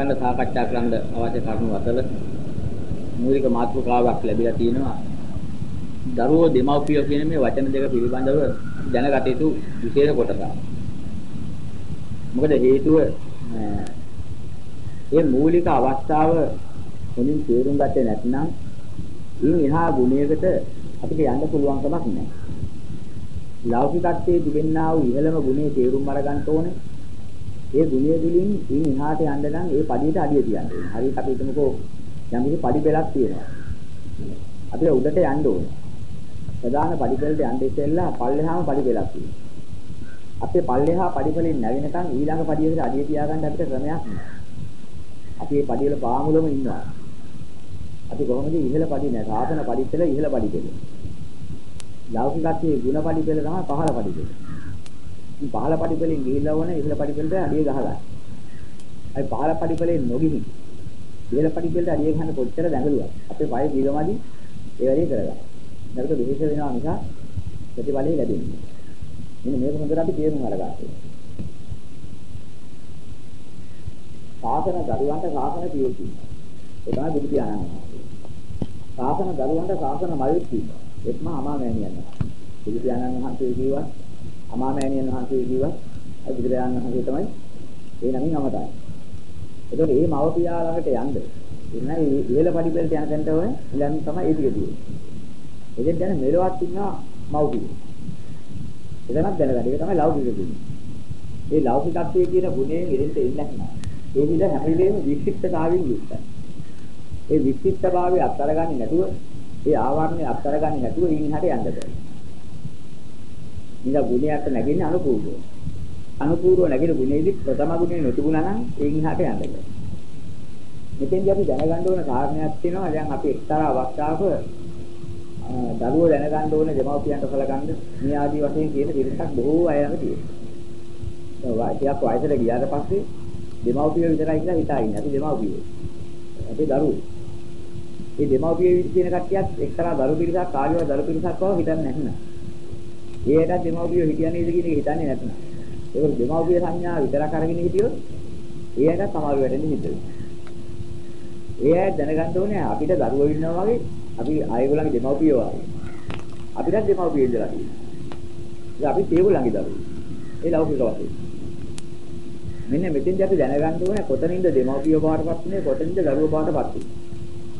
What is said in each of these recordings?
දැනගන්න සාකච්ඡා කරන්න අවශ්‍ය කරුණු අතර මූලික මාතෘකාවක් ලැබිලා තියෙනවා. දරුවෝ දෙමව්පියෝ කියන මේ වචන දෙක පිළිබඳව දැනගත යුතු විශේෂ කොටසක්. මොකද හේතුව මේ මූලික අවස්ථාව හොඳින් තේරුම් ගත්තේ නැත්නම් ඉන් එහා ගුණයකට අපිට යන්න පුළුවන් කමක් නැහැ. ලෞකිකත්වයේ තිබෙනා වූ ඉහළම ගුණේ තේරුම් අරගන්න ඕනේ. ඒ ගුණය තුලින් ඉන් එහාට යන්න නම් ඒ පඩියට අඩිය තියන්න ඕනේ. හරියට අපි හිතමුකෝ යම් කිසි පඩි පෙළක් තියෙනවා. අපිට උඩට යන්න ඕනේ. ප්‍රධාන පඩි පෙළට යන්න ඉස්සෙල්ලා පල්ලෙහාම පඩි පෙළක් තියෙනවා. අපේ පල්ලෙහා පඩි පෙළෙන් නැවෙනකන් ඊළඟ පඩියට අඩිය තියාගන්න අපිට ක්‍රමයක් නැහැ. අපි මේ පඩි වල පාමුලම ඉන්නවා. අපි කොහොමද ඉහළ පඩි නෑ සාසන පඩි පෙළ ඉහළ පඩි පෙළ. ලෞකිකත්වයේ ಗುಣ පඩි පෙළ තමයි පහළ පඩි පෙළ. මේ පහළ පඩි පෙළෙන් ගිහිල්ලා වුණා ඉහළ පඩි පෙළට අඩිය ගහගන්න. අයි පහළ පඩි පෙළෙන් නොගිහින් ඉහළ පඩි පෙළට අඩිය ගන්න කොච්චර දැඟලුවා. අපේ පය දීගමදි ඒ වැඩේ කරගන්න. නැත්නම් විශේෂ වෙනවා නිසා ප්‍රතිඵලෙ ලැබෙන්නේ. මෙන්න මේක හොඳට අපි තේරුම් අරගන්න. ශාසන දරුවන්ට ශාසන පියුති. ඒ තමයි බුදු පියාණන්. ශාසන දරුවන්ට ශාසන මයුත් තියෙනවා. එක්ම අමාමෑණියන්. බුදු පියාණන් වහන්සේ කිව්වා අමාමෑණියන් වහන්සේ කිව්වා ඒ බුදු පියාණන් වහන්සේ තමයි ඒ නමින් අමතයි. ඒතකොට මේ මව පියා ළඟට යන්න එන්නයි ඉහළ පඩිපෙළට යන තැනට ඕනේ ඊළඟ තමයි ඒ ටික තියෙන්නේ. එදෙන් දැන මෙලොවත් ඉන්නවා මව්පිය. එතනක් දැනගන්න. ඒක තමයි ලෞකික ගුණය. ඒ ලෞකිකත්වයේ කියන ගුණයෙන් ඉරින්ට එන්නේ නැහැ. ඒ විදිහ හැම වෙලේම වික්ෂිප්තතාවයෙන් යුක්තයි. ඒ වික්ෂිප්තභාවය අත්තරගන්නේ නැතුව ඒ ආවරණය අත්තරගන්නේ නැතුව ඊහාට යන්න බෑ. නිකන් ගුණයට නැගෙන්නේ අනුකූලව. අනුකූලව නැගෙන ගුණෙදි ප්‍රථම ගුණේ නොතිබුණා නම් ඒ ඊහාට යන්න බෑ. මෙතෙන්දී අපි දැනගන්න ඕන කාරණයක් තියෙනවා. දැන් අපි එක්තරා අවස්ථාවක දරුවෝ දැනගන්න ඕනේ දෙමව්පියන්ට සලකන්න මේ ආදී වශයෙන් කියන පිරිසක් බොහෝ අය ළඟ තියෙනවා. ටිකක් වයසට ගියාට පස්සේ දෙමව්පියෝ විතරයි කියලා හිතා ඉන්නේ. අපි දෙමව්පියෝ. අපි දරුවෝ. මේ දෙමව්පියෝ කියන කට්ටියත් එක්තරා දරු පිරිසක් කාර්යව දරු පිරිසක් බව හිතන්නේ නැහැ. ඒකට දෙමව්පියෝ හිතන්නේ නේද කියන එක හිතන්නේ නැත්නම්. ඒක දෙමව්පිය සංඥා විතරක් අරගෙන හිටියොත් ඒකට සමාව වෙන්නේ හිතේ. ඒ අය දැනගන්න ඕනේ අපිට දරුවෝ ඉන්නවා වගේ අපි ආයෙගොල්ලන්ගේ දෙමව්පියෝ වගේ. අපිටත් දෙමව්පියෝ ඉඳලා තියෙනවා. අපි ඒගොල්ලන්ගේ දරුවෝ. ඒ ලෞකික වශයෙන්. මෙන්න මෙතෙන්දී අපි දැනගන්න ඕනේ කොතනින්ද දෙමව්පියෝ බවටපත් වෙන්නේ කොතනින්ද දරුවෝ බවටපත් වෙන්නේ.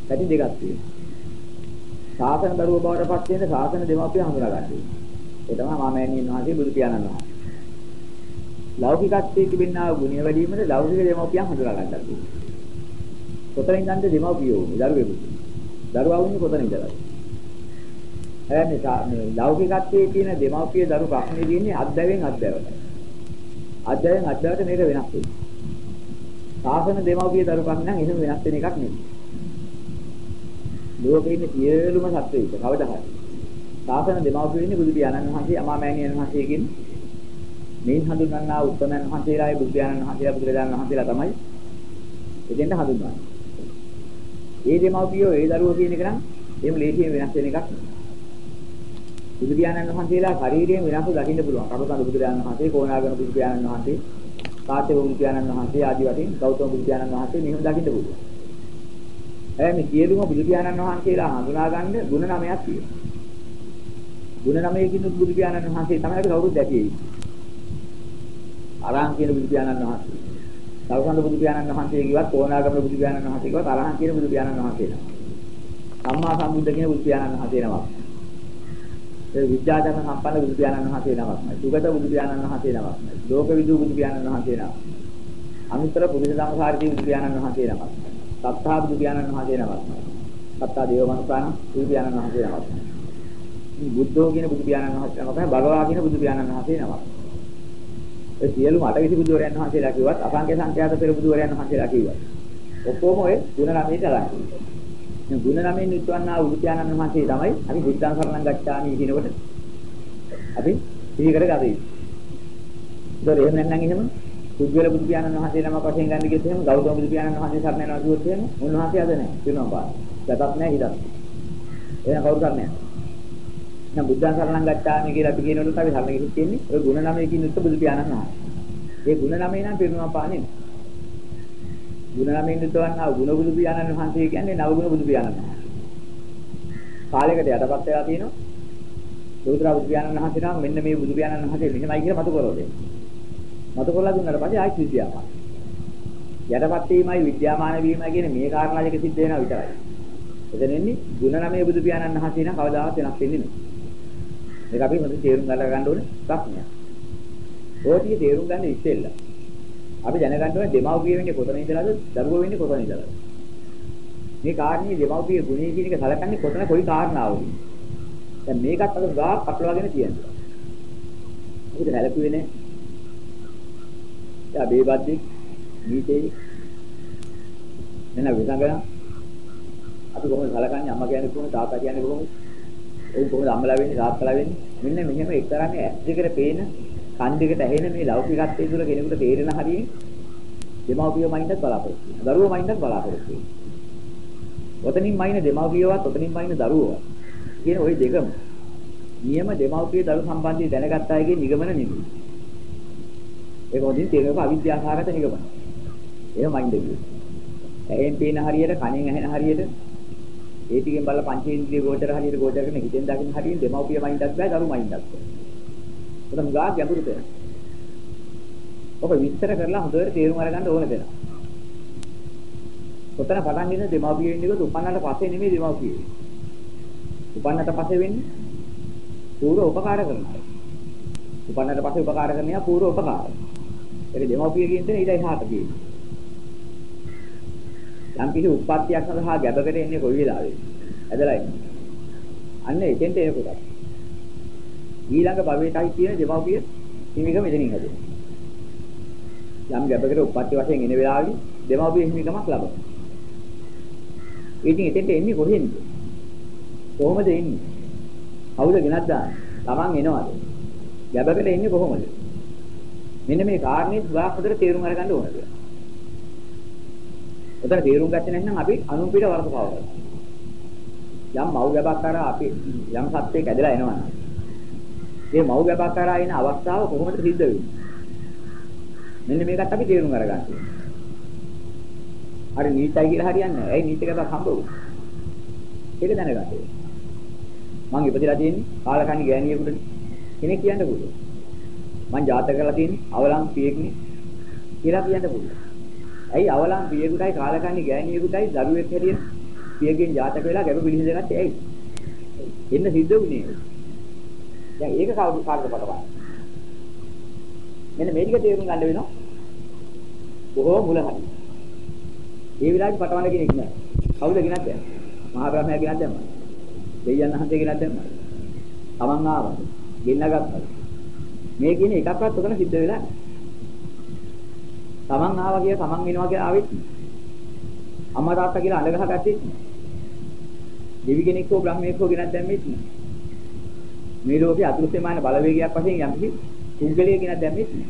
පැති දෙකක් තියෙනවා. සාසන දරුවෝ බවටපත් වෙන සාසන දෙමව්පියෝ හඳුනා ගන්න ඕනේ. ඒ තමයි මාමෑණියන් වහන්සේ බුදු පියාණන් වහන්සේ. ලෞකිකත්වයේ තිබෙනා ගුණය වැඩි වීමද ලෞකික දෙමව්පියන් හඳුනා ගන්නත් ඕනේ. කොතනින්ද දෙමව්පියෝ දරුවෙකුට. දරුවා වුණේ කොතනින්දද? එන්නේ මේ ලෞකිකත්වයේ තියෙන දෙමව්පිය දරු ප්‍රශ්නේ තියෙන්නේ අද්දැවෙන් අද්දැවට. අද්දැවෙන් අද්දැවට මේක වෙනස් වෙනවා. සාසන දෙමව්පිය දරු ප්‍රශ්න නම් එහෙම වෙනස් වෙන එකක් නෙමෙයි. ලෝකේ ඉන්න සියලුම සත්ත්වයික කවදා හරි සාසන දෙමව්පිය ඉන්නේ බුදු පියාණන් වහන්සේ අමාමෑණියන් වහන්සේගෙන් මේන් හඳුන්වන්නා උත්තමයන් වහන්සේලායි බුදු පියාණන් වහන්සේලා බුදුරජාණන් වහන්සේලා තමයි එදෙන්ට හඳුන්වන්නේ. ඒ දෙමව්පියෝ ඒ දරුවෝ කියන එක නම් එහෙම ලේසියෙන් වෙනස් වෙන එකක් නෙවෙයි. බුදු පියාණන් වහන්සේලා ශරීරයෙන් වෙනස් දකින්න පුළුවන්. කරුණාන බුදු පියාණන් වහන්සේ, කොණාගම බුදු පියාණන් වහන්සේ, කාශ්‍යප බුදු පියාණන් වහන්සේ ආදී වශයෙන් ගෞතම බුදු පියාණන් වහන්සේ මෙහෙම දකින්න පුළුවන්. හැබැයි මේ සියලුම බුදු පියාණන් වහන්සේලා හඳුනා ගන්න ගුණ නමයක් තියෙනවා. ගුණ නමයකින් බුදු පියාණන් වහන්සේ තමයි අපි කවුරුත් දැකියේ. අරහන් කියන බුදු පියාණන් වහන්සේ. සෞසන්ද බුදු පියාණන් වහන්සේ කිව්වත් කොණාගම බුදු පියාණන් වහන්සේ කිව්වත් අරහන් කියන බුදු පියාණන් වහන්සේ නම. සම්මා සම්බුද්ධ කියන බුදු පියාණන් වහන්සේ නමක්. ඒ විද්‍යාධර්ම සම්පන්න බුදු පියාණන් වහන්සේ නමක්. සුගත බුදු පියාණන් වහන්සේ නමක්. ලෝකවිදු බුදු පියාණන් වහන්සේ නමක්. අනුත්තර පුරිස ධම්මසාරදී බුදු පියාණන් වහන්සේ නමක්. සත්තා බුදු පියාණන් වහන්සේ නමක්. සත්තා දේවමනුපාන බුදු පියාණන් වහන්සේ නමක්. බුද්ධෝ කියන බුදු පියාණන් වහන්සේ නමක්. භගවා කියන බුදු පියාණන් වහන්සේ නමක්. ඒ සියලුම අටවිසි බුදුවරයන් වහන්සේලා කිව්වත් අසංඛ්‍ය සංඛ්‍යාත පෙර බුදුවරයන් වහන්සේලා කිව්වත් ඔක්කොම ඔය ගුණ නමයට ලඟයි. මේ ගුණ නමෙන් යුක්තවන්නා වූ බුදුපියාණන් වහන්සේ තමයි අපි බුද්ධං සරණං ගච්ඡාමි කියනකොට අපි පිළිකර ගතේ. ඒතර එහෙම නැත්නම් එහෙම කුජල බුදුපියාණන් වහන්සේ නමක් වශයෙන් ගන්න කිව්වොත් එහෙම ගෞතම බුදුපියාණන් වහන්සේ සරණ යනවා කිව්වොත් එහෙම උන්වහන්සේ අද නැහැ. කියනවා බා. ගතක් නැහැ හිතක්. එහෙනම් කවුරු කරන්නේ? දැන් බුද්ධං සරණං ගච්ඡාමි කියලා අපි කියනකොට අපි සරණ ගිහින් තියෙන්නේ ඔය ගුණ නමයකින් යුක්ත බුදු පියාණන් වහන්සේ. ඒ ගුණ නමේ නම් පිරුණා පාන්නේ. ගුණ නමින් යුතුවන්නා ගුණ බුදු පියාණන් වහන්සේ කියන්නේ නව ගුණ බුදු පියාණන් වහන්සේ. කාලයකට යටපත් වෙලා තියෙනවා. ලෝතර බුදු පියාණන් වහන්සේ නම් මෙන්න මේ බුදු පියාණන් වහන්සේ මෙහෙමයි කියලා මතු කරලා දෙනවා. මතු කරලා දුන්නාට පස්සේ ආයි විද්‍යාමාන. යටපත් වීමයි විද්‍යාමාන වීමයි කියන මේ කාරණා දෙක සිද්ධ වෙනවා විතරයි. එතන එන්නේ ගුණ නමේ බුදු පියාණන් වහන්සේ නම් කවදාවත් වෙනස් වෙන්නේ නැහැ. මේක අපි හොඳට තේරුම් ගන්න ඕනේ ප්‍රශ්නයක්. ඕටිය තේරුම් ගන්න ඉස්සෙල්ලා අපි දැනගන්න ඕනේ දෙමව්පිය වෙන්නේ කොතන ඉඳලාද දරුවෝ වෙන්නේ කොතන ඉඳලාද. මේ කාරණේ දෙමව්පිය ගුණය කියන එක සලකන්නේ කොතන කොයි කාරණාවද? දැන් මේකත් අද ගා පටලවාගෙන තියෙනවා. මොකද හැලකුවේ නැහැ. යා බේබද්දි නීතේ එන විසංගන අපි කොහොමද සලකන්නේ අම්මා කියන්නේ කොහොමද තාත්තා කියන්නේ කොහොමද? ඒ කොහොමද අම්මලා වෙන්නේ තාත්තලා වෙන්නේ? මෙන්න මෙහෙම එක්තරන්නේ ඇස් දෙකට පේන කන් දෙකට ඇහෙන මේ ලෞකිකත්වයේ තුල කෙනෙකුට තේරෙන හරියෙන් දෙමව්පිය මයින්ඩක් බලාපොරොත්තු වෙනවා. දරුවෝ මයින්ඩක් බලාපොරොත්තු වෙනවා. ඔතනින් මයින් දෙමව්පියවත් ඔතනින් මයින් දරුවෝවත්. කියන ওই දෙකම නියම දෙමව්පිය දරු සම්බන්ධය දැනගත් අයගේ නිගමන නෙමෙයි. ඒක හොඳින් තේරෙනක අවිද්‍යාසහගත නිගමන. එහෙම මයින්ඩ් එක. ඇහෙන් පේන හරියට කනෙන් ඇහෙන හරියට ඒ ටිකෙන් බලලා පංචේන්ද්‍රිය ගෝචර හරියට ගෝචර කරන හිතෙන් දකින්න හරියට දෙමව්පිය මයින්ඩක් බෑ දරු මයින්ඩක් බෑ. උතන ගා ගැඹුරු තැන. ඔබ විස්තර කරලා හොඳට තේරුම් අරගන්න ඕන දෙයක්. ඔතන පටන් ගන්න දෙමව්පිය වෙන්නේ කොහොමද? උපන්නට පස්සේ නෙමෙයි දෙමව්පිය වෙන්නේ. උපන්නට පස්සේ වෙන්නේ පූර්ව උපකාර කරනවා. උපන්නට පස්සේ උපකාර කරනවා පූර්ව උපකාර. ඒක දෙමව්පිය කියන තැන ඊට එහාට තියෙන්නේ. යම් කිසි උත්පත්තියක් සඳහා ගැබකට එන්නේ කොයි වෙලාවෙද? ඇදලා ඉන්නේ. අන්න එතෙන්ට එනකොට ඊළඟ භවයටයි තියෙන දෙමව්පිය හිමික මෙතනින් හැදෙනවා. යම් ගැබකට උප්පත්ති වශයෙන් එන වෙලාවෙදි දෙමව්පිය හිමිකමක් ලබනවා. ඉතින් එතෙන්ට එන්නේ කොහෙන්ද? කොහොමද එන්නේ? කවුද ගෙනත් දාන්නේ? Taman එනවද? ගැබකට එන්නේ කොහොමද? මෙන්න මේ කාරණේ ගාක් හොදට තේරුම් අරගන්න ඕනද? උතන තේරුම් ගත්තේ නැත්නම් අපි අනුපිට වරද පවරනවා. යම් මව් ගැබක් කරා අපි යම් සත්‍යයක් ඇදලා එනවනම් මේ මව් ගැබක් කරා එන අවස්ථාව කොහොමද සිද්ධ වෙන්නේ? මෙන්න මේකත් අපි තේරුම් අරගන්න ඕනේ. හරි නීතයි කියලා හරියන්නේ නැහැ. ඇයි නීති ගැබක් හම්බ වුනේ? ඒක දැනගන්න ඕනේ. මං ඉපදලා තියෙන්නේ කාලකන්ණි ගෑණියෙකුට කෙනෙක් කියන්න පුළුවන්. මං ජාතක කරලා තියෙන්නේ අවලං පියෙක්නේ කියලා කියන්න පුළුවන්. ඇයි අවලං පියෙකුටයි කාලකන්ණි ගෑණියෙකුටයි දරුවෙක් හැටියට පියගෙන් ජාතක වෙලා ගැබ පිළිහිද ගත්තේ ඇයි? එන්න සිද්ධ වුණේ. දැන් ඒක කවුරු කාටද පටවන්නේ? මෙන්න මේ ටික තේරුම් ගන්න වෙනවා. බොහෝ මුල හරි. ඒ විලාසෙ පටවන්න කෙනෙක් නෑ. කවුද ගෙනත් දැම්මා? මහා බ්‍රහ්මයා ගෙනත් දැම්මා. දෙයයන් වහන්සේ ගෙනත් දැම්මා. තමන් ආවා. ගෙන්නගත්තා. මේ කියන එකක්වත් උතන සිද්ධ වෙලා නෑ. තමන් ආවා කියලා තමන් වෙනවා කියලා ආවෙත් අම්මා තාත්තා කියලා අඬ ගහගත්තෙත් දෙවි කෙනෙක් හෝ බ්‍රහ්මයෙක් හෝ ගෙනත් දැම්මෙත් නෑ. මේ ලෝකේ අදෘශ්‍යමාන බලවේගයක් වශයෙන් යම් කිසි පුද්ගලයෙක් ගෙනත් දැම්මෙත් නෑ.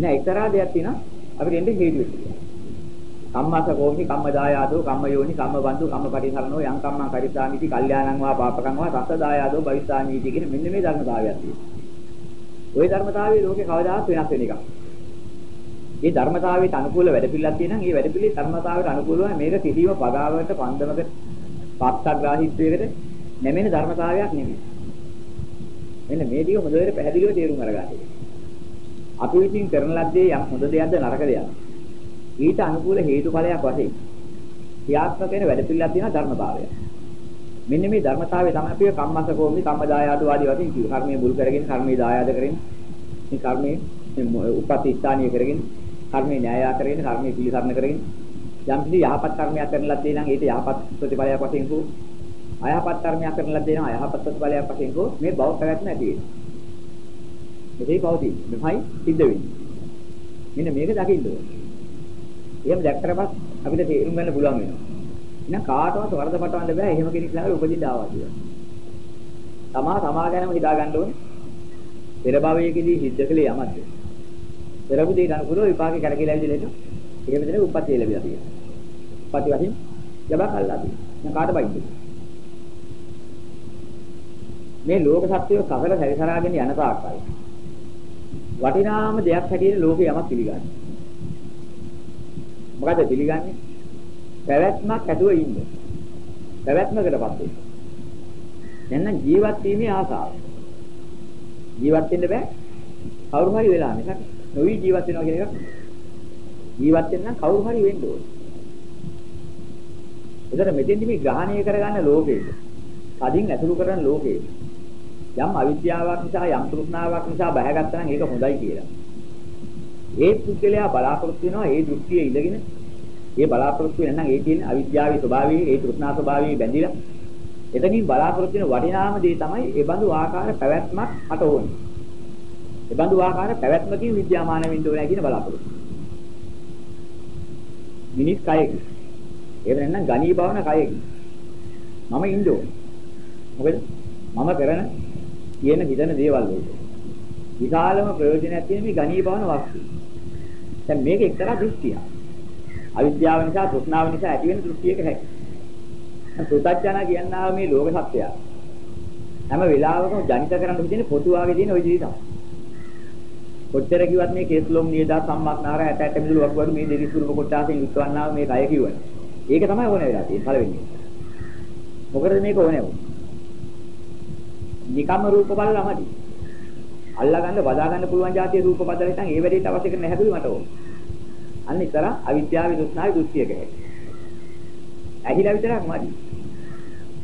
නෑ එක්තරා දෙයක් තියෙනවා අපිට එන්නේ හේතු වෙච්ච. කම්මස කෝමි කම්ම දායාදෝ කම්ම යෝනි කම්ම බන්දු කම්ම පරිසරණෝ යං කම්මං කරිසාමිති කල්යාණං වා පාපකං වා සත්ත දායාදෝ භවිස්සාමිති කියන මෙන්න මේ ධර්මතාවයක් තියෙනවා. ওই ධර්මතාවයේ ලෝකේ කවදාවත් වෙනස් වෙන එකක්. මේ ධර්මතාවයට අනුකූල වැඩපිළිවෙලක් තියෙනවා. මේ වැඩපිළිවෙල ධර්මතාවයට අනුකූලව මේක කිසිම පගාවකට පන්දමකට පත්තග්‍රාහීත්වයකට නැමෙන ධර්මතාවයක් නෙමෙයි. මෙන්න මේ ටික හොඳට පැහැදිලිව තේරුම් අරගන්න. අපි විසින් කරන ලද්දේ යම් හොඳ දෙයක්ද නරක දෙයක්ද? ඊට අනුකූල හේතුඵලයක් වශයෙන් ක්‍රියාත්මක වෙන වැඩපිළිවෙලක් තියෙන ධර්මතාවය. මෙන්න මේ ධර්මතාවය තමයි අපි කම්මසකෝමි කම්මදායාද ආදී වශයෙන් කිව්ව. කර්මයේ මුල් කරගෙන කර්මයේ දායාද කරගෙන මේ කර්මයේ උපත් ස්ථානීය කරගෙන කර්මයේ න්‍යාය කරගෙන කර්මයේ පිළිසරණ කරගෙන යම් කිසි යහපත් කර්මයක් කරන ලද්දේ නම් ඒක යහපත් ප්‍රතිඵලයක් වශයෙන් කෝ අයහපත් කර්මයක් කරන ලද්දේ නම් අයහපත් ප්‍රතිඵලයක් වශයෙන් කෝ මේ බව පැවැත්ම ඇති වෙනවා. මෙතේ පවතී. මෙහයි සිද්ධ වෙන්නේ. මෙන්න මේක දකින්න ඕනේ. එහෙම දැක්කට පස්සේ අපිට තේරුම් ගන්න පුළුවන් වෙනවා. එහෙනම් කාටවත් වරද පටවන්න බෑ. එහෙම කෙනෙක් ළඟ උපදින්න ආවා කියලා. තමා තමා ගැනම හිතා ගන්න ඕනේ. පෙර භවයේදී සිද්ධ කළේ යමක්ද? පෙර බුදේ අනුකූලව විපාකේ කරකෙලා ඇවිදලා එනවා. එහෙම දෙනෙක් උපත්ති ලැබිලා තියෙනවා. උපත්ති වශයෙන් යබක් අල්ලා තියෙනවා. දැන් කාට බයිද? මේ ලෝක සත්‍යය සසර සැරිසරාගෙන යන තාක්කයි. වටිනාම දෙයක් හැටියට ලෝකේ යමක් පිළිගන්නේ. මොකද පිළිගන්නේ? පැවැත්මක් ඇතුව ඉන්න. පැවැත්මකටපත් වෙන්න. දැන් ජීවත් වීමේ ආසාව. ජීවත් වෙන්න බෑ. කවුරු හරි වෙලා මිසක් නොවි ජීවත් වෙනවා කියන එකක් ජීවත් වෙන්න නම් කවුරු හරි වෙන්න ඕනේ. එතන මෙතෙන්දි මේ ග්‍රහණය කරගන්න ලෝකේද. කදින් ඇතුළු කරන ලෝකේද. යම් අවිද්‍යාවක් නිසා යම් තෘෂ්ණාවක් නිසා බහැගත්තා නම් ඒක හොඳයි කියලා. ඒ පුද්ගලයා බලාපොරොත්තු වෙනවා ඒ දෘෂ්ටිය ඉඳගෙන ඒ බලාපොරොත්තු වෙන නම් ඒ තියෙන අවිද්‍යාවේ ස්වභාවය ඒ තෘෂ්ණා ස්වභාවය බැඳිලා එතනින් බලාපොරොත්තු වෙන වටිනාම දේ තමයි ඒ බඳු ආකාර පැවැත්මක් අට ඕනේ. ඒ බඳු ආකාර පැවැත්මකින් විද්‍යාමාන වෙන්න ඕනේ කියන බලාපොරොත්තු. මිනිස් කයකින්. එහෙම නැත්නම් ගණී භවන කයකින්. මම ඉන්න ඕනේ. මොකද මම කරන කියන හිතන දේවල් වලට. විශාලම ප්‍රයෝජනයක් තියෙන මේ ගණී භවන වස්තු. දැන් මේක එක්තරා දෘෂ්ටියක්. අවිද්‍යාව නිසා තෘෂ්ණාව නිසා ඇති වෙන දෘෂ්ටියක හැටි. සුතඥා කියනවා මේ ලෝක සත්‍යය. හැම වෙලාවකම ජනිත කරන්න හිතෙන්නේ පොතු වාගේ තියෙන ওই දේ තමයි. කොච්චර කිව්වත් මේ කේස්ලොම් නියදා සම්මක්නාර ඇට ඇට මිදුළු වක්වරු මේ දෙවි ස්වරූප කොටාසෙන් යුක්තවන්නා මේ කය කිව්වනේ. ඒක තමයි ඕනේ වෙලා තියෙන්නේ පළවෙනි. මොකද මේක ඕනේ වුනේ. නිකම්ම රූප බලලාමදි. අල්ලා ගන්න බදා ගන්න පුළුවන් જાතිය රූප බදලා ඉතින් ඒ වැඩේට අවශ්‍ය කරන හැදුවේ මට ඕනේ. අන්න ඉතර අවිද්‍යාවේ දුස්නාවේ දෘෂ්ටියක හැටි. ඇහිලා විතරක් මදි.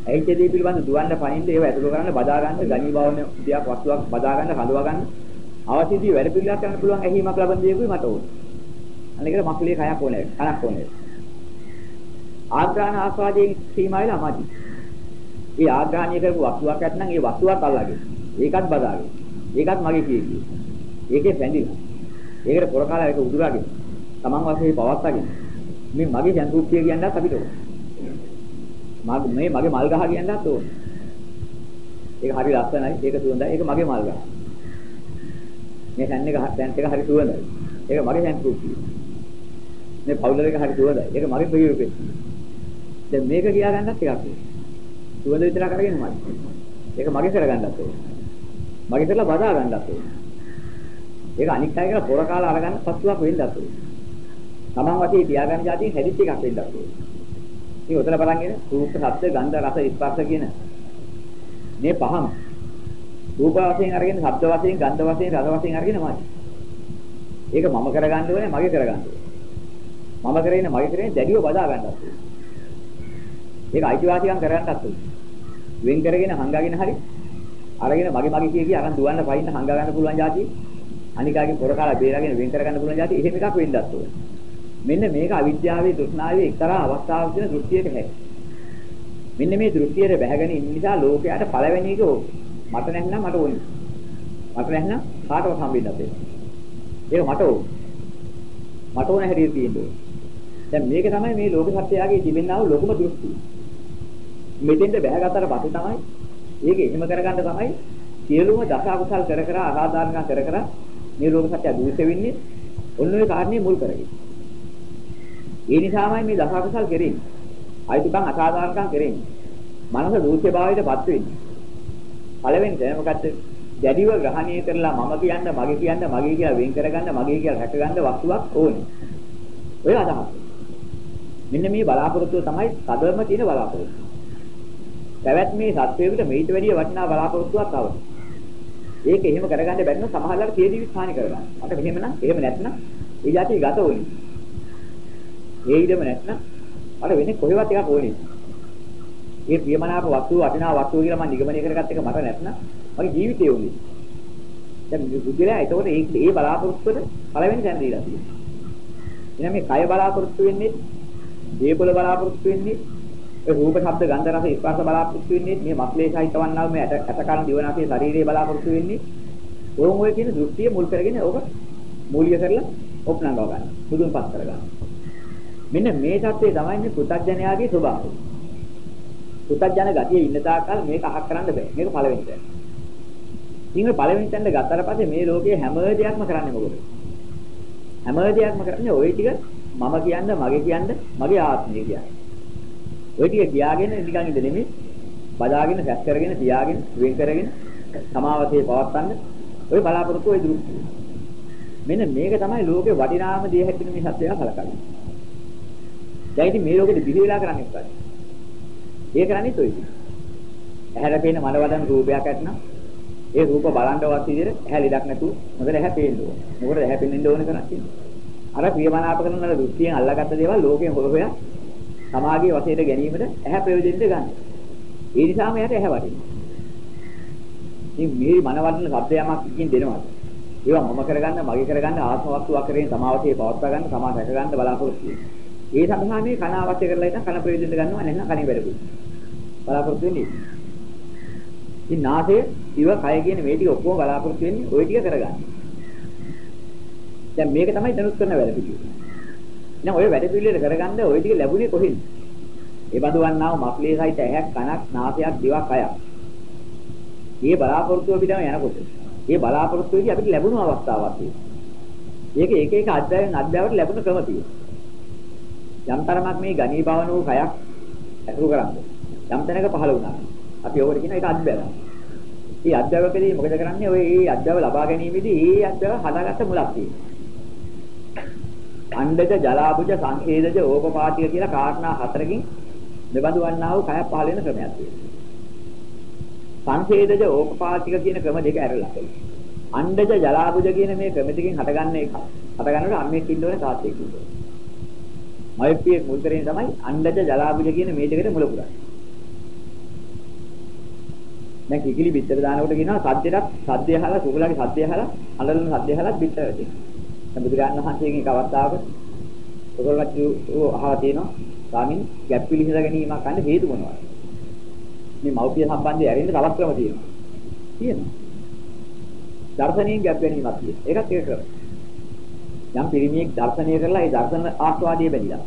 ඇහිච්ච දේ පිළිබඳ දුවන්න පනින්න ඒව ඇතුළු කරන්න බදා ගන්න ගණී භවන දෙයක් වස්තුවක් බදා ගන්න හඳවා ගන්න අවශ්‍යදී වැඩ පිළිවෙලක් කරන්න පුළුවන් ඇහිීමක් ලබන දෙයකුයි මට ඕනේ. අන්න ඒකට මක්ලේ කයක් ඕනේ. කනක් ඕනේ. ආග්‍රහණ ආස්වාදයෙන් සීමා වෙලා මදි. ඒ ආග්‍රහණය කරපු වස්තුවක් ඇත්නම් ඒ වස්තුවක් අල්ලගෙන ඒකත් බදාගෙන ඒකත් මගේ කීකී. ඒකේ බැඳිලා. ඒකට පොරකාලා ඒක උදුරාගෙන Taman වශයෙන් පවත්වාගෙන මේ මගේ සංකෘතිය කියන්නත් අපිට ඕන. මේ මගේ මල් ගහ කියන්නත් ඕන. ඒක හරි ලස්සනයි, ඒක සුවඳයි, ඒක මගේ මල් ගහ. මේ සැන් එක සැන් එක හරි සුවඳයි. ඒක මගේ සංකෘතිය. මේ පවුලර එක හරි සුවඳයි. ඒක මගේ ප්‍රයෝගය. දැන් මේක කියා ගන්නත් එකක් ඕන. සුවඳ විතරක් අරගෙන මයි. ඒක මගේ කරගන්නත් ඕන. මගේ කරලා බදා ගන්නත් ඕන. ඒක අනික් අය කියලා පොර කාලා අරගන්න පස්සුවක් වෙන්නත් ඕන. Taman වශයෙන් තියාගන්න જાතිය හැදිච්ච එකක් වෙන්නත් ඕන. මේ උතල බලන්ගෙන රූප, ශබ්ද, ගන්ධ, රස, ස්පර්ශ කියන මේ පහම රූප වශයෙන් අරගෙන, ශබ්ද වශයෙන්, ගන්ධ වශයෙන්, රස වශයෙන් අරගෙන මයි. ඒක මම කරගන්න ඕනේ, මගේ කරගන්න ඕනේ. මම කරගෙන මගේ කරගෙන දැඩිව බදා ගන්නත් ඕනේ. ඒක අයිතිවාසිකම් කරගන්නත් ඕනේ. වෙන් කරගෙන හංගාගෙන හරි අරගෙන මගේ මගේ කිය කිය අරන් දුවන්න පයින්න හංගා ගන්න පුළුවන් જાතිය අනිකාගේ පොර කාලා බේරගෙන වෙන් කර ගන්න පුළුවන් જાතිය එහෙම එකක් වෙන්නත් ඕනේ. මෙන්න මේක අවිද්‍යාවේ තෘෂ්ණාවේ එක්තරා අවස්ථාවක තියෙන දෘෂ්ටියක හැටි. මෙන්න මේ දෘෂ්ටියට බැහැගෙන ඉන්න නිසා ලෝකයට පළවෙනි එක මට නැත්නම් මට ඕනේ. මට නැත්නම් කාටවත් හම්බෙන්නත් බැහැ. ඒක මට ඕනේ. මට ඕන හැටියට තියෙන්නේ. දැන් මේක තමයි මේ ලෝක සත්‍යයගේ තිබෙනා වූ ලොකුම දෘෂ්ටිය. මෙතෙන්ද බැහැගත්තට පස්සේ තමයි ඒක එහෙම කරගන්න තමයි සියලුම දස අකුසල් කර කර අසාධාරණ කර කර මේ ලෝක සත්‍ය දුෂ්ට වෙන්නේ ඔන්න ඔය කාරණේ මුල් කරගෙන. ඒ නිසාමයි මේ දස අකුසල් කෙරෙන්නේ. අයිතිකම් අසාධාරණකම් කෙරෙන්නේ. මනස දූෂ්‍ය භාවයටපත් වෙන්නේ. පළවෙනි තැන මොකද්ද? දැඩිව ග්‍රහණය කරලා මම කියන්න මගේ කියන්න මගේ කියලා වෙන් කරගන්න මගේ කියලා රැකගන්න වස්තුවක් ඕනේ. ඔය අදහස. මෙන්න මේ බලාපොරොත්තුව තමයි සදරම තියෙන බලාපොරොත්තුව. පැවැත්මේ සත්වයකට මේිට වැඩිය වටිනා බලාපොරොත්තුවක් අවශ්‍යයි. ඒක එහෙම කරගන්න බැරි නම් සමහරවල්ලාට සියදිවි හානි කරගන්න. අට මෙහෙම නම් එහෙම නැත්නම් ඒ જાතිය ගත ඕනේ. ඒ ඉඩම නැත්නම් අර වෙන්නේ කොහෙවත් එකක් ඕනේ. ඒ ප්‍රියමනාප වස්තුව වටිනා වස්තුව කියලා මම නිගමනය කරගත්ත එක මට නැත්නම් මගේ ජීවිතේ උනේ. දැන් බුද්ධිලා ඒතකොට ඒ ඒ බලාපොරොත්තුවට පළවෙනි තැන දීලා තියෙනවා. එහෙනම් මේ කය බලාපොරොත්තු වෙන්නේ, දීපල බලාපොරොත්තු වෙන්නේ, ඒ රූප, ශබ්ද, ගන්ධ, රස, ස්පර්ශ බලාපොරොත්තු වෙන්නේ, මේ මක්ලේ සහිත වන්නා මේ ඇට ඇටකන් දිවනාසයේ ශරීරයේ බලාපොරොත්තු වෙන්නේ. ඕම් ඔය කියන දෘෂ්ටිය මුල් කරගෙන ඕක මූලික කරලා ඔප්නංගව ගන්න. මුදුන්පත් කර ගන්න. මෙන්න මේ தත්ත්වය තමයි මේ පුතඥයාගේ ස්වභාවය. පුතඥ ගතිය ඉන්න තාක්කල් මේක අහක් කරන්න බෑ. මේක පළවෙනි තැන. ඉතින් පළවෙනි තැනට ගත්තට පස්සේ මේ ලෝකයේ හැම දෙයක්ම කරන්නේ මොකද? හැම දෙයක්ම කරන්නේ ওই ටික මම කියන්න, මගේ කියන්න, මගේ ආත්මය කියන්නේ. ওই ටික කියාගෙන නිකන් ඉඳ නෙමෙයි බදාගෙන සැස් කරගෙන තියාගෙන වෙන් කරගෙන සමාවතේ පවත්තන්න ওই බලාපොරොත්තු ওই දෘෂ්ටිය. මෙන්න මේක තමයි ලෝකේ වටිනාම දේ හැටින් මේ සත්‍යය කලකන්නේ. දැන් ඉතින් මේ ලෝකෙට බිහි වෙලා කරන්නේ මොකද? ඒ කරන්නේ toy. ඇහැට පේන මන වදන රූපයක් ඇත්නම් ඒ රූප බලන්නවත් විදිහට ඇහැ ලෙඩක් නැතුව මොකද ඇහැ පේන්න ඕන. මොකද ඇහැ පෙන්වෙන්න ඕන කරන්නේ තියෙනවා. අර ප්‍රියමනාප කරන අර දෘෂ්ටියෙන් අල්ලාගත්ත දේවල් ලෝකයෙන් හොර හොයා සමාගයේ වශයෙන් ගැනීමට ඇහැ ප්‍රයෝජනෙට ගන්න. ඒ නිසාම එයාට ඇහැ වටිනවා. ඉතින් මේ මන වදන ශබ්ද යමක් එකකින් දෙනවා. ඒවා මම කරගන්න, මගේ කරගන්න ආත්ම වස්තුවක් කරගෙන සමාවතේ පවත්වා ගන්න, සමාස රැක ගන්න බලාපොරොත්තු වෙනවා. ඒ සඳහා මේ කන අවශ්‍ය කරලා ඉතින් කන ප්‍රයෝජනෙට ගන්නවා නැත්නම් කනේ වැඩකුයි. බලාපොරොත්තු වෙන්නේ. ඉතින් නාසය, දිව, කය කියන මේ ටික ඔක්කොම බලාපොරොත්තු වෙන්නේ ওই ටික කරගන්න. දැන් මේක තමයි දනුත් කරන වැඩ පිළිවෙල. දැන් ওই වැඩ පිළිවෙල කරගන්න ওই ටික ලැබුණේ කොහෙන්ද? ඒ බඳු වන්නාව මක්ලේ සහිත ඇහැක්, කනක්, නාසයක්, දිවක්, කයක්. මේ බලාපොරොත්තුව පිටම යනකොට මේ බලාපොරොත්තුවේදී අපිට ලැබුණු අවස්ථාවක් තියෙනවා. ඒක එක එක අධ්‍යයන අධ්‍යයනවලට ලැබුණ ක්‍රම තියෙනවා. යම් තරමක් මේ ගණී භවන වූ කයක් ඇසුරු කරන්නේ. යම් තැනක පහළ වුණා. අපි ඕකට කියන එක අධ්‍යයන. මේ අධ්‍යයනකදී මොකද කරන්නේ? ඔය මේ අධ්‍යයන ලබා ගැනීමේදී මේ අධ්‍යයන හදාගත්ත මුලක් තියෙනවා. අණ්ඩජ ජලාභුජ සංහේදජ ඕපපාතික කියලා කාරණා හතරකින් මෙබඳු වන්නා වූ කය පහළ වෙන ක්‍රමයක් තියෙනවා. සංහේදජ ඕපපාතික කියන ක්‍රම දෙක ඇරලා. අණ්ඩජ ජලාභුජ කියන මේ ක්‍රම දෙකෙන් හටගන්න එක. හටගන්නකොට අම්මෙක් ඉන්න ඕනේ තාත්තෙක් ඉන්න ඕනේ. මෛත්‍රියේ මුල් කරේ තමයි අණ්ඩජ ජලාභුජ කියන මේ දෙකට මුල පුරන්නේ. දැන් කිකිලි බිත්තර දානකොට කියනවා සද්දෙටත් සද්දය අහලා කුකුලගේ සද්දය අහලා අඬන සද්දය අහලා බිත්තර වෙනවා. දැන් බුදුරජාණන් වහන්සේගෙන් එක අවස්ථාවක ඔයගොල්ලෝ අහලා තියෙනවා ස්වාමීන් ගැප් පිළිහිද ගැනීමක් ගන්න හේතු මොනවද? මේ මෞපිය සම්බන්ධය ඇරෙන්න තවත් ක්‍රම තියෙනවා. තියෙනවා. දර්ශනීය ගැප් ගැනීමක් තියෙනවා. ඒකත් ඒක කරා. යම් පිරිමියෙක් දර්ශනය කරලා ඒ දර්ශන ආස්වාදයේ බැඳිලා.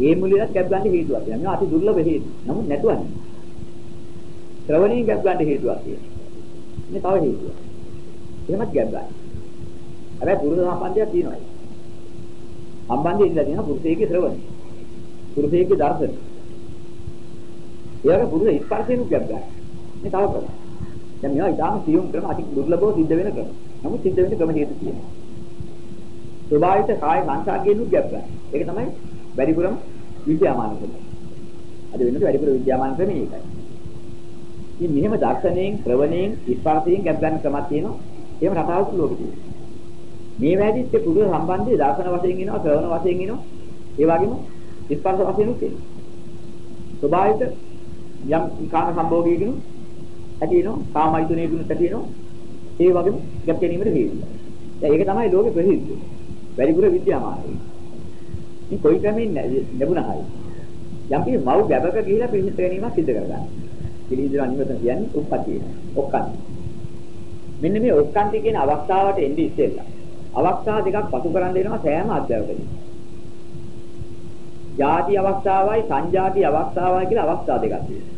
ඒ මුලියත් ගැප් ගන්න හේතුවක් තියෙනවා. මේවා අති දුර්ලභ හේතු. නමුත් නැතුවන්නේ. ශ්‍රවණයෙන් ගැප් ගන්න හේතුවක් තියෙනවා. මේ තව හේතුවක්. එහෙමත් ගැප් ගන්න. හැබැයි පුරුෂ සම්බන්ධයක් තියෙනවා. සම්බන්ධය ඉඳලා තියෙනවා පුරුෂයෙක්ගේ ශ්‍රවණය. පුරුෂයෙක්ගේ දර්ශනය. ඊළඟ පුරුෂ ස්පර්ශයෙන් ගැප් ගන්න. මේ තව කරා. දැන් මේවා ඊටාම සියුම් ක්‍රම අති දුර්ලභව සිද්ධ වෙන ක්‍රම. නමුත් සිද්ධ වෙන ක්‍රම හේතු තියෙනවා. ස්වභාවිත කාය සංසාරයෙන් ගැප් ගන්න. ඒක තමයි වැඩිපුරම විද්‍යාමාන ක්‍රම. අද වෙනකොට වැඩිපුර විද්‍යාමාන ක්‍රමය ඒකයි. ඉතින් මෙහෙම දර්ශනයෙන්, ශ්‍රවණයෙන්, ස්පර්ශයෙන් ගැප් ගන්න ක්‍රමක් තියෙනවා. එහෙම රටාවක් ලෝකෙ තියෙනවා. මේ වැඩිත් ඒ පුදුම සම්බන්ධය දර්ශන වශයෙන් එනවා, ශ්‍රවණ වශයෙන් එනවා. ඒ වගේම ස්පර්ශ වශයෙන් උත් එනවා. ස්වභාවිත යම් කාම සම්භෝගයකින් ඇති වෙනවා, කාමයිතුනේකින් ඇති වෙනවා. ඒ වගේම ගැප් ගැනීමට හේතුව. දැන් ඒක තමයි ලෝකෙ ප්‍රසිද්ධ. වැඩිපුර විද්‍යාමානයි. ඉතින් කොයි ක්‍රමෙන් ලැබුණා හරි. යම් කිසි මව් ගැබක ගිහිලා පිළිසිත ගැනීමක් සිදු කරගන්න. පිළිඳිනවා නිවසන කියන්නේ උප්පතිය. ඔක්කන්ති. මෙන්න මේ ඔක්කන්ති කියන අවස්ථාවට එන්නේ ඉස්සෙල්ලා. අවස්ථා දෙකක් පසු කරන් දෙනවා සෑම අධ්‍යයනකදී. ಜಾති අවස්ථාවයි සංජාති අවස්ථාවයි කියලා අවස්ථා දෙකක් තියෙනවා.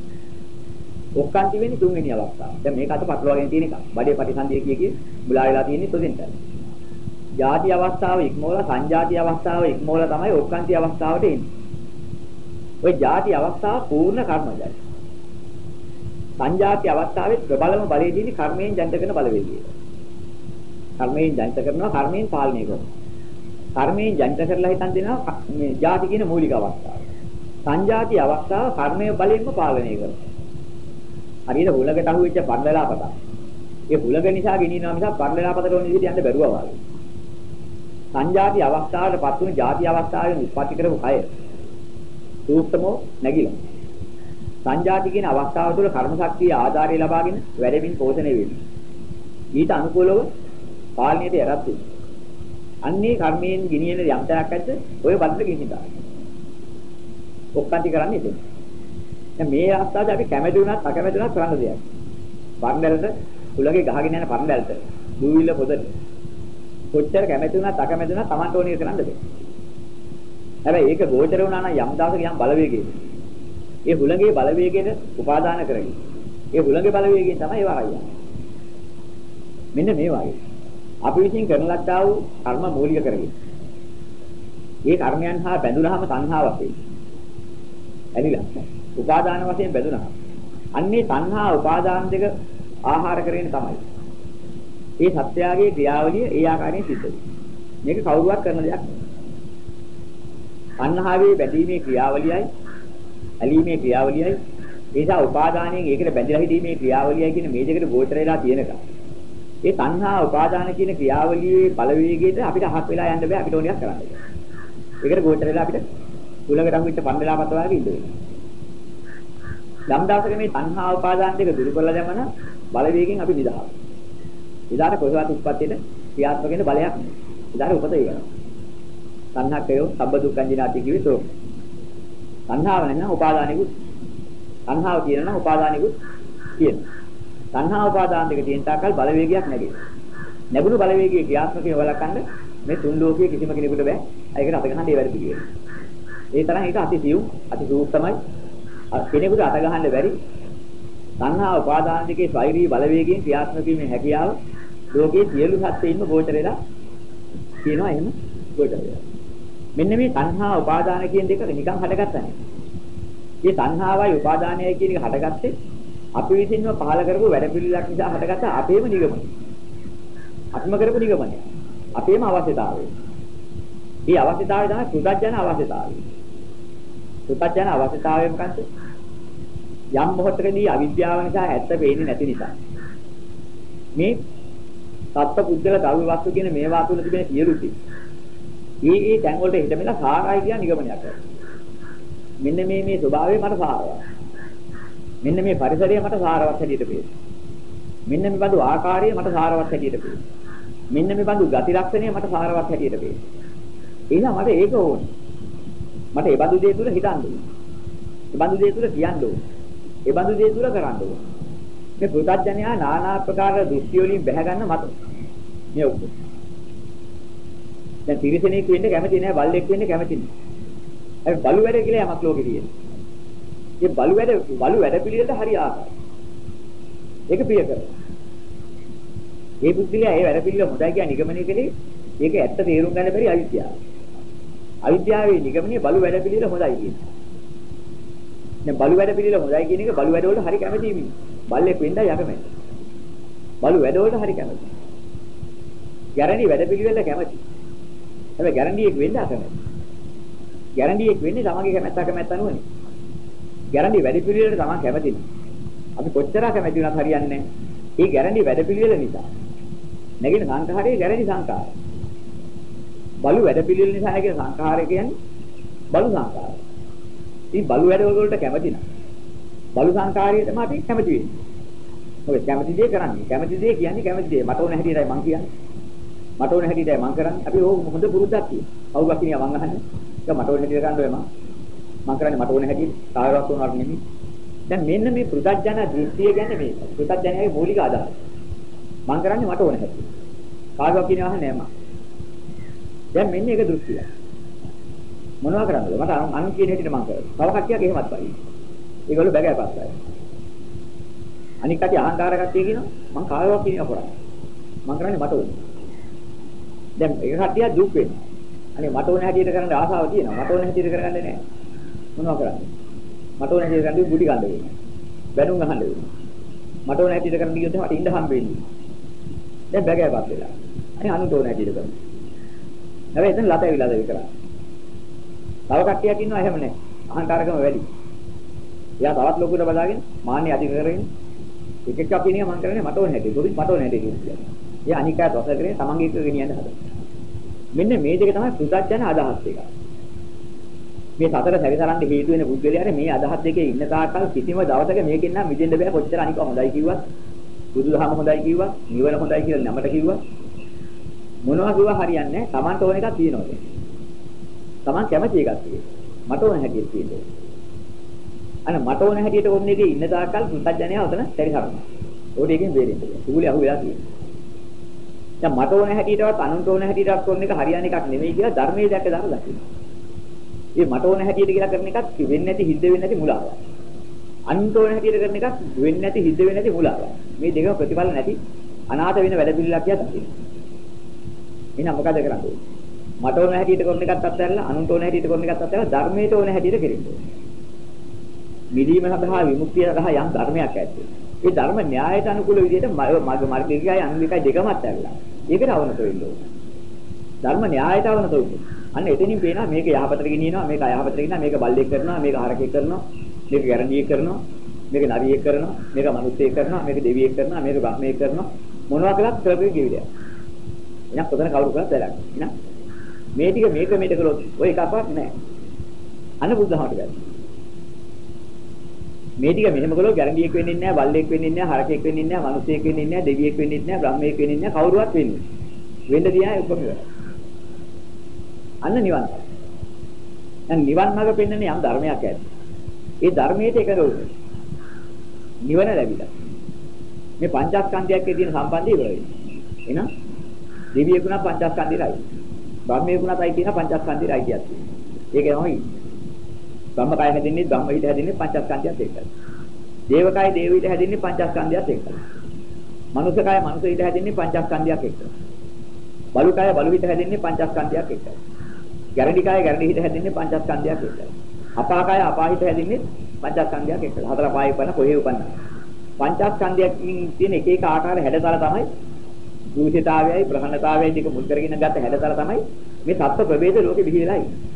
ඔක්කන්ති වෙන්නේ තුන්වෙනි අවස්ථාව. දැන් මේක අත පටලවාගෙන තියෙන එක. බඩේ පටිසන්ධිය කිය කිය මුලා වෙලා තියෙන්නේ ප්‍රසෙන්ටර්. ಜಾති අවස්ථාව ඉක්මවලා සංජාති අවස්ථාව ඉක්මවලා තමයි ඔක්කන්ති අවස්ථාවට එන්නේ. ওই ಜಾති අවස්ථාව පූර්ණ කර්මජයි. සංජාති අවස්ථාවේ ප්‍රබලම බලයේ තියෙන කර්මයෙන් ජනිත කරන බලවේගය. කර්මයෙන් ජනිත කරනවා කර්මයෙන් පාලනය කරනවා. කර්මයෙන් ජනිත කරලා හිතන් දෙනවා මේ ಜಾති කියන මූලික අවස්ථාව. සංජාති අවස්ථාව කර්මයේ බලයෙන්ම පාලනය කරනවා. හරියට හුලකට අහුවෙච්ච පරලලාපත. ඒ හුලක නිසා ගෙනිනවා මිසක් පරලලාපතට ඕන විදිහට යන්න බැරුවා වගේ. සංජාති අවස්ථාවටපත් වුණු ಜಾති අවස්ථාවෙන් උත්පත්ති කරපු කය සූක්ෂමෝ නැගිලා. සංජාති කියන අවස්ථාව තුළ කර්ම ශක්තිය ආධාරය ලබාගෙන වැඩමින් පෝෂණය වෙනවා. ඊට අනුකූලව පාලනයට යරත් වෙනවා. අන්නේ කර්මයෙන් ගෙනියන යම්තයක් ඇද්ද ඔය බද්ද ගෙනිදා. ඔක්කාන්ති කරන්නේ එතන. දැන් මේ අවස්ථාවේ අපි කැමැති වුණත් අකමැති වුණත් කරන්න දෙයක්. පරණදලට උලගේ ගහගෙන යන පරණදලට දූවිල්ල පොදට කොච්චර කැමැති වුණත් අකමැති වුණත් Tamanට ඕනේ කරන්න බෑ. හැබැයි ඒක ගෝචර වුණා නම් යම් දවසක යම් බලවේගයක. ඒ හුළඟේ බලවේගයට උපාදාන කරගෙන. ඒ හුළඟේ බලවේගයෙන් තමයි ඒවා අයියා. මෙන්න මේ වගේ. අපි විසින් කරන ලද්දා වූ කර්ම මූලික කරගෙන. ඒ කර්මයන් හා බැඳුනහම තණ්හාවක් වෙයි. ඇලිලා. උපාදාන වශයෙන් බැඳුනහම. අන්නේ තණ්හා උපාදාන දෙක ආහාර කරගෙන තමයි. ඒ සත්‍යයේ ක්‍රියාවලිය ඒ ආකාරයෙන් සිද්ධ වෙන්නේ. මේක කවුරුවක් කරන දෙයක් නෙවෙයි. තණ්හාවේ බැඳීමේ ක්‍රියාවලියයි ඇලීමේ ක්‍රියාවලියයි ඒ නිසා උපාදානයෙන් ඒකට බැඳලා හිටීමේ ක්‍රියාවලියයි කියන මේ දෙකට ගෝචර වෙලා තියෙනකම් ඒ තණ්හා උපාදාන කියන ක්‍රියාවලියේ බලවේගයට අපිට අහක් වෙලා යන්න බෑ අපිට ඕන එකක් කරන්න. ඒකට ගෝචර වෙලා අපිට කුලකට අහුවෙච්ච පන් වෙලා පත වගේ ඉන්න වෙනවා. යම් දවසක මේ තණ්හා උපාදාන දෙක දුරු කරලා දැමන බලවේගයෙන් අපි නිදහස්. ඉදාට කොහොමවත් උත්පත්තියට ක්‍රියාත්මක වෙන බලයක් නෑ. ඉදාට උපත වෙනවා. තණ්හකයෝ සබ්බ දුක්ඛංජිනාති කිව්වේ තෝ. තණ්හාව නැත්නම් උපාදානෙකුත්. තණ්හාව කියනවා උපාදානෙකුත් කියනවා. තණ්හා උපාදාන දෙක තියෙන තාක්කල් බලවේගයක් නැගෙයි. නැගුණු බලවේගයේ ක්‍රියාත්මකව වලකන්න මේ තුන් ලෝකයේ කිසිම කෙනෙකුට බෑ. ඒකට අත ගන්න ඒ වැඩ පිළිවෙල. ඒ තරම් ඒක අති සියුම්, අති සූක්ෂමයි. කෙනෙකුට අත ගහන්න බැරි තණ්හා උපාදාන දෙකේ ස්වෛරී බලවේගයෙන් ක්‍රියාත්මක වීමේ හැකියාව ලෝකයේ සියලු සත්ත්වයින්ම ගෝචරෙලා කියනවා එහෙම ගෝචරෙලා. මෙන්න මේ තණ්හා උපාදාන කියන දෙක නිකන් හටගත්තා නේ. මේ තණ්හාවයි උපාදානයයි කියන එක හටගත්තේ අපි විසින්ම පහල කරපු වැඩ පිළිලක් නිසා හටගත්ත අපේම නිගමනය. අත්ම කරපු නිගමනය. අපේම අවශ්‍යතාවය. මේ අවශ්‍යතාවය තමයි පුදජන අවශ්‍යතාවය. පුදජන අවශ්‍යතාවය මොකද්ද? යම් මොහොතකදී අවිද්‍යාව නිසා ඇත්ත පේන්නේ නැති නිසා. මේ සත්ත්ව පුද්ගල ද්‍රව්‍ය වස්තු කියන මේවා තුළ තිබෙන සියලු ටි. ඒ ඒ තැන් වලට හිටමෙලා සාරයි කියන නිගමනයක් කරනවා. මෙන්න මේ මේ ස්වභාවය මට සාරවත්. මෙන්න මේ පරිසරය මට සාරවත් හැටියට පේනවා. මෙන්න මේ බඳු ආකාරය මට සාරවත් හැටියට පේනවා. මෙන්න මේ බඳු ගති ලක්ෂණය මට සාරවත් හැටියට පේනවා. එහෙනම් මට ඒක ඕනේ. මට ඒ බඳු දේ තුල හිතන්න ඕනේ. ඒ බඳු දේ තුල කියන්න ඕනේ. ඒ බඳු දේ තුල කරන්න ඕනේ. මේ පුතඥයා নানা ආකාර දෘෂ්ටි වලින් බැහැ ගන්න මත. මේ ඔක්කොම. දැන් තිරිසනෙක් වෙන්න කැමති නෑ බල්ලෙක් වෙන්න කැමති නෑ. ඒ බලු වැඩ කියලා යමක් ලෝකේ තියෙනවා. ඒ බලු වැඩ බලු වැඩ පිළිවෙලට හරි ආසයි. ඒක ප්‍රිය කරනවා. ඒ බුද්ධිලා ඒ වැඩ පිළිවෙල හොඳයි කියන නිගමනය කලේ ඒක ඇත්ත තේරුම් ගන්න බැරි අවිද්‍යාව. අවිද්‍යාවේ නිගමනය බලු වැඩ පිළිවෙල හොඳයි කියනවා. දැන් බලු වැඩ පිළිවෙල හොඳයි කියන එක බලු වැඩ වලට හරි කැමතියි මිනිහ. බල්ලෙක් වෙන්නයි යකමැයි. බලු වැඩ වලට හරි කැමතියි. ගැරන්ටි වැඩ පිළිවෙල කැමතියි. හැබැයි ගැරන්ටියෙක් වෙන්න අකමැති. ගැරන්ටියෙක් වෙන්නේ තමන්ගේ කැමැත්ත අකමැත්ත අනුවනේ. ගැරන්ටි වැඩ පිළිවෙලට තමන් කැමති නෑ. අපි කොච්චර කැමති වුණත් හරියන්නේ නෑ. ඒ ගැරන්ටි වැඩ පිළිවෙල නිසා. නැගින සංඛාරයේ ගැරන්ටි සංඛාරය. බලු වැඩ පිළිවෙල නිසා නැගින සංඛාරය කියන්නේ බලු සංඛාරය. ඉතින් බලු වැඩ වලට කැමති නෑ. බලු සංඛාරය තමයි අපි කැමති වෙන්නේ. මොකද කැමති දේ කරන්නේ. කැමති දේ කියන්නේ කැමති දේ. මට ඕන හැටියටයි මං කියන්නේ. මට ඕන හැටියටයි මං කරන්නේ. අපි ඕක හොඳ පුරුද්දක් තියෙනවා. කවුරුක් කියනවා මං අහන්නේ. ඒක මට ඕන හැටියට කරන්න ඕනේ මං. මම කරන්නේ මට ඕන හැටියට කායවත් උනාට නෙමෙයි. දැන් මෙන්න මේ පෘථග්ජන දෘෂ්ටිය කියන්නේ මේක. පෘථග්ජනයේ මූලික අදහස. මම කරන්නේ මට ඕන හැටියට. කායවත් කියනවා නෑ මම. දැන් මෙන්න එක දෘෂ්ටිය. මොනවා කරන්නද? මට අනුන් කියන හැටියට මම කරනවා. තව කට්ටියක් එහෙමත් බලයි. ඒගොල්ලෝ බැගෑපස්සයි. අනික් කට්ටිය අහංකාර කට්ටිය කියනවා මම කායවත් කියනවා කරන්නේ. මම කරන්නේ මට ඕන. දැන් ඒක කට්ටිය දුක් වෙනවා. අනේ මට ඕන හැටියට කරන්න ආසාව තියෙනවා. මට ඕන හැටියට කරගන්නේ නැහැ. මොනවා කරන්නේ? මට ඕන හැටියට කරන්න බුඩි ගන්න වෙනවා. බැනුම් අහන්න වෙනවා. මට ඕන හැටියට කරන්න ගියොත් මට ඉන්න හම්බ වෙන්නේ. දැන් බැගෑපත් වෙලා. අනේ අනුන්ට ඕන හැටියට කරන්න. හැබැයි එතන ලත ඇවිලාද විතරයි. තව කට්ටියක් ඉන්නවා එහෙම නැහැ. අහංකාරකම වැඩි. එයා තවත් ලොකුට බදාගෙන මාන්නේ අධික කරගෙන එක එක අපි නිකන් මම කරන්නේ මට ඕන හැටියට. උඩින් මට ඕන හැටියට කියන්නේ. එයා අනික් අය දොස් කරගෙන තමන්ගේ එක ගෙනියන්න හදනවා. මෙන්න මේ දෙක තමයි පුසත්ජන අදහස් එක. මේ සතර සැරිසරන්න හේතු වෙන පුද්ගලයාට මේ අදහස් දෙකේ ඉන්න තාක්කල් කිසිම දවසක මේකෙන් නම් මිදෙන්න බෑ කොච්චර අනික හොඳයි කිව්වත් බුදුදහම හොඳයි කිව්වත් නිවන හොඳයි කියලා නමට කිව්වත් මොනවා කිව්වා හරියන්නේ නැහැ. Tamanට ඕන එකක් තියෙනවා. Taman කැමති එකක් තියෙනවා. මට ඕන හැටියට තියෙනවා. අනේ මට ඕන හැටියට ඕන එකේ ඉන්න තාක්කල් පුත්තජනයා උතන සැරිසරනවා. ඕක එකෙන් බේරෙන්න බෑ. සුගුලේ අහු වෙලා තියෙනවා. දැන් මට ඕන හැටියටවත් අනුන්ට ඕන හැටියටවත් කරන එක හරියන්නේ එකක් නෙමෙයි කියලා ධර්මයේ දැක්ක දාලා දකින්න. ඒ මට ඕන හැටියට කියලා කරන එකක් වෙන්නේ නැති හිද්ද වෙන්නේ නැති මුලාවක්. අනුන්ට ඕන හැටියට කරන එකක් වෙන්නේ නැති හිද්ද වෙන්නේ නැති මුලාවක්. මේ දෙකම ප්‍රතිඵල නැති අනාථ වෙන වැඩ පිළිලක් කියලා දකින්න. එහෙනම් මොකද කරන්නේ? මට ඕන හැටියට කරන එකත් අත්හැරලා අනුන්ට ඕන හැටියට කරන එකත් අත්හැරලා ධර්මයට ඕන හැටියට කෙරෙන්න ඕනේ. මිදීම සඳහා විමුක්තිය සඳහා යම් ධර්මයක් ඇත්තේ. ඒ ධර්ම න්‍යායයට අනුකූල විදිහට මග මාර්ගිකයි අනුලිකයි දෙකම අත්හැරලා. ඒකට අවනත වෙන්න ඕනේ. ධර්ම න්‍යායයට අවනත වෙන්න. අන්න එතනින් පේනවා මේක යහපතට ගෙනියනවා මේක අයහපතට ගෙනියනවා මේක බල්ලෙක් කරනවා මේක හරකෙක් කරනවා මේක ගැරන්ඩියෙක් කරනවා මේක නරියෙක් කරනවා මේක මනුස්සයෙක් කරනවා මේක දෙවියෙක් කරනවා මේක බ්‍රහ්මයෙක් කරනවා මොනවා කළත් කරපේ ජීවිතය. එහෙනම් කොතන කවුරු කරත් වැඩක්. එහෙනම් මේ ටික මේක මේක කළොත් ඔය එකක්වත් නැහැ. අන්න බුද්ධහමට බැහැ. මේ ටික මෙහෙම කළොත් ගැරන්ඩියෙක් වෙන්නේ නැහැ, බල්ලෙක් වෙන්නේ නැහැ, හරකෙක් වෙන්නේ නැහැ, මනුස්සයෙක් වෙන්නේ නැහැ, දෙවියෙක් වෙන්නේ නැහැ, බ්‍රහ්මයෙක් වෙන්නේ නැහැ, කවුරුවත් වෙන්නේ නැහැ. වෙන්න දිහා ඔක්කොම ඉවරයි. අන්න නිවන්. දැන් නිවන් මාර්ග පෙන්වන්නේ යම් ධර්මයක් ඇද්ද. ඒ ධර්මයට එකඟ වුණා. නිවන ලැබිලා. මේ පංචස්කන්ධයක්ගේ තියෙන සම්බන්ධය ඉවරයි. එහෙනම් දෙවියෙකුණා පංචස්කන්ධයයි. බ්‍රහ්මයෙකුණායි තියෙන පංචස්කන්ධයයි අයිතියක් තියෙනවා. ඒක තමයි. බ්‍රහ්ම කය හැදෙන්නේ බ්‍රහ්ම හිත හැදෙන්නේ පංචස්කන්ධයත් එක්කයි. දේව කය දේව හිත හැදෙන්නේ පංචස්කන්ධයත් එක්කයි. මනුෂ්‍ය කය මනුෂ්‍ය හිත හැදෙන්නේ පංචස්කන්ධයක් එක්කයි. බලු කය බලු හිත හැදෙන්නේ පංචස්කන්ධයක් එක්කයි. ගැරඩි කය ගැරඩි හිත හැදෙන්නේ පංචස්කන්ධයක් එක්කයි. අපා කය අපා හිත හැදෙන්නේ පංචස්කන්ධයක් එක්කයි. හතර පහේ උපන්න කොහේ උපන්නා. පංචස්කන්ධයකින් තියෙන එක එක ආකාර හැඩතල තමයි දූෂිතාවයයි ප්‍රහණතාවයයි ටික මුල් කරගෙන ගත්ත හැඩතල තමයි මේ සත්ත්ව ප්‍රභේද ලෝකෙ බිහිලා ඉන්නේ.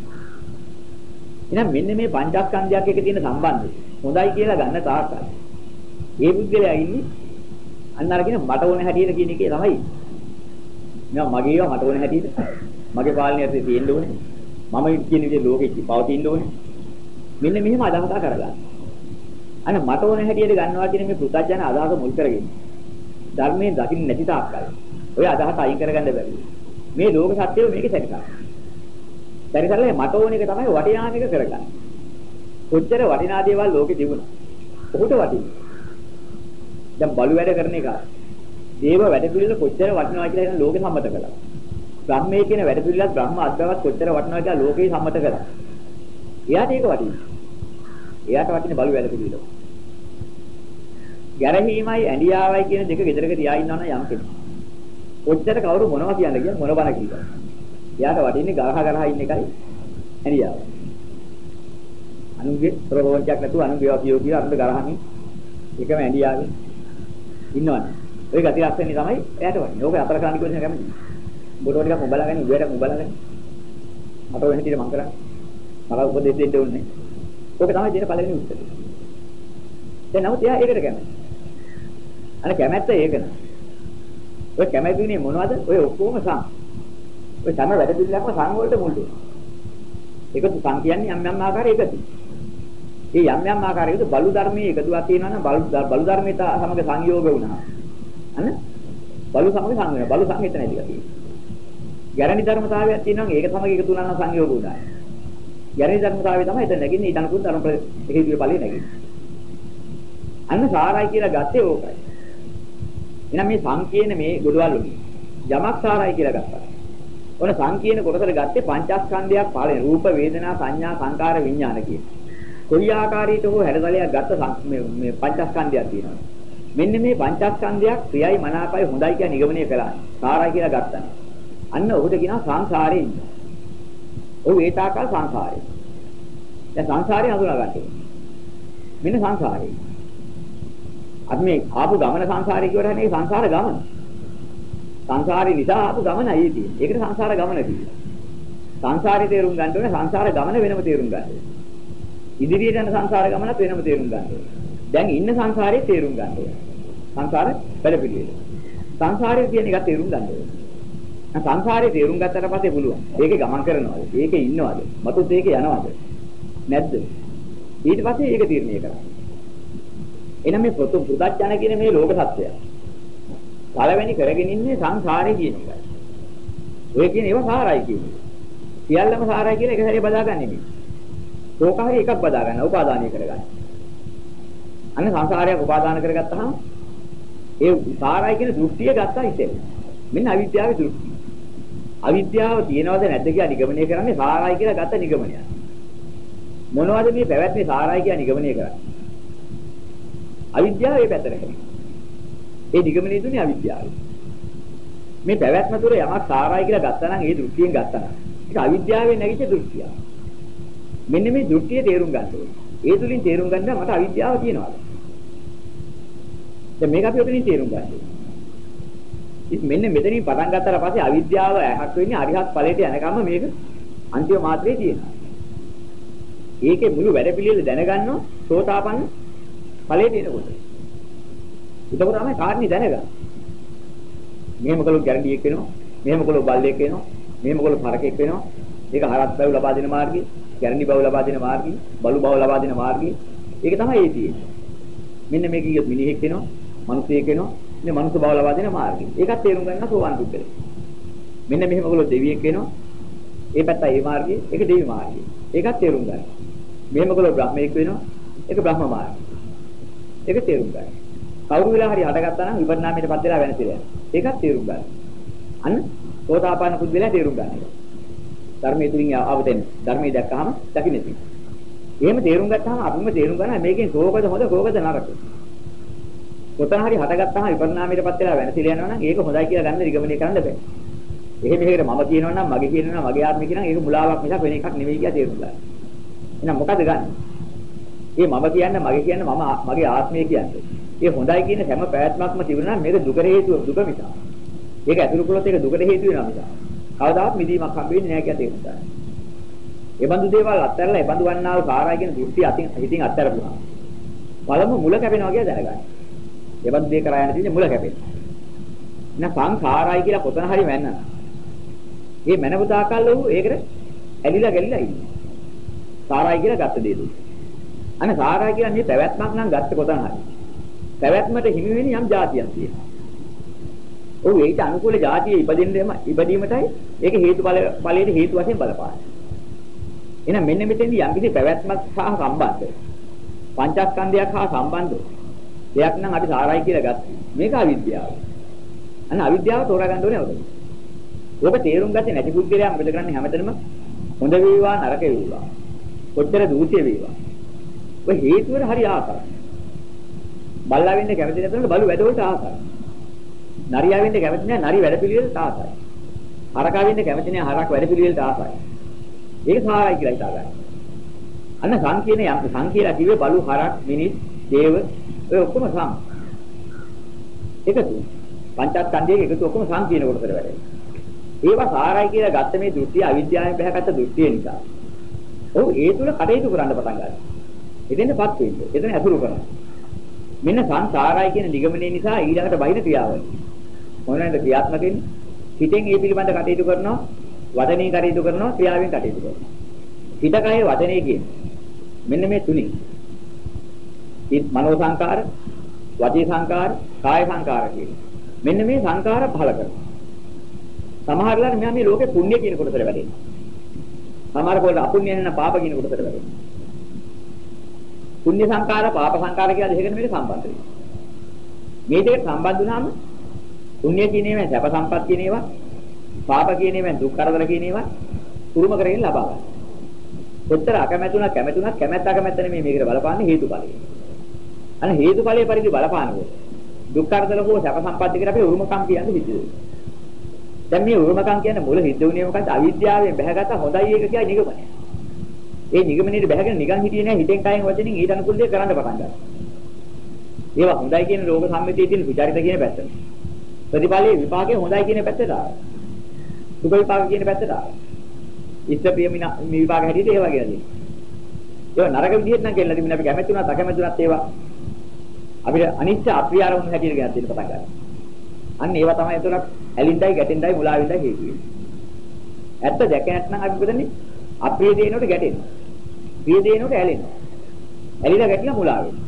එහෙනම් මෙන්න මේ පංචස්කන්ධයක් එක්ක තියෙන සම්බන්ධය හොඳයි කියලා ගන්න තාක්කල්. ඒ බුද්ධලයා ඉන්නේ අන්න අරගෙන මට ඕන හැටියට කියන එකේ තමයි. නෑ මගේ ඒවා මට ඕන හැටියට මගේ පාලනය ඇතුලේ තියෙන්න ඕනේ. මම කියන විදිහේ ලෝකෙ පවතින්න ඕනේ. මෙන්න මෙහෙම අදහස කරගන්න. අන්න මට ඕන හැටියට ගන්නවා කියන මේ පුතඥ අදහස මුල් කරගෙන ධර්මයෙන් දකින්න නැති තාක්කල් ඔය අදහස අයින් කරගන්න බැරි. මේ ලෝක සත්‍යය මේකේ සැරිසරන. සැරිසරලා මට ඕන එක තමයි වටිනාම එක කරගන්න. කොච්චර වටිනා දේවල් ලෝකේ තිබුණා. ඔහුට වටින්නේ. දැන් බලු වැඩ කරන එක. දේව වැඩ පිළිවෙල කොච්චර වටිනවා කියලා හිතන ලෝකෙ සම්මත කළා. බ්‍රහ්මයේ කියන වැඩ පිළිවෙලත් බ්‍රහ්ම අද්භවත් කොච්චර වටිනවා කියලා ලෝකේ සම්මත කළා. එයාට ඒක වටිනවා. එයාට වටින බලු වැඩ පිළිවෙල. ගැරහීමයි ඇඬියාවයි කියන දෙක ගෙදරක තියා ඉන්නවනම් යම් කෙනෙක්. කොච්චර කවුරු මොනවා කියන්නේ කියන මොන බණ කියනවා. එයාට වටින්නේ ගරහ ගරහ ඉන්න එකයි ඇඬියාව. අනුන්ගේ ප්‍රබෝධයක් නැතුව අනුන්ගේ කියෝ කියලා අනුන්ට ගරහන්නේ එකම ඇඬියාවේ ඉන්නවනේ. ওই ගතිය අස්සෙන්නේ තමයි එයාට වටින්නේ. ඕක අතර කරන්න කිව්වොත් කැමති. බොඩෝ ටිකක් උඹලාගෙන උඹට උඹලාගෙන. මට ඔය හැටියට මං කරන්නේ. මම උපදෙස් දෙන්න ඕනේ. ඕක තමයි දෙන පළවෙනි උත්තරේ. දැන් නමුත් එයා ඒකට කැමති. අනේ කැමැත්ත ඒක නේ. ඔය කැමැතිනේ මොනවද? ඔය ඔක්කොම සම්. ඔය තම වැඩ පිළිලක්ම සං වලට මුල් වෙනවා. ඒකත් සං කියන්නේ යම් යම් ආකාරයක එකතු. මේ යම් යම් ආකාරයකට බලු ධර්මයේ එකතුවක් තියෙනවා නම් බලු බලු ධර්මයට සමග සංයෝග වුණා. අන බලු සමග සං වෙනවා. බලු සං එතන ඉතිලා තියෙනවා. ගැරණි ධර්මතාවයක් තියෙනවා ඒක සමග එකතු වුණා නම් සංයෝග වුණා. ගැරණි ධර්මතාවය තමයි එතන නැගින්නේ ඊට අනුකූල ධර්ම එකේ ඵලෙ නැගින්නේ. අන්න සාරයි කියලා ගත්තේ ඕකයි. එහෙනම් මේ සංකීර්ණ මේ ගොඩවල් උනේ. යමක් සාරයි කියලා ගත්තා. ඔන සංකීර්ණ කොටසට ගත්තේ පංචස්කන්ධයක් පාලන රූප වේදනා සංඥා සංකාර විඥාන කියන. කොයි ආකාරයකට හෝ හැඩතලයක් ගත්ත මේ පංචස්කන්ධයක් තියෙනවා. මෙන්න මේ පංචස්කන්ධයක් ප්‍රියයි මනාපයි හොඳයි කියන නිගමනය කළා. සාරයි කියලා ගත්තා. අන්න ඔහුට කියනවා සංසාරේ ඉන්න. ඔහු ඒ තාකල් සංසාරේ. දැන් සංසාරේ හඳුනා ගන්න මෙන්න සංසාරේ. අපි මේ ආපු ගමන සංසාරේ කියවට නේ සංසාර ගමන. සංසාරේ නිසා ආපු ගමනයි ඒ තියෙන්නේ. ඒකට සංසාර ගමන කියනවා. සංසාරේ තේරුම් ගන්න ඕනේ සංසාර ගමන වෙනම තේරුම් ගන්න ඕනේ. ඉදිරියට යන සංසාර ගමනත් වෙනම තේරුම් ගන්න ඕනේ. දැන් ඉන්න සංසාරේ තේරුම් ගන්න ඕනේ. සංසාර පෙරපිළිවෙල. සංසාරේ කියන එක තේරුම් ගන්න ඕනේ. සංසාරේ තේරුම් ගත්තට පස්සේ පුළුවන්. ඒකේ ගමන් කරනවද? ඒකේ ඉන්නවද? මතුත් ඒකේ යනවද? නැද්ද? ඊට පස්සේ ඒක තීරණය කරන්න. එහෙනම් මේ පොතු පුදච්චන කියන මේ ලෝක සත්‍යය. පළවෙනි කරගෙන ඉන්නේ සංසාරේ කියන එකයි. ඔය කියන ඒවා සාරයි කියන්නේ. සියල්ලම සාරයි කියලා එක සැරේ බදාගන්නේ නෙමෙයි. ඕක හරි එකක් බදා ගන්න, උපාදානීය කරගන්න. අන්න සංසාරයක් උපාදාන කරගත්තාම ඒ සාරයි කියන දෘෂ්ටිය ගත්තා ඉතින්. මෙන්න අවිද්‍යාවේ දෘෂ්ටිය. අවිද්‍යාව තියෙනවද නැද්ද කියලා නිගමනය කරන්නේ සාරයි කියලා ගත්ත නිගමනයක්. මොනවද මේ පැවැත්මේ සාරයි කියලා නිගමනය කරන්නේ? අවිද්‍යාව ඒ පැත්තට හැරෙනවා. ඒ නිගමනයේ තුනේ අවිද්‍යාවයි. මේ පැවැත්ම තුර යමක් සාරයි කියලා ගත්තා නම් ඒ දෘෂ්ටියෙන් ගත්තා නම් ඒක අවිද්‍යාවෙන් නැගිච්ච දෘෂ්ටිය. මෙන්න මේ දෘෂ්ටිය තේරුම් ගන්න ඕනේ. ඒ තුලින් තේරුම් ගන්න මට අවිද්‍යාව තියෙනවා. දැන් මේක අපි උතනින් තේරුම් ගන්න ඕනේ. ඉතින් මෙන්න මෙතනින් පටන් ගත්තාට පස්සේ අවිද්‍යාව ඇහක් වෙන්නේ අරිහත් ඵලයට යනකම් මේක අන්තිම මාත්‍රේ තියෙනවා. ඒකේ මුළු වැඩ පිළිවෙල දැනගන්නෝ සෝතාපන්න ඵලයේ දෙනකොට. ඒක තමයි කාරණේ දැනගන්න. මෙහෙම කළොත් ගැරන්ඩියක් වෙනවා. මෙහෙම කළොත් බල්ලෙක් වෙනවා. මෙහෙම කළොත් හරකෙක් වෙනවා. ඒක හරක් බව ලබා දෙන මාර්ගය, ගැරන්ඩි බව ලබා දෙන මාර්ගය, බලු බව ලබා දෙන මාර්ගය. ඒක තමයි ඒ තියෙන්නේ. මෙන්න මේක කියොත් මිනිහෙක් වෙනවා, මිනිසෙක් වෙනවා. මේ මනුස්ස බව ලබා දෙන මාර්ගය. ඒකත් තේරුම් ගන්න සෝවාන් පුද්ගලයා. මෙන්න මෙහෙම කළොත් දෙවියෙක් වෙනවා. ඒ පැත්ත ඒ මාර්ගය, ඒක දෙවි මාර්ගය. ඒකත් තේරුම් ගන්න. මෙහෙම කළොත් බ්‍රහ්මයෙක් වෙනවා. ඒක බ්‍රහ්ම මාර්ගය. ඒක තේරුම් ගන්න. කවුරු වෙලා හරි හටගත්තා නම් විපරිණාමයටපත් වෙලා වෙනසිලා යනවා. ඒකත් තේරුම් ගන්න. අන්න සෝතාපන්න පුද්ගලයා තේරුම් ගන්න එක. ධර්මයේ තුලින් ආවතෙන් ධර්මයේ දැක්කහම දකින්නේ. එහෙම තේරුම් ගත්තාම අපිම තේරුම් ගන්නවා මේකෙන් කෝකද හොඳ කෝකද නරක. කොතන හරි හටගත්තාම විපරිණාමයටපත් වෙලා වෙනසිලා යනවා නම් ඒක හොඳයි කියලා ගන්න නිගමනය කරන්න බෑ. එහෙම මෙහෙකට මම කියනවා නම් මගේ කියනවා මගේ ආත්මය කියනවා ඒක මුලාවක් මිසක් වෙන එකක් නෙවෙයි කියලා තේරුම් ගන්න. එහෙනම් මොකද ගන්න? මේ මම කියන්නේ මගේ කියන්නේ මම මගේ ආත්මය කියන්නේ. ඒ හොඳයි කියන හැම පැවැත්මක්ම තිබුණා නම් මේක දුකට හේතුව දුක නිසා. ඒක ඇතුළු කළොත් ඒක දුකට හේතු වෙනවා නිසා. කවදාවත් මිදීමක් හම්බෙන්නේ නැහැ කියලා තේරුම් ගන්න. ඒ බඳු දේවල් අත්හැරලා ඒ බඳු වන්නා වූ කාරණා කියන දෘෂ්ටි අතින් හිතින් අත්හැරපුවා. පළමු මුල කැපෙනවා කියලා දැනගන්න. ඒ බඳු දේ කරා යන තියෙන්නේ මුල කැපෙනවා. එහෙනම් සංඛාරයි කියලා කොතන හරි මැන්නන. මේ මැනපු තාකල් වූ ඒකට ඇලිලා ගැලිලා ඉන්නේ. සාරයි කියලා ගත්ත දේ දුන්න. අනේ සාරයි කියන්නේ පැවැත්මක් නම් ගත්ත කොතන හරි. පැවැත්මට හිමි වෙන යම් જાතියක් තියෙනවා. ඔව් ඒකට අනුකූල જાතිය ඉපදෙන්නම ඉපදීමටයි ඒක හේතු ඵල ඵලයේ හේතු වශයෙන් බලපාන්නේ. එහෙනම් මෙන්න මෙතෙන්දී යම් කිසි පැවැත්මක් සහ සම්බන්ධ පංචස්කන්ධයක් හා සම්බන්ධ දෙයක් නම් අපි සාරයි කියලා ගත්තා. මේක අවිද්‍යාව. අන්න අවිද්‍යාව තෝරා ගන්න ඕනේ අවුරුදු. ඔබ තේරුම් ගත්තේ නැති පුද්ගලයා මොකද කරන්නේ හැමතැනම හොඳ වේවා නරක වේවා. කොච්චර දූෂ්‍ය වේවා. ඔය හේතුවල හරි ආකාරයි. බල්ලා වෙන්න කැමති නැතුනට බලු වැඩවලට ආසයි. නරියා වෙන්න කැමති නැහැ නරි වැඩ පිළිවෙලට ආසයි. හරකා වෙන්න කැමති නැහැ හරක් වැඩ පිළිවෙලට ආසයි. ඒක සාරයි කියලා හිතා ගන්න. අන්න සං කියන යම් සං කියලා කිව්වේ බලු හරක් මිනිස් දේව ඔය ඔක්කොම සං. එකතු. පංචස්කන්ධයේ එකතු ඔක්කොම සං කියන කොටසට වැඩේ. ඒවා සාරයි කියලා ගත්ත මේ දෘෂ්ටිය අවිද්‍යාවෙන් බහැගත්ත දෘෂ්ටිය නිසා. ඔව් ඒ තුල කටයුතු කරන්න පටන් ගන්නවා. එතෙන්ටපත් වෙන්නේ. එතන ඇසුරු කරනවා. මෙන්න සංසාරයි කියන නිගමනය නිසා ඊළඟට බයින ක්‍රියාවයි. මොනවාද ක්‍රියාත්මක වෙන්නේ? හිතෙන් ඒ පිළිබඳ කටයුතු කරනවා, වදනේ කටයුතු කරනවා, ක්‍රියාවෙන් කටයුතු කරනවා. හිත කය වදනේ කියන්නේ. මෙන්න මේ තුنين. ඒ මනෝ සංකාර, වාචී සංකාර, කාය සංකාර කියන්නේ. මෙන්න මේ සංකාර පහල කරනවා. සමහරවල් මෙයා මේ ලෝකේ පුණ්‍ය කියන කොටසට වැඩෙනවා. සමහරවල් අපුණ්‍ය නැන පාප කියන කොටසට වැඩෙනවා. පුණ්‍ය සංකාර පාප සංකාර කියලා දෙකකට මේක සම්බන්ධ වෙනවා. මේ දෙක සම්බන්ධ වුණාම පුණ්‍ය කියන ඒවා සැප සම්පත් කියන ඒවා පාප කියන ඒවා දුක් කරදර කියන ඒවා උරුම කරගෙන ලබා ගන්න. කොච්චර අකමැතුණා කැමැතුණා කැමැත්ත අකමැත්ත නෙමෙයි මේකට බලපාන්නේ හේතුඵලය. අන්න හේතුඵලයේ පරිදි බලපානකොට දුක් කරදර හෝ සැප සම්පත් දෙකට අපි උරුමකම් කියන්නේ හිතේ. දැන් මේ උරුමකම් කියන්නේ මුල හිත උනේ මොකද්ද? අවිද්‍යාවෙන් බැහැගත්ත හොඳයි එක කියයි නිගමනය. ඒ නිගමනයේ බැහැගෙන නිකන් හිටියේ නෑ හිතෙන් කයෙන් වචනෙන් ඊට අනුකූල දේ කරන්න පටන් ගන්නවා. ඒවා හොඳයි කියන රෝග සම්මිතියේ තියෙන විචාරිත කියන පැත්ත. ප්‍රතිඵලයේ විපාකයේ හොඳයි කියන පැත්තට ආවා. සුභ විපාක කියන පැත්තට ආවා. ඉෂ්ට ප්‍රිය විපාක හැටියට ඒවා කියලා තියෙනවා. ඒවා නරක විදිහට නම් කියලා තිබුණා අපි කැමති වුණත් අකමැති වුණත් ඒවා අපිට අනිත්‍ය අප්‍රිය ආරමුණු හැටියට ගෙනත් දෙන්න පටන් ගන්නවා. අන්න ඒවා තමයි එතනක් ඇලින්දයි ගැටෙන්දයි මුලාවින්දයි හේතු වෙන්නේ. ඇත්ත දැක නැත්නම් අපි මොකදන්නේ? අප්‍රිය දේනකට ගැටෙනවා. ප්‍රිය දේනකට ඇලෙනවා. ඇලිලා ගැටිලා මුලා වෙනවා.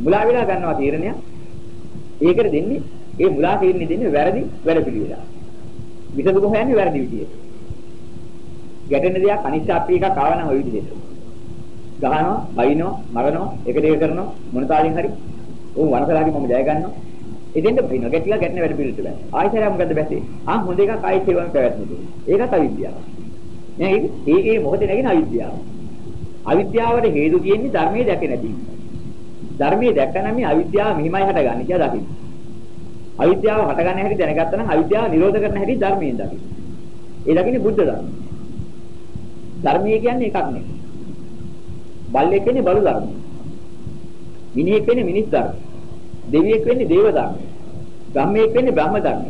මුලා වෙලා ගන්නවා තීරණය. ඒකට දෙන්නේ ඒ මුලා තීරණේ දෙන්නේ වැරදි වැඩ පිළිවෙල. විසඳුම හොයන්නේ වැරදි විදියට. ගැටෙන දෙයක් අනිත්‍ය අප්‍රිය එකක් ආව නම් ওই විදිහට. ගහනවා, බයිනවා, මරනවා, එක දෙක කරනවා මොන තාලින් හරි. උන් වනසලාගේ මම ජය ගන්නවා. එදෙන්න බයිනවා. ගැටිලා ගැටෙන වැඩ පිළිවෙලට බෑ. ආයෙත් මොකද බැසේ? ආ හොඳ එකක් ආයෙත් ඒවම පැවැත්මු. ඒකත් අවිද්‍යාව. නේද? ඒ ඒ මොහොතේ නැගෙන අවිද්‍යාව. අවිද්‍යාවට හේතු තියෙන්නේ ධර්මයේ දැක නැති. ධර්මයේ දැක්කම මේ අවිද්‍යාව මෙහිමයි හටගන්නේ කියලා දකින්න. අවිද්‍යාව හටගන්න හැටි දැනගත්තා නම් අවිද්‍යාව නිරෝධ කරන හැටි ධර්මයෙන් දකින්න. ඒ දකින්නේ බුද්ධ ධර්ම. ධර්මයේ කියන්නේ එකක් නෙවෙයි. බල්ලෙක් වෙන්නේ බලු ධර්ම. මිනිහෙක් වෙන්නේ මිනිස් ධර්ම. දෙවියෙක් වෙන්නේ දේව ධර්ම. බ්‍රහ්මයෙක් වෙන්නේ බ්‍රහ්ම ධර්ම.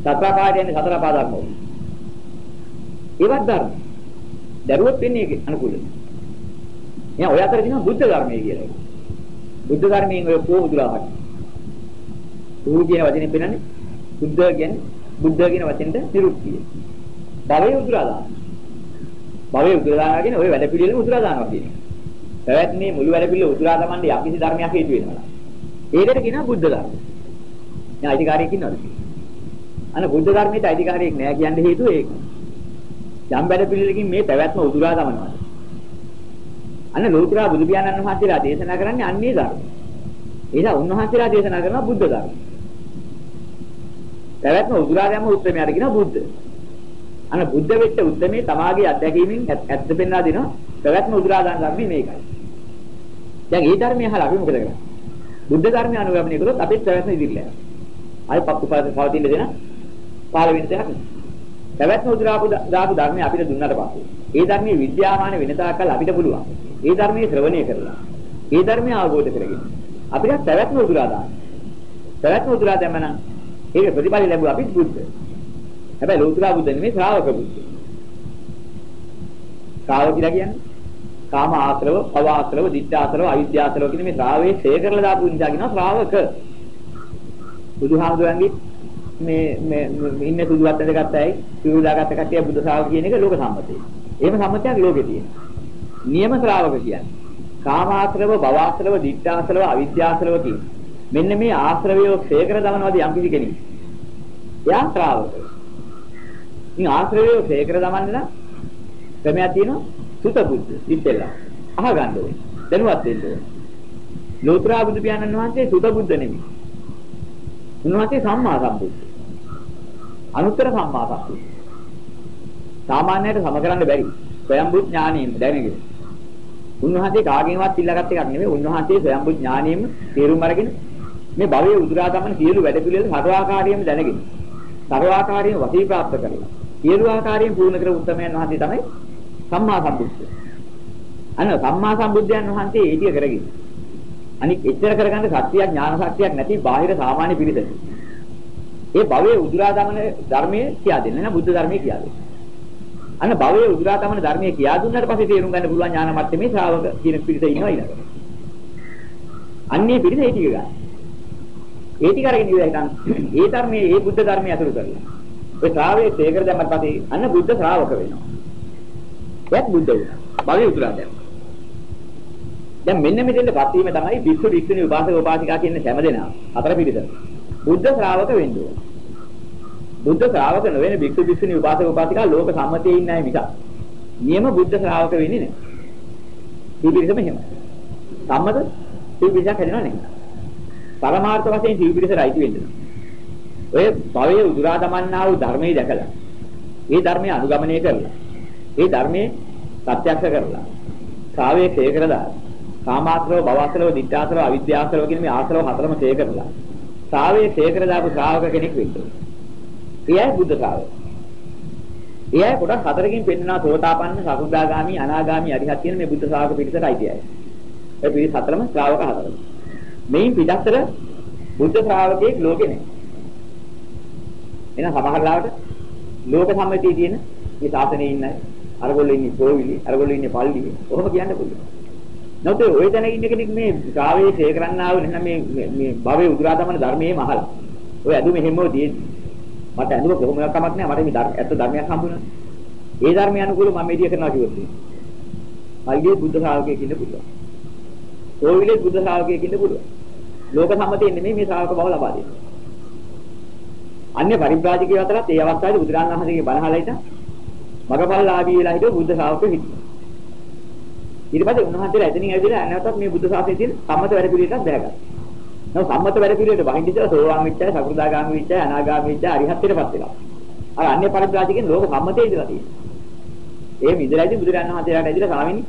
සතරපාද යන්නේ සතරපාද ධර්ම. ඒවත් ධර්ම. දරුවොත් වෙන්නේ ඒක අනුකූලයි. එහෙනම් ඔය අතර කියනවා බුද්ධ ධර්මයේ කියලා. බුද්ධ ධර්මයෙන් ඔය කෝ උදුරාවට. උරු කියන වචනේ පෙන්නන්නේ බුද්ධ කියන්නේ බුද්ධ කියන වචෙන්ට නිරුක්තිය. භවයේ උදුරා දාන. භවයේ උදුරා දානවා කියන්නේ ඔය වැඩ පිළිවෙල උදුරා දානවා කියන එක. පැවැත්මේ මුළු වැඩ පිළිවෙල උදුරා දමන්නේ යම්කිසි ධර්මයක් හේතු වෙනවා. ඒකට කියනවා බුද්ධ ධර්ම. දැන් අයිතිකාරයෙක් ඉන්නවද? අන්න බුද්ධ ධර්මයට අයිතිකාරයෙක් නෑ කියන්න හේතුව ඒක. යම් වැඩ පිළිවෙලකින් මේ පැවැත්ම උදුරා දමනවා. අන්න ලෝතර බුදු පියාණන් වහන්සේලා දේශනා කරන්නේ අන්නේ ධර්ම. ඒසා උන්වහන්සේලා දේශනා කරනවා බුද්ධ ධර්ම. පැවැත්ම උදුරා ගැනීම උත්තරමයට කියනවා බුද්ධ. අන්න බුද්ධ වෙච්ච උත්තරමේ තමාගේ අත්දැකීමෙන් ඇත්ත පෙන්වා දෙනවා. පැවැත්ම උදුරා ගන්න ධර්මයේ මේකයි. දැන් මේ ධර්මය අහලා අපි මොකද කරන්නේ? බුද්ධ ධර්මය අනුගමනය කළොත් අපිට පැවැත්ම ඉදිරියට යනවා. අය පප්පු පවතින දෙන පාල වෙන දෙයක් නෙවෙයි. පැවැත්ම උදුරාපු දාපු ධර්මය අපිට දුන්නාට පස්සේ ඒ ධර්මයේ විද්‍යාමාන වෙන තාක්කල් අපිට පුළුවන්. ඒ ධර්මයේ ශ්‍රවණය කරලා ඒ ධර්මය අවබෝධ කරගෙන අපිට පැවැත්ම උදුරා දාන්න. පැවැත්ම උදුරා දැම්ම නම් ඒක ප්‍රතිඵල ලැබුවා අපි බුද්ධ. හැබැයි ලෝතුරා බුද්ධ නෙමෙයි ශ්‍රාවක බුද්ධ. ශ්‍රාවක කියලා කියන්නේ කාම ආශ්‍රව, භව ආශ්‍රව, ditth ආශ්‍රව, අවිද්‍යා ආශ්‍රව කියන මේ ශ්‍රාවයේ ඡය කරලා දාපු නිසා කියනවා ශ්‍රාවක. බුදුහාමුදුරන්ගේ මේ මේ ඉන්නේ සුදුවත් ඇඳගත්ත අය, සිවුදාගත්ත කට්ටිය බුද්ධ ශ්‍රාවක කියන එක ලෝක සම්මතය. එහෙම සම්මතයක් ලෝකේ තියෙනවා. නියම ශ්‍රාවක කියන්නේ කාමාශ්‍රව, භවආශ්‍රව, ditthාශ්‍රව, අවිද්‍යාශ්‍රව කියන මෙන්න මේ ආශ්‍රවය ක්ෂය කර දමනවාද යම් කිසි කෙනෙක්. එයා ශ්‍රාවක. ඉතින් ආශ්‍රවය ක්ෂය කර දමන්න නම් ක්‍රමයක් තියෙනවා සුත බුද්ධ ඉතින්ලා. අහගන්න ඕනේ. දැනුවත් වෙන්න ඕනේ. ලෝතර බුදු පියාණන් වහන්සේ සුත බුද්ධ නෙමෙයි. උන්වහන්සේ සම්මා සම්බුද්ධ. අනුත්තර සම්මා සම්බුද්ධ. සාමාන්‍යයට සම කරන්න බැරි. ස්වයම්බුත් ඥානෙින් දැනගෙන. උන්වහන්සේ කාගෙන්වත් ඉල්ලගත් එකක් නෙමෙයි. උන්වහන්සේ ස්වයම්බුත් ඥානෙින් තේරුම් අරගෙන මේ භවයේ උදුරා ගමන සියලු වැඩ පිළිවෙල සර්වාකාරයෙන්ම දැනගෙන. සර්වාකාරයෙන් වශී ප්‍රාප්ත කරලා. සියලු ආකාරයෙන් පූර්ණ කර උත්තමයන් වහන්සේ තමයි සම්මා සම්බුද්ධ. අන්න සම්මා සම්බුද්ධයන් වහන්සේ ඒ ටික කරගෙන. අනික එච්චර කරගන්න සත්‍යයක් ඥාන සත්‍යයක් නැති බාහිර සාමාන්‍ය පිළිද. ඒ භවයේ උදුරා ගමන ධර්මයේ කියා දෙන්නේ නෑ බුද්ධ ධර්මයේ කියා දෙන්නේ. අන්න භවයේ උදුරා ගමන ධර්මයේ කියා දුන්නාට පස්සේ තේරුම් ගන්න පුළුවන් ඥාන මට්ටමේ ශ්‍රාවක කියන පිරිස ඉන්නවා ඊළඟට. අන්නේ පිරිස ඒ ටික ගන්න. ඒ ටික අරගෙන ඉවරයි ගන්න. ඒ ධර්මයේ ඒ බුද්ධ ධර්මයේ අතුරු කරලා. ඔය ශ්‍රාවයේ තේකර දැම්මත් පස්සේ අන්න බුද්ධ ශ්‍රාවක වෙනවා. එයත් බුද්ධ වුණා. භවයේ උදුරා දැම්මා. දැන් මෙන්න මෙතෙන්ටපත් වීම තමයි වික්ෂු වික්ෂුණී උපාසක උපාසිකා කියන හැම දෙනා අතර පිළිද. බුද්ධ ශ්‍රාවක වෙන්න ඕන. බුද්ධ ශ්‍රාවක නොවන වික්ෂු වික්ෂුණී උපාසක උපාසිකා ලෝක සම්මතයේ ඉන්නේ නැහැ මිසක්. නියම බුද්ධ ශ්‍රාවක වෙන්නේ නැහැ. සීපිරිසම එහෙම. සම්මත සීපිරිසක් හැදෙනව නෙමෙයි. පරමාර්ථ වශයෙන් සීපිරිසට අයිති වෙන්න. ඔය භවයේ උදුරා දමන්නා වූ ධර්මයේ දැකලා ඒ ධර්මයේ අනුගමනය කරලා ඒ ධර්මයේ ප්‍රත්‍යක්ෂ කරලා ශ්‍රාවයේ ක්ෂය කරලා කාමාශ්‍රව, භවශ්‍රව, ditthාශ්‍රව, අවිද්‍යාශ්‍රව කියන මේ ආශ්‍රව හතරම ක්ෂය කරලා ශ්‍රාවයේ ක්ෂය කර දාපු ශ්‍රාවක කෙනෙක් වෙන්න ඕනේ. එයයි බුද්ධ ශ්‍රාවක. එයයි කොටස් හතරකින් පෙන්වනවා සෝතාපන්න, සකෘදාගාමි, අනාගාමි, අරිහත් කියන මේ බුද්ධ ශ්‍රාවක පිරිසට අයිතියි. ඒ පිරිස හතරම ශ්‍රාවක හතරම. මේන් පිටස්තර බුද්ධ ශ්‍රාවකෙක් ලෝකේ නැහැ. එහෙනම් සමහර ලාවට ලෝක සම්මතියේ තියෙන මේ ශාසනයේ ඉන්න අරගොල්ලෝ ඉන්නේ ගෝවිලි, අරගොල්ලෝ ඉන්නේ පල්ලි, කොහොම කියන්න පුළුවන්. නැත්නම් ওই තැන ඉන්න කෙනෙක් මේ ශ්‍රාවයේ ශේ කරන්නා වූ නැත්නම් මේ මේ භවයේ උදුරා දමන ධර්මයේම අහලා. ඔය ඇදුම හැමෝ තියෙන්නේ. මට ඇදුම කොහොම කමක් නැහැ. මට මේ ඇත්ත ධර්මයක් හම්බුණා. ඒ ධර්මය අනුකූලව මම මේ දිය කරනවා කිව්වොත්. පල්ලියේ බුද්ධ ශ්‍රාවකයෙක් ඉන්න පුළුවන්. ගෝවිලේ බුද්ධ ශ්‍රාවකයෙක් ඉන්න පුළුවන්. ලෝක සම්මතයෙන් නෙමෙයි මේ ශ්‍රාවක බව ලබා දෙන්නේ. අන්‍ය පරිබ්‍රාජකයෝ අතරත් ඒ අවස්ථාවේ බුදුරජාණන් වහන්සේගේ බණහලා හිට මගපල්ලාභී වෙලා හිටව බුද්ධ ශ්‍රාවකෙ හිටියා. ඊට පස්සේ උන්වහන්සේලා එතනින් ඇවිදලා නැවතත් මේ බුද්ධ ශාසනයේ තියෙන සම්මත වැඩ පිළිවෙලටත් දැනගත්තා. නෝ සම්මත වැඩ පිළිවෙලට වහින්න ඉතලා සෝවාන් වෙච්චයි, සකෘදාගාමි වෙච්චයි, අනාගාමි වෙච්චයි, අරිහත්ත්වයටපත් වෙලා. අර අන්‍ය පරිබ්‍රාජකෙන් ලෝක සම්මතයේ ඉඳලා තියෙනවා. ඒ විදිහටයි බුදුරජාණන් වහන්සේලාට ඇවිදලා ස්වාමීනි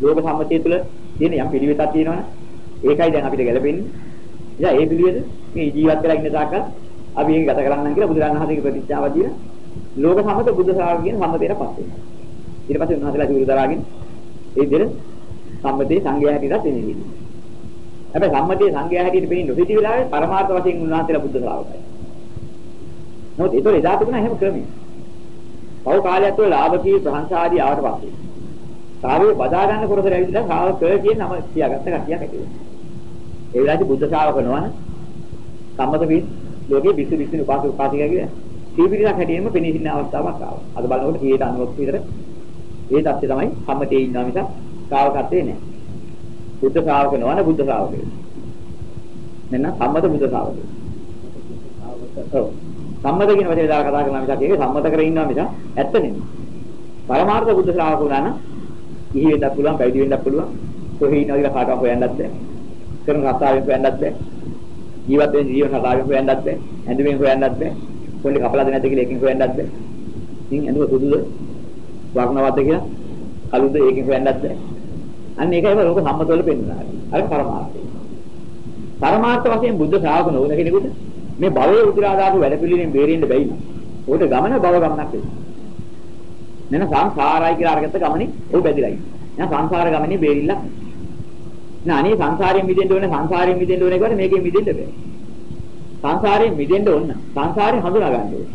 ලෝක සම්මතය තුළ තියෙන යම් පිළිවෙතක් තියෙනවනේ. ඒකයි දැන් අපිට ගැලපෙන්නේ. ඉතින් ඒ පිළිවෙත මේ ජීවත් වෙලා ඉන්න තාක්කල් අපි ඒක ගත කරන්නම් කියලා බුදුරජාණන් වහන්සේගේ ප්‍රතිඥාව දීලා ලෝක සම්මත බුද්ධ ශාසනය කියන සම්මතයටපත් වෙනවා. ඊට පස්සේ උන්වහන්සේලා සිවුරු දරාගෙන ඒ විදිහට සම්මතයේ සංගය හැටියටත් එන්නේ. හැබැයි සම්මතයේ සංගය හැටියට පෙනෙන්නේ නොසිටි වෙලාවේ පරමාර්ථ වශයෙන් උන්වහන්සේලා බුද්ධ ශ්‍රාවකයි. නමුත් ඒතොර එදා තිබුණා එහෙම ක්‍රමයක්. පව කාලයක් තුළ ලාභ කී ප්‍රශංසා ආදී ආවට පස්සේ ශ්‍රාවකව බදා ගන්න කොටස ඇවිල්ලා ශ්‍රාවක කියන නම තියාගත්ත කතියක් ඇති වෙනවා. ඒ වෙලාවේදී බුද්ධ ශ්‍රාවක නොවන සම්මත පිස් ලෝකේ විසු විසු උපාසක උපාසිකා කියන සීපිරිසක් හැටියෙම පෙනී සිටින අවස්ථාවක් ආවා. අද බලනකොට 90ක් විතර ඒ தත්ත්වය තමයි සම්මතයේ ඉන්නවා මිසක් ශ්‍රාවකත්වේ නෑ. බුද්ධ ශ්‍රාවක නොවන බුද්ධ ශ්‍රාවකයෝ. මෙන්න සම්මත බුද්ධ ශ්‍රාවකයෝ. ඔව්. සම්මත කියන වචනේ දාලා කතා කරනවා මිසක් ඒක සම්මත කරගෙන ඉන්නවා මිසක් ඇත්ත නෙමෙයි. පරමාර්ථ බුද්ධ ශ්‍රාවක වුණා නම් ඉහි වෙන්නත් පුළුවන්, පැවිදි වෙන්නත් පුළුවන්. කොහේ ඉන්නවද කියලා කාටවත් හොයන්නත් බෑ. කරන රස්සාවෙන් හොයන්නත් බෑ. ජීවත් වෙන ජීවන රටාවෙන් හොයන්නත් බෑ. ඇඳුමෙන් හොයන්නත් බෑ. කොල්ලේ කපලාද නැද්ද කියලා එකකින් හොයන්නත් බෑ. ඉතින් ඇඳුම සුදුද වර්ණවත්ද කියලා කළුද ඒකෙන් හොයන්නත් බෑ. අන්න ඒකයි ලෝක සම්මතවල පෙන්වනවා. අර පරමාර්ථය. පරමාර්ථ වශයෙන් බුද්ධ ශ්‍රාවක නොවන කෙනෙකුට මේ භවයේ උතුරා දාපු වැඩ පිළිවෙලින් බේරෙන්න බැයි නෑ. උකට ගමන භව ගමනක් වෙනවා. නේද සංසාරයි කියලා අරගත්ත ගමනේ ਉਹ බැදිලා ඉන්නේ. නෑ සංසාර ගමනේ බේරිලා. නෑ අනේ සංසාරයෙන් මිදෙන්න ඕනේ සංසාරයෙන් මිදෙන්න ඕනේ කියවට මේකෙන් මිදෙන්න බෑ. සංසාරයෙන් මිදෙන්න ඕන. සංසාරේ හඳුනා ගන්න ඕනේ.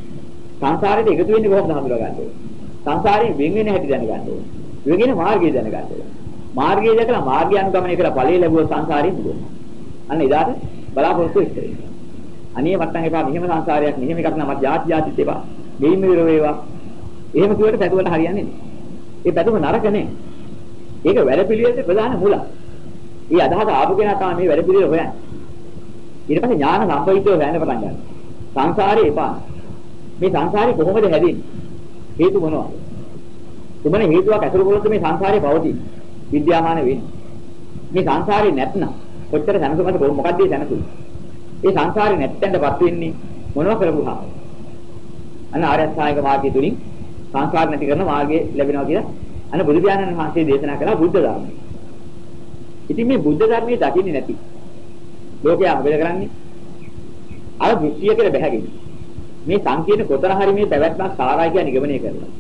සංසාරේට එකතු වෙන්නේ කොහොමද හඳුනා ගන්න ඕනේ. සංසාරයෙන් වෙන් වෙන හැටි දැනගන්න ඕනේ. වෙගෙන මාර්ගය දැනගන්න ඕනේ. මාර්ගය දැකලා මාර්ගය අනුගමනය කරලා ඵලයේ ලැබුව සංසාරයෙන් මිදෙන්න. අන්න එදාට බලාපොරොත්තු ඉස්තරේ. අනේ වට්ටම් එපා මෙහෙම සංසාරයක් මෙහෙම එකක් නමත් යාති යාතිත් එපා. දෙයින් විතර වේවා. එහෙම කිව්වට පැතුවට හරියන්නේ නැහැ. ඒ පැතුම නරක නේ. ඒක වැඩපිළිවෙලේ ප්‍රධාන මුල. ඒ අදහස ආපු කෙනා තමයි මේ වැඩපිළිවෙල හොයන්නේ. ඊට පස්සේ ඥාන සම්පවිතව හොයන්න පටන් ගන්නවා. සංසාරේ එපා. මේ සංසාරේ කොහොමද හැදෙන්නේ? හේතු මොනවද? කුමන හේතුවක් ඇසුරු කළොත් මේ සංසාරේ පවතින්නේ? විද්‍යාමාන වෙන්නේ. මේ සංසාරේ නැත්නම් කොච්චර සැනසුමද මොකක්ද මේ සැනසුම? ඒ සංසාරේ නැත්තෙන්ටපත් වෙන්නේ මොනව කරපුවා? අන්න ආර්ය අෂ්ටාංගික මාර්ගය තුලින් සංසාර නැති කරන මාර්ගය ලැබෙනවා කියලා අන්න බුදු පියාණන් වහන්සේ දේශනා කළා බුද්ධ ධර්මය. ඉතින් මේ බුද්ධ ධර්මයේ දකින්නේ නැති ලෝකයා මොකද කරන්නේ? අර දෘෂ්ටියකට බැහැගෙන මේ සංකීර්ණ කොතන හරි මේ පැවැත්මක් සාරයි කියලා නිගමනය කරනවා.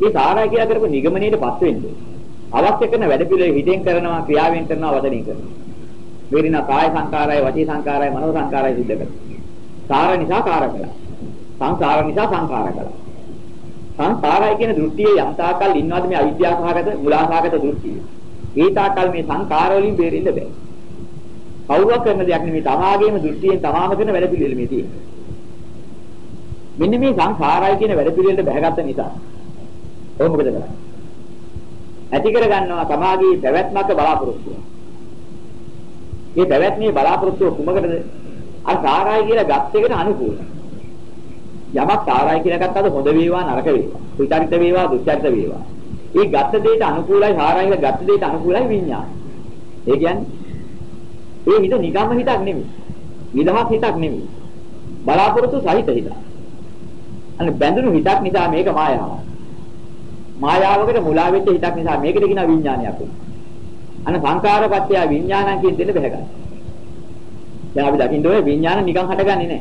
මේ සාරයි කියලා කරපු නිගමනයේටපත් වෙන්නේ අවශ්‍ය කරන වැඩ පිළිවෙල හිතෙන් කරනවා ක්‍රියාවෙන් කරනවා වදනෙන් කරනවා. වේරින කාය සංකාරය, වචී සංකාරය, මනෝ සංකාරය සිද්ධ කරනවා. සාර නිසා කාර කළා. සංසාර නිසා සංකාර කළා. සංසාරය කියන දෘෂ්ටියේ යම් තාකල් ඉන්නවද මේ අවිද්‍යාවසහගත මුලාසහගත දෘෂ්ටිය. ඒ තාකල් මේ සංකාර වලින් බේරෙන්න බෑ. කවුරුවක් කරන දෙයක් නෙමෙයි තමාගේම දෘෂ්ටියෙන් තමාම කරන වැඩ පිළිවෙල මේ තියෙන්නේ. මෙන්න මේ සංසාරය කියන වැඩ පිළිවෙලට බැහැගත්ත නිසා ඔය මොකද කරන්නේ? ඇති කර ගන්නවා තමාගේ පැවැත්මක බලාපොරොත්තුව. මේ පැවැත්මේ බලාපොරොත්තුව කුමකටද? අර සාරායි කියලා ගත් එකට අනුකූලයි. යමක් සාරායි කියලා ගත්තද හොඳ වේවා නරක වේවා. සුචරිත වේවා දුචරිත වේවා. මේ ගත්ත දෙයට අනුකූලයි සාරායි කියලා ගත්ත දෙයට අනුකූලයි විඤ්ඤාණය. ඒ කියන්නේ ඒ හිත නිකම්ම හිතක් නෙමෙයි. නිදහස් හිතක් නෙමෙයි. බලාපොරොත්තු සහිත හිතක්. අනේ බැඳුණු හිතක් නිසා මේක මායාවක්. මායාවකට මුලා වෙච්ච හිතක් නිසා මේකට කියන විඥානයක් වෙනවා. අන්න සංකාරපත්‍ය විඥානං කියන දෙන්න බෑ ගන්න. දැන් අපි දකින්න ඕනේ විඥාන නිකන් හටගන්නේ නැහැ.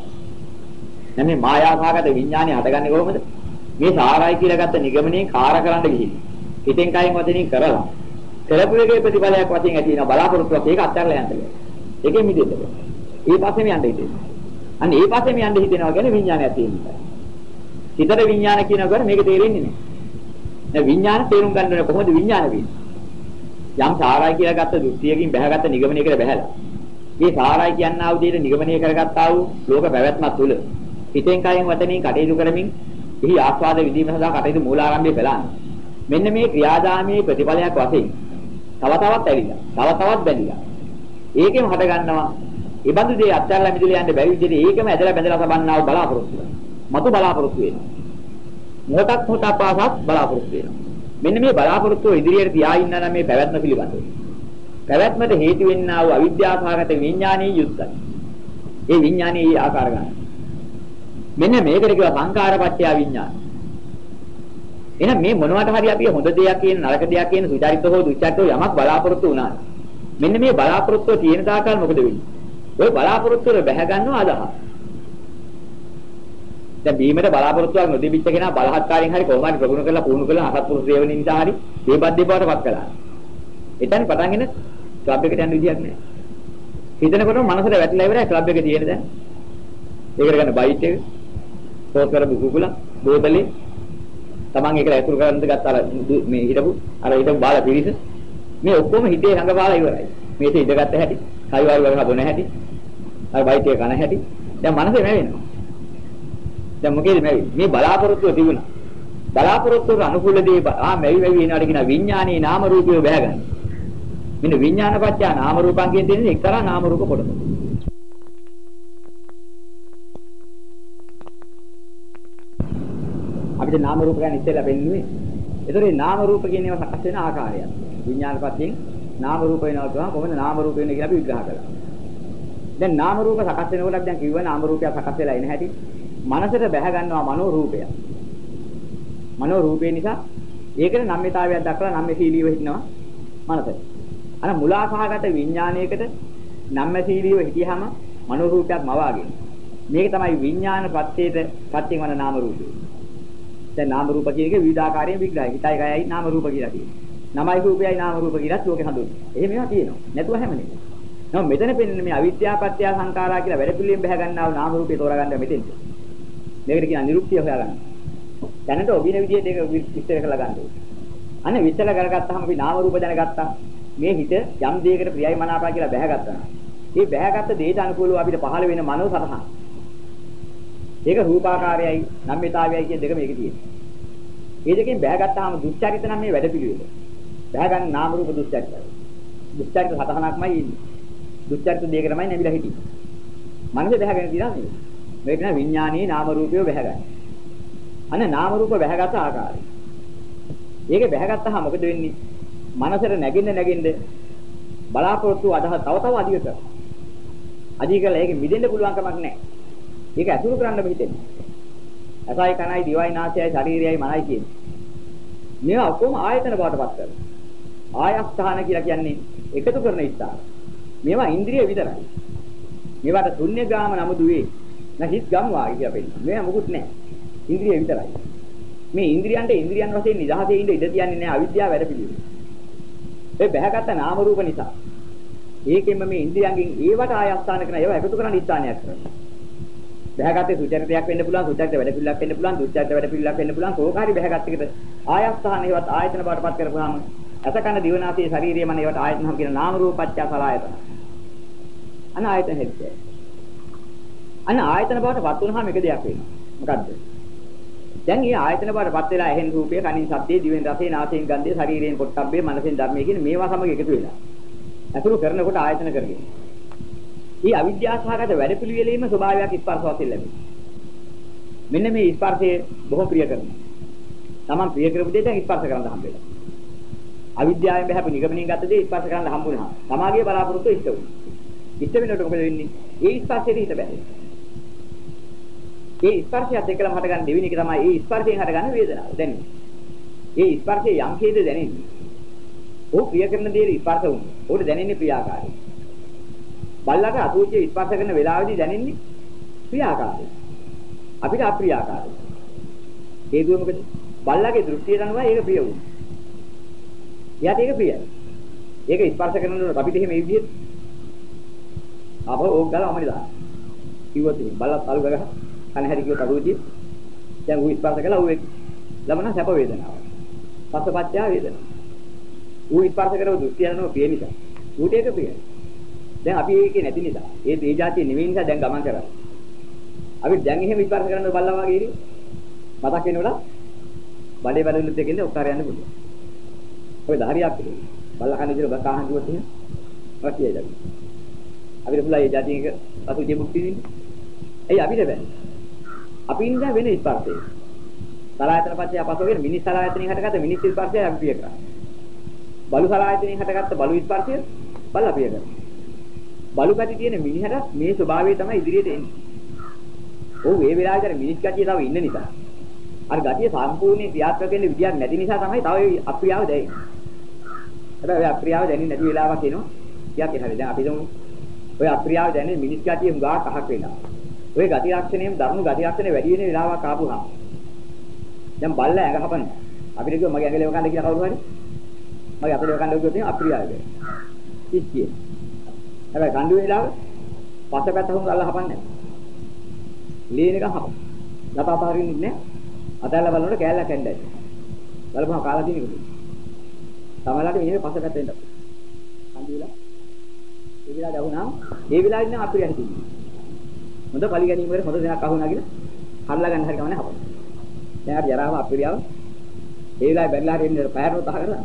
දැන් මේ මායාකාරකට විඥානේ හටගන්නේ කොහොමද? මේ සාරයි කියලා ගත්ත නිගමනයෙන් කාර කරන්න ගිහින්. හිතෙන් කයින් වචනින් කරලා කරපු එකේ ප්‍රතිඵලයක් වශයෙන් ඇති වෙන බලාපොරොත්තුවක් ඒක අත්හැරලා යන්න බෑ. ඒකෙන් මිදෙන්න බෑ. ඒ පස්සේම යන්න හිතෙනවා. අන්න ඒ පස්සේම යන්න හිතෙනවා කියන්නේ විඥානයක් තියෙනවා. හිතට විඥාන කියනකොට මේක තේරෙන්නේ නැහැ. දැන් විඥාන තේරුම් ගන්න ඕනේ කොහොමද විඥාන වෙන්නේ? යම් සාරයි කියලා ගත්ත දෘෂ්ටියකින් බැහැගත්ත නිගමනයකට බැහැලා. මේ සාරයි කියනා වූ දෙයට නිගමනය කරගත්තා වූ ලෝක පැවැත්මක් තුල හිතෙන් කයෙන් වචනෙන් කටයුතු කරමින් එහි ආස්වාද විදීම සඳහා කටයුතු මූලාරම්භය කළාන. මෙන්න මේ ක්‍රියාදාමයේ ප්‍රතිඵලයක් වශයෙන් තව තවත් ඇවිල්ලා, තව තවත් බැඳිලා. ඒකෙම හට ගන්නවා. ඒ බඳු දේ අත්හැරලා මිදලා යන්න බැරි විදිහට ඒකම ඇදලා බැඳලා සබන්නා වූ බලාපොරොත්තු වෙනවා. මතු බලාපොරොත්තු වෙනවා. මොහොතක් මොහොතක් පාසත් බලාපොරොත්තු වෙනවා. මෙන්න මේ බලාපොරොත්තු ඉදිරියට තියා ඉන්න නම් මේ පැවැත්ම පිළිබඳව. පැවැත්මට හේතු වෙන්නා වූ අවිද්‍යාසහගත විඥානීය යුක්තයි. ඒ විඥානීය ආකාර ගන්න. මෙන්න මේකට කියව සංකාරපත්‍ය විඥාන. එහෙනම් මේ මොනවට හරි අපි හොඳ දෙයක් කියන නරක දෙයක් කියන සුචරිත හෝ දුචරිත හෝ යමක් බලාපොරොත්තු වුණා. මෙන්න මේ බලාපොරොත්තු තියෙන තාකල් මොකද වෙන්නේ? ওই බලාපොරොත්තු වල බැහැ ගන්නව අදහස්. දැන් බීමට බලාපොරොත්තුවක් නොදෙවිච්ච කෙනා බලහත්කාරයෙන් හරි කොහොම හරි ප්‍රගුණ කරලා පුහුණු කරලා අසත්පුරුෂ සේවනයේ නිසා හරි දේබද්දේ බවටපත් කළා. එතන පටන්ගෙන ක්ලබ් එකට යන්න විදියක් නැහැ. හිතනකොටම මනසට වැටලා ඉවරයි ක්ලබ් එකේ තියෙන දැන්. ඒකට ගන්න බයිට් එක, පෝස් කරපු කුකුල, බෝතලේ Taman ඒක ඇතුල් කරන්න ගත්ත අර මේ හිටපු අර හිටපු බාල පිරිස මේ ඔක්කොම හිතේ හංගපාලා ඉවරයි. මේක ඉඳගත්ත හැටි, කයිවාරු වගේ හබන හැටි, අර වෛද්‍ය කන හැටි. දැන් මනසේ මැවෙනවා. දැන් මොකේද මැවෙන්නේ? මේ බලාපොරොත්තුව තිබුණා. බලාපොරොත්තුවට අනුකූල දේ ආ මැවි මැවි එනවාට කියන විඥානයේ නාම රූපය බැහැගන්න. මෙන්න විඥාන පත්‍ය නාම රූපං කියන දෙන්නේ එක්තරා නාම රූප කොටසක්. අපිට නාම රූප ගැන ඉස්සෙල්ලා වෙන්නේ. ඒතර මේ නාම රූප කියන ඒවා සකස් වෙන ආකාරය. විඥාන පත්‍යෙන් නාම රූප වෙනවා කියනවා කොහොමද නාම රූප වෙන්නේ කියලා අපි විග්‍රහ කළා. දැන් නාම රූප සකස් වෙනකොට දැන් කිව්වා නාම රූපය සකස් වෙලා එන හැටි. මනසට බැහැ ගන්නවා මනෝ රූපය. මනෝ රූපේ නිසා ඒකට නම්‍යතාවයක් දක්වලා නම්‍යශීලීව හිටනවා මනසට. අර මුලාසහගත විඥානයකට නම්‍යශීලීව හිටියාම මනෝ රූපයක් මවාගෙන. මේක තමයි විඥාන ප්‍රත්‍යයට ප්‍රත්‍යයෙන් වන නාම රූපය. දැන් නාම රූප කියන එක විවිධාකාරයෙන් විග්‍රහයි. හිතයි කයයි නාම රූප කියලා තියෙනවා. නමයි රූපයයි නාම රූප කියලා ලෝකේ හඳුන්වනවා. එහෙම ඒවා තියෙනවා. නැතුව හැමනේ. නම මෙතන පෙන්නේ මේ අවිද්‍යාව පත්‍ය සංඛාරා කියලා වැඩ පිළිවෙලින් බහ ගන්නා වූ නාම රූපේ තෝරා ගන්න මෙතෙන්ද. මේකට කියන නිරුක්තිය හොයාගන්න. දැනට ඔබින විදියට ඒක විස්තර කරලා ගන්න ඕනේ. අනේ විස්තර කරගත්තාම අපි නාම රූප දැනගත්තා. මේ හිත යම් දෙයකට ප්‍රියයි මනාපයි කියලා බැහැගත්තා. මේ බැහැගත්ත දෙයට අනුකූලව අපිට පහළ වෙන මනෝ සතහන. ඒක රූපාකාරයයි නම්මිතාවයයි කියන දෙක මේකේ තියෙනවා. මේ දෙකෙන් බැහැගත්තාම දුස්චරිත නම් මේ වැඩපිළිවෙල. බැහැගන්න නාම රූප දුස්චරිතයි. දුස්චරිත සතහනක්මයි ඉන්නේ. දුස්චරිත දෙයකටමයි නැමිලා හිටියේ. මනසේ බැහැගෙන තියනවා නෙවෙයි. මේක නා විඥානීය නාම රූපය බැහැගන්න. අන්න නාම රූප බැහැගත් ආකාරය. ඒක බැහැගත්තාම මොකද වෙන්නේ? මනසට නැගින්න නැගින්න බලාපොරොත්තු අදහ තව තව අධික කරනවා. අධික කළා ඒක මිදෙන්න පුළුවන් කමක් නැහැ. ඒක ඇසුරු කරන්න හිතෙන්නේ. ඇසයි කනයි දිවයි නාසයයි ශරීරයයි මනයි කියන්නේ. මේවා ඔක්කොම ආයතන බවටපත් කරනවා. ආයස්ථාන කියලා කියන්නේ එකතු කරන ස්ථාන. මේවා ඉන්ද්‍රිය විතරයි. මේවට ශුන්‍ය ගාම නම දුවේ. නැහිත් ගම් වාගේ කියලා පෙන්නනවා. මේවා මොකුත් නැහැ. ඉන්ද්‍රිය විතරයි. මේ ඉන්ද්‍රියන්ට ඉන්ද්‍රියන් වශයෙන් නිදහසේ ඉඳ ඉඩ තියන්නේ නැහැ අවිද්‍යාව වැඩ පිළිවෙල. ඒ බැහැගත් නාම රූප නිසා. ඒකෙන්ම මේ ඉන්ද්‍රියන්ගෙන් ඒවට ආයස්ථාන කරන ඒවා එකතු කරන ස්ථානයක් කරනවා. බැහැගත්තේ සුචරිතයක් වෙන්න පුළුවන් සුචරිත වැඩ පිළිලක් වෙන්න පුළුවන් දුච්චරිත වැඩ පිළිලක් වෙන්න පුළුවන් කෝකාරි බැහැගත් එකට ආයස්ථාන ඒවත් ආයතන බවටපත් කරපුවාම අසකන දිවනාසී ශාරීරිය මන ඒවට ආයතන හම් කියන නාම රූපච්ඡා සලආයතන. අන ආයතන හෙද්දේ. අන ආයතන බවටපත් වුණාම එක දෙයක් වෙනවා. මොකද්ද? දැන් මේ ආයතන බවටපත් වෙලා ඇහෙන් රූපය, කනින් ශබ්දේ, දිවෙන් රසේ, නාසයෙන් ගන්ධය, ශරීරයෙන් පොට්ටබ්බේ, මනසෙන් ධර්මයේ කියන මේවා සමග එකතු වෙලා. අතුරු කරනකොට ආයතන කරගෙන. මේ අවිද්‍යාසහගත වැඩපිළිවෙලීම ස්වභාවයක් ස්පර්ශ වශයෙන් ලැබෙනවා. මෙන්න මේ ස්පර්ශය බොහොම ප්‍රිය කරනවා. Taman ප්‍රිය කරපු දේ දැන් ස්පර්ශ කරන්න හම්බෙලා. අවිද්‍යාවෙන් බහැපු නිගමනින් ගත්ත දේ ස්පර්ශ කරන්න හම්බුනහම තමාගේ බලාපොරොත්තු ඉෂ්ට වුණා. ඉෂ්ට වෙනකොට මොකද වෙන්නේ? ඒ ස්පර්ශයට හිත බැහැ. ඒ ස්පර්ශයත් එක්කලම හටගන්න දෙවෙනි එක තමයි ඒ ස්පර්ශයෙන් හටගන්න වේදනාව. දැනෙන්නේ. ඒ ස්පර්ශයේ යම් හේද දැනෙන්නේ. ਉਹ ප්‍රිය කරන දේ ස්පර්ශ වුණා. උඩ දැනෙන්නේ ප්‍රියාකාරයි. බල්ලට අසුචි ස්පර්ශ කරන වෙලාවෙදී දැනෙන්නේ ප්‍රියාකාරයි. අපිට අප්‍රියාකාරයි. හේතුව මොකද? බල්ලගේ දෘෂ්ටියට අනුව ඒක ප්‍රිය වුණා. එයාට ඒක ප්‍රියයි. ඒක ස්පර්ශ කරනකොට අපිට එහෙම මේ විදිහට අපෝ ඕක ගාලා අමලි දාන්න. කිව්වොත් එහෙනම් බල්ලත් අලු ගගහ කන හැරි කිව්වොත් අරුචි. දැන් ඌ ස්පර්ශ කළා ඌ ලබන සැප වේදනාව. පස්සපච්චය වේදනාව. ඌ ස්පර්ශ කරව දෘෂ්ටිය අනුව ප්‍රිය නිසා. ඌට ඒක ප්‍රියයි. දැන් අපි ඒකේ නැති නිසා ඒ ඒ જાතිය නෙවෙයි නිසා දැන් ගමන් කරා. අපි දැන් එහෙම විස්තර කරන්න බල්ලා වගේ ඉරි මතක් වෙනකොට බඩේ වැඩලුත් දෙකෙන්ද ඔක්කාර යන්න පුළුවන්. ඔය ධාරියක් පිළිගන්න. බල්ලා කන්නේ විතර බකාහන් කිව්වොත් එහෙම රතියයි දැන්. අපිට පුළුවන් ඒ જાතියක අසුචි මුක්ති දෙන්න. එයි අපිට බෑ. අපි ඉන්නේ වෙන ස්පර්ශයක. සලායතන පස්සේ අපසෝ වෙන මිනිස් සලායතනෙන් හටගත්ත මිනිස් ස්පර්ශය අපි ප්‍රිය කරා. බලු සලායතනෙන් හටගත්ත බලු ස්පර්ශය බල්ලා ප්‍රිය කරා. බලු පැටි තියෙන මිනිහට මේ ස්වභාවය තමයි ඉදිරියට එන්නේ. ඔව් ඒ වෙලාවේ මිනිස් ගැටිය තව ඉන්න නිසා. අර ගැටිය සම්පූර්ණයෙන් ක්‍රියාත්මක වෙන්න විදියක් නැති නිසා තමයි තව අප්‍රියාව දැනෙන්නේ. හැබැයි ඔය අප්‍රියාව දැනෙන්නේ නැති වෙලාවක් එනවා. ටිකක් එහාට දැන් අපි දුමු. ඔය අප්‍රියාව දැනෙන්නේ මිනිස් ගැටිය හුඟා කහක් වෙනවා. ඔය ගති ලක්ෂණයෙන් දරුණු ගති ලක්ෂණ වැඩි වෙන වෙලාවක් ආපුහම. දැන් බල්ල ඇඟ හපන. අපිට කිව්ව මගේ ඇඟ ලෙව කන්න කියලා කවුරු හරි. මගේ අපේ ලෙව කන්න කිව්වොත් අප්‍රියාවද. ඉස්කිය. හැබැයි ගඬු වෙලාව පස්සපැත්ත හුඟ අල්ල හපන්නේ නැහැ. ලීන එක හප. ලපා පාරින්නේ නැහැ. අතල්ලා බලනකොට කෑල්ලක් ඇඳයි. බලපුවම කාලා තියෙනකද? තමලට මේ පස පැත්තෙන් ඉන්න. කන්දිලා. ඒ විලාද වුණා. ඒ විලාද ඉන්න අපිට යන්නේ තියෙන්නේ. හොඳ පලි ගැනීම වල හොඳ දෙයක් අහුණා කියලා හල්ලා ගන්න හරි කමන්නේ හපන. දැන් අර ජරාව අපිරියාව ඒ විලාද බැරිලා හරි එන්නේ පෑරෝ තහ කරලා.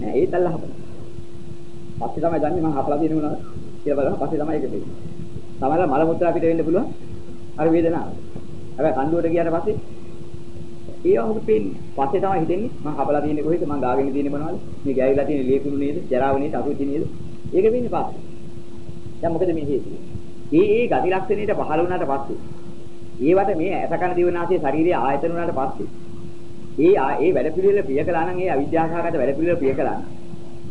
නෑ ඒත් අල්ල හපන. පස්සේ තමයි දන්නේ මම හපලා තියෙන මොනවද කියලා බලනවා පස්සේ තමයි ඒක දෙන්නේ. තමයි මල මුත්‍රා පිට වෙන්න පුළුවන් අර වේදනාව. හැබැයි කණ්ඩුවට ගියාට පස්සේ ඒව මොකද පේන්නේ. පස්සේ තමයි හිතෙන්නේ මම හපලා තියෙන්නේ කොහෙද මම ගාගෙන තියෙන්නේ මොනවද? මේ ගෑවිලා තියෙන්නේ ලේකුණු නේද? ජරාව නේද? අසුචි නේද? ඒක වෙන්නේ පස්සේ. දැන් මොකද මේ හේතුව? ඒ ඒ ගති ලක්ෂණයට පහළ වුණාට පස්සේ ඒවට මේ ඇසකන දිවනාසයේ ශාරීරික ආයතන වුණාට පස්සේ ඒ ඒ වැඩ පිළිවෙල ප්‍රිය කළා නම් ඒ අවිද්‍යාසහගත වැඩ පිළිවෙල ප්‍රිය කළා නම්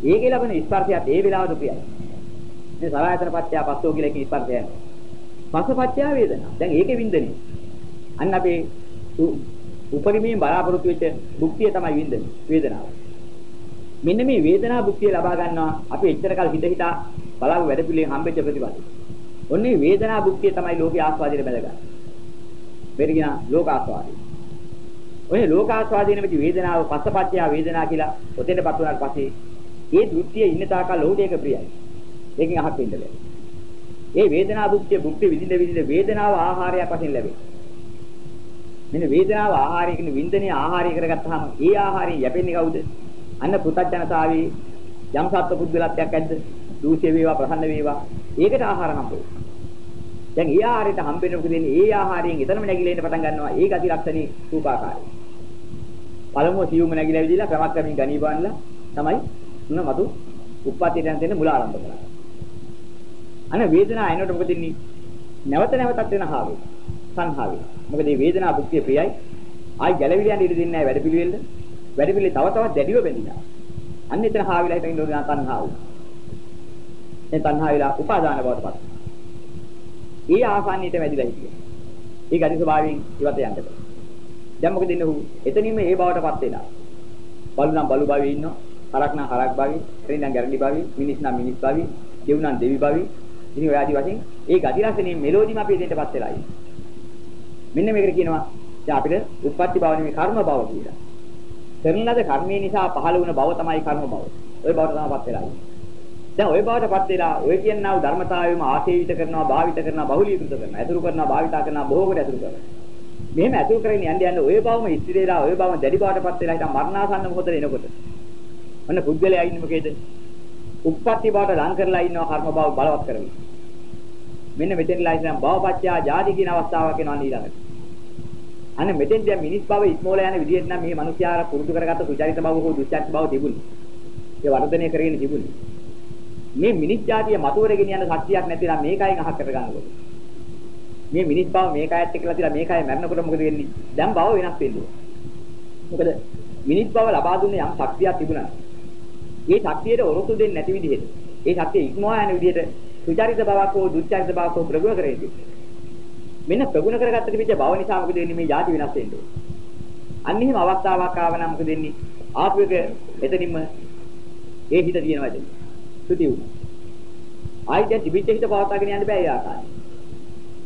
ඒකේ ලබන ස්පර්ශයත් ඒ වෙලාවට ප්‍රියයි. මේ සලආයතන පත්‍ය පස්සෝ කියලා එක ස්පර්ශය. පස්සපත්‍ය වේදනා. දැන් ඒකේ වින්දනය. අන්න අපේ උපරිමයෙන් බලාපොරොත්තු වෙච්ච භුක්තිය තමයි වින්දනය වේදනාව. මෙන්න මේ වේදනා භුක්තිය ලබා ගන්නවා අපි එච්චර කල් හිත හිතා බලාපු වැඩ පිළිවෙල හම්බෙච්ච ප්‍රතිපද. ඔන්නේ වේදනා භුක්තිය තමයි ලෝකේ ආස්වාදයට බැලගන්නේ. මෙරිගිනා ලෝක ආස්වාදය. ඔය ලෝක ආස්වාදයේ නැති වේදනාව පස්සපත්‍ය වේදනා කියලා ඔතෙන්ටපත් වුණාට පස්සේ ඒ දෘෂ්ටියේ ඉන්න තාකල් ඔහුට ඒක ප්‍රියයි. ඒකෙන් අහක් වෙන්න බැහැ. ඒ වේදනා භුක්තිය භුක්ති විඳින විඳින වේදනාව ආහාරයක් වශයෙන් ලැබේ. මෙන්න වේදනාව ආහාරයකින් වින්දනයේ ආහාරය කරගත්තාම ඒ ආහාරයෙන් යැපෙන්නේ කවුද? අන්න පුතඥතාවේ යම් සත්ව පුද්ගලත්වයක් ඇද්ද? දූෂ්‍ය වේවා ප්‍රසන්න වේවා. ඒකට ආහාර හම්බෙයි. දැන් ඒ ආහාරයට හම්බෙන්න මොකද වෙන්නේ? ඒ ආහාරයෙන් එතනම නැగిලා ඉන්න පටන් ගන්නවා. ඒ ගති ලක්ෂණේ රූපාකාරයි. පළමුව සියුම නැగిලා විදිලා ක්‍රමක්‍රමින් ගණී බාන්නලා තමයි උන මතු උප්පත්තියට යන තැන මුල ආරම්භ කරන්නේ. අන වේදනාව එනකොට මොකද වෙන්නේ? නැවත නැවතත් වෙන හාවේ. සංහාවේ. මොකද මේ වේදනාව භුක්තිය ප්‍රියයි. ආයි ගැළවිලි යන්න ඉඩ දෙන්නේ නැහැ වැඩ පිළිවෙලද. වැඩ පිළිවෙල තව තවත් දැඩිව බැඳිනවා. අන්න එතන හාවිලා හිටින්න ඕන තණ්හාව. ඒ තණ්හාව වෙලා උපාදාන බවට පත්. ඒ ආසන්නයට වැඩිලා හිටියේ. ඒ ගති ස්වභාවයෙන් ඉවත යන්නද. දැන් මොකද ඉන්නේ ඔහු? එතනින්ම ඒ බවටපත් වෙලා. බලු නම් බලු භාවයේ ඉන්නවා. හරක් නම් හරක් භාවයේ, ගැරඬි නම් ගැරඬි භාවයේ, මිනිස් නම් මිනිස් භාවයේ, දෙව් නම් දෙවි භාවයේ. ඉතින් ඔය ආදි වශයෙන් ඒ ගති ලක්ෂණේ මෙලෝදිම අපි එතෙන්ටපත් වෙලා ඉන්නේ. මෙන්න මේකට කියනවා දැන් අපිට උත්පත්ති භව නෙමෙයි කර්ම භව කියලා. කරන ලද කර්මයේ නිසා පහළ වුණ භව තමයි කර්ම භව. ওই භවට තමයිපත් වෙලා ඉන්නේ. දැන් ওই බවටපත් වෙලා ඔය කියනා වූ ධර්මතාවයම ආශේවිත කරනවා, භාවිත කරනවා, බහුලීකృత කරනවා, ඇතුළු කරනවා, භාවිතා කරනවා, භෝගට ඇතුළු කරනවා. මෙහෙම ඇතුළු කරගෙන යන්න යන්න ඔය බවම ඉස්තිරේලා, ඔය බවම දැඩි බවටපත් වෙලා හිටා මරණාසන්න මොහොතට එනකොට. ඔන්න පුද්ගලයා ඉන්නේ මොකේද? උප්පත්ති බවට ලං කරලා ඉන්නවා කර්ම බව බලවත් කරගෙන. මෙන්න මෙතෙන්ලා ඉඳන් භවපච්චයා ජාති කියන අවස්ථාවක් එනවා ඊළඟට. අන්න මෙතෙන් දැන් මිනිස් භව ඉක්මෝල යන විදිහට නම් මේ මිනිස්යාර පුරුදු කරගත්ත සුචරිත භව හෝ දුස්චරිත භව තිබුණේ. ඒ වර්ධනය කරගෙන තිබුණේ. මේ මිනිස් జాතිය මතුවරගෙන යන ශක්තියක් නැතිනම් මේකයින් අහක් කර ගන්නකොට. මේ මිනිස් භව මේකයත් එක්කලා තියලා මේකයි මැරෙනකොට මොකද වෙන්නේ? දැන් භව වෙනස් වෙන්නේ. මොකද මිනිස් භව ලබා දුන්නේ යම් ශක්තියක් තිබුණා. ඒ ශක්තියට ඔරොත්තු දෙන්නේ නැති විදිහට. ඒ ශක්තිය ඉක්මවා යන විදිහට සුචරිත භවක් හෝ දුස්චරිත භවක් හෝ ප්‍රගුණ කරේදී. මෙන්න ප්‍රගුණ කරගත්ත තිබිච්ච භව නිසා මොකද වෙන්නේ මේ ಜಾති වෙනස් වෙන්නේ. අන්න එහෙම අවස්ථාවක් ආව නම් මොකද වෙන්නේ? ආපු එක එතනින්ම ඒ හිත තියෙනවද? සුති වුණා. ආයි දැන් තිබිච්ච හිත පවත්වාගෙන යන්න බෑ ඒ ආකාරයෙන්.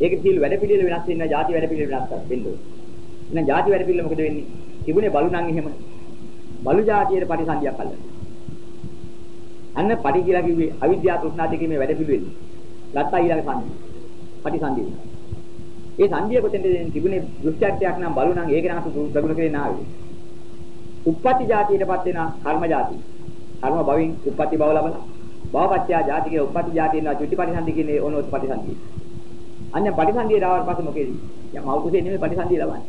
ඒකේ තියෙන වැඩ පිළිවෙල වෙනස් වෙනවා, ಜಾති වැඩ පිළිවෙල වෙනස් වෙනවා. එහෙනම් ಜಾති වැඩ පිළිවෙල මොකද වෙන්නේ? තිබුණේ බලු නම් එහෙම. බලු ಜಾතියේ පරිසන්දියක් අල්ලන. අන්න පටි කියලා කිව්වේ අවිද්‍යාව තෘෂ්ණා දෙකේ මේ වැඩ පිළිවෙල. ලත්තා ඊළඟ සංදි. පටිසන්දිය. ඒ සංදිය කොතෙන්ද තිබුණේ දෘෂ්ටියක් නම් බලු නම් ඒක නම් ප්‍රගුණ කරේ නාවේ. උප්පත්ති જાතියටපත් වෙන කර්ම જાතිය. කර්ම භවෙන් උප්පත්ති භව ලබනවා. භවපත්‍යා ජාති කියලා උපපටි ජාති වෙනවා චුට්ටිපටිසන්ධි කියන්නේ ඕන උපපටිසන්ධි. අන්න පටිසන්ධිය දාවට පස්සේ මොකේද? යම් අවකුසේ නෙමෙයි පටිසන්ධිය ලබන්නේ.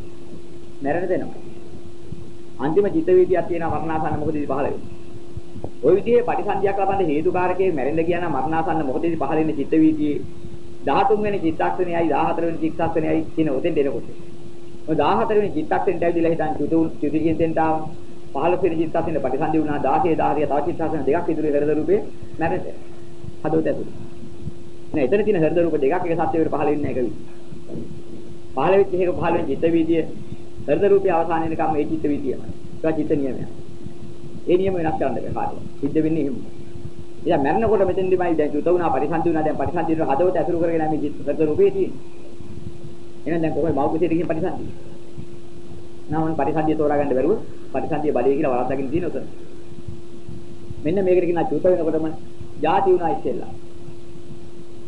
මැරෙන්න දෙනවා. අන්තිම චිත්ත වේදියක් තියෙනවා මරණාසන්න මොකදදී පහළ වෙන්නේ? ওই විදිහේ පටිසන්ධියක් ලබන්න හේතුකාරකයේ මැරෙන්න කියන මරණාසන්න මොකදදී පහළ වෙන්නේ චිත්ත වේදියේ 13 වෙනි චිත්තක්ෂණයයි 14 වෙනි චිත්තක්ෂණයයි කියන උතෙන් දෙනකොට. ඔය 14 වෙනි චිත්තක්ෂණයට ඇවිදලා හිතන් චුතු චුති කියන දෙන්ට ආවා. 15 වෙනි චිත්තක්ෂණයට පටිසන්ධි වුණා 16 10 තව චිත්තක්ෂණ දෙකක් ඉදිරියේ හෘද රූපේ මැරෙන්න. හදවත ඇතුළේ. නෑ එතන තියෙන හෘද රූප දෙකක් එක සත්‍යයට පහළ වෙන්නේ නැහැ ඒක. පහළ වෙච්ච එක පහළ වෙන චිත්ත වීතිය හෘද රූපේ අවසාන වෙනකම් මේ චිත්ත වීතියමයි. ඒක චිත්ත නියමයක්. ඒ නියම වෙනස් කරන්න බෑ කාටවත්. සිද්ධ වෙන්නේ එහෙම. එයා මැරෙනකොට මෙතෙන්දිමයි දැන් චුත වුණා පරිසන්ති වුණා දැන් පරිසන්ති වුණා හදවත ඇසුරු කරගෙන මේ චිත්ත රූපේ තියෙන්නේ. එහෙනම් දැන් කොහොමද මෞකසියට ගිහින් පරිසන්ති? නාමන පරිසන්තිය තෝරා ගන්න බැරුව පරිසන්දිය බලය කියලා වරද්දාගෙන තියෙන උතන. මෙන්න මේකට කියනවා චුත වෙනකොටම ಜಾති වුණා ඉස්සෙල්ලා.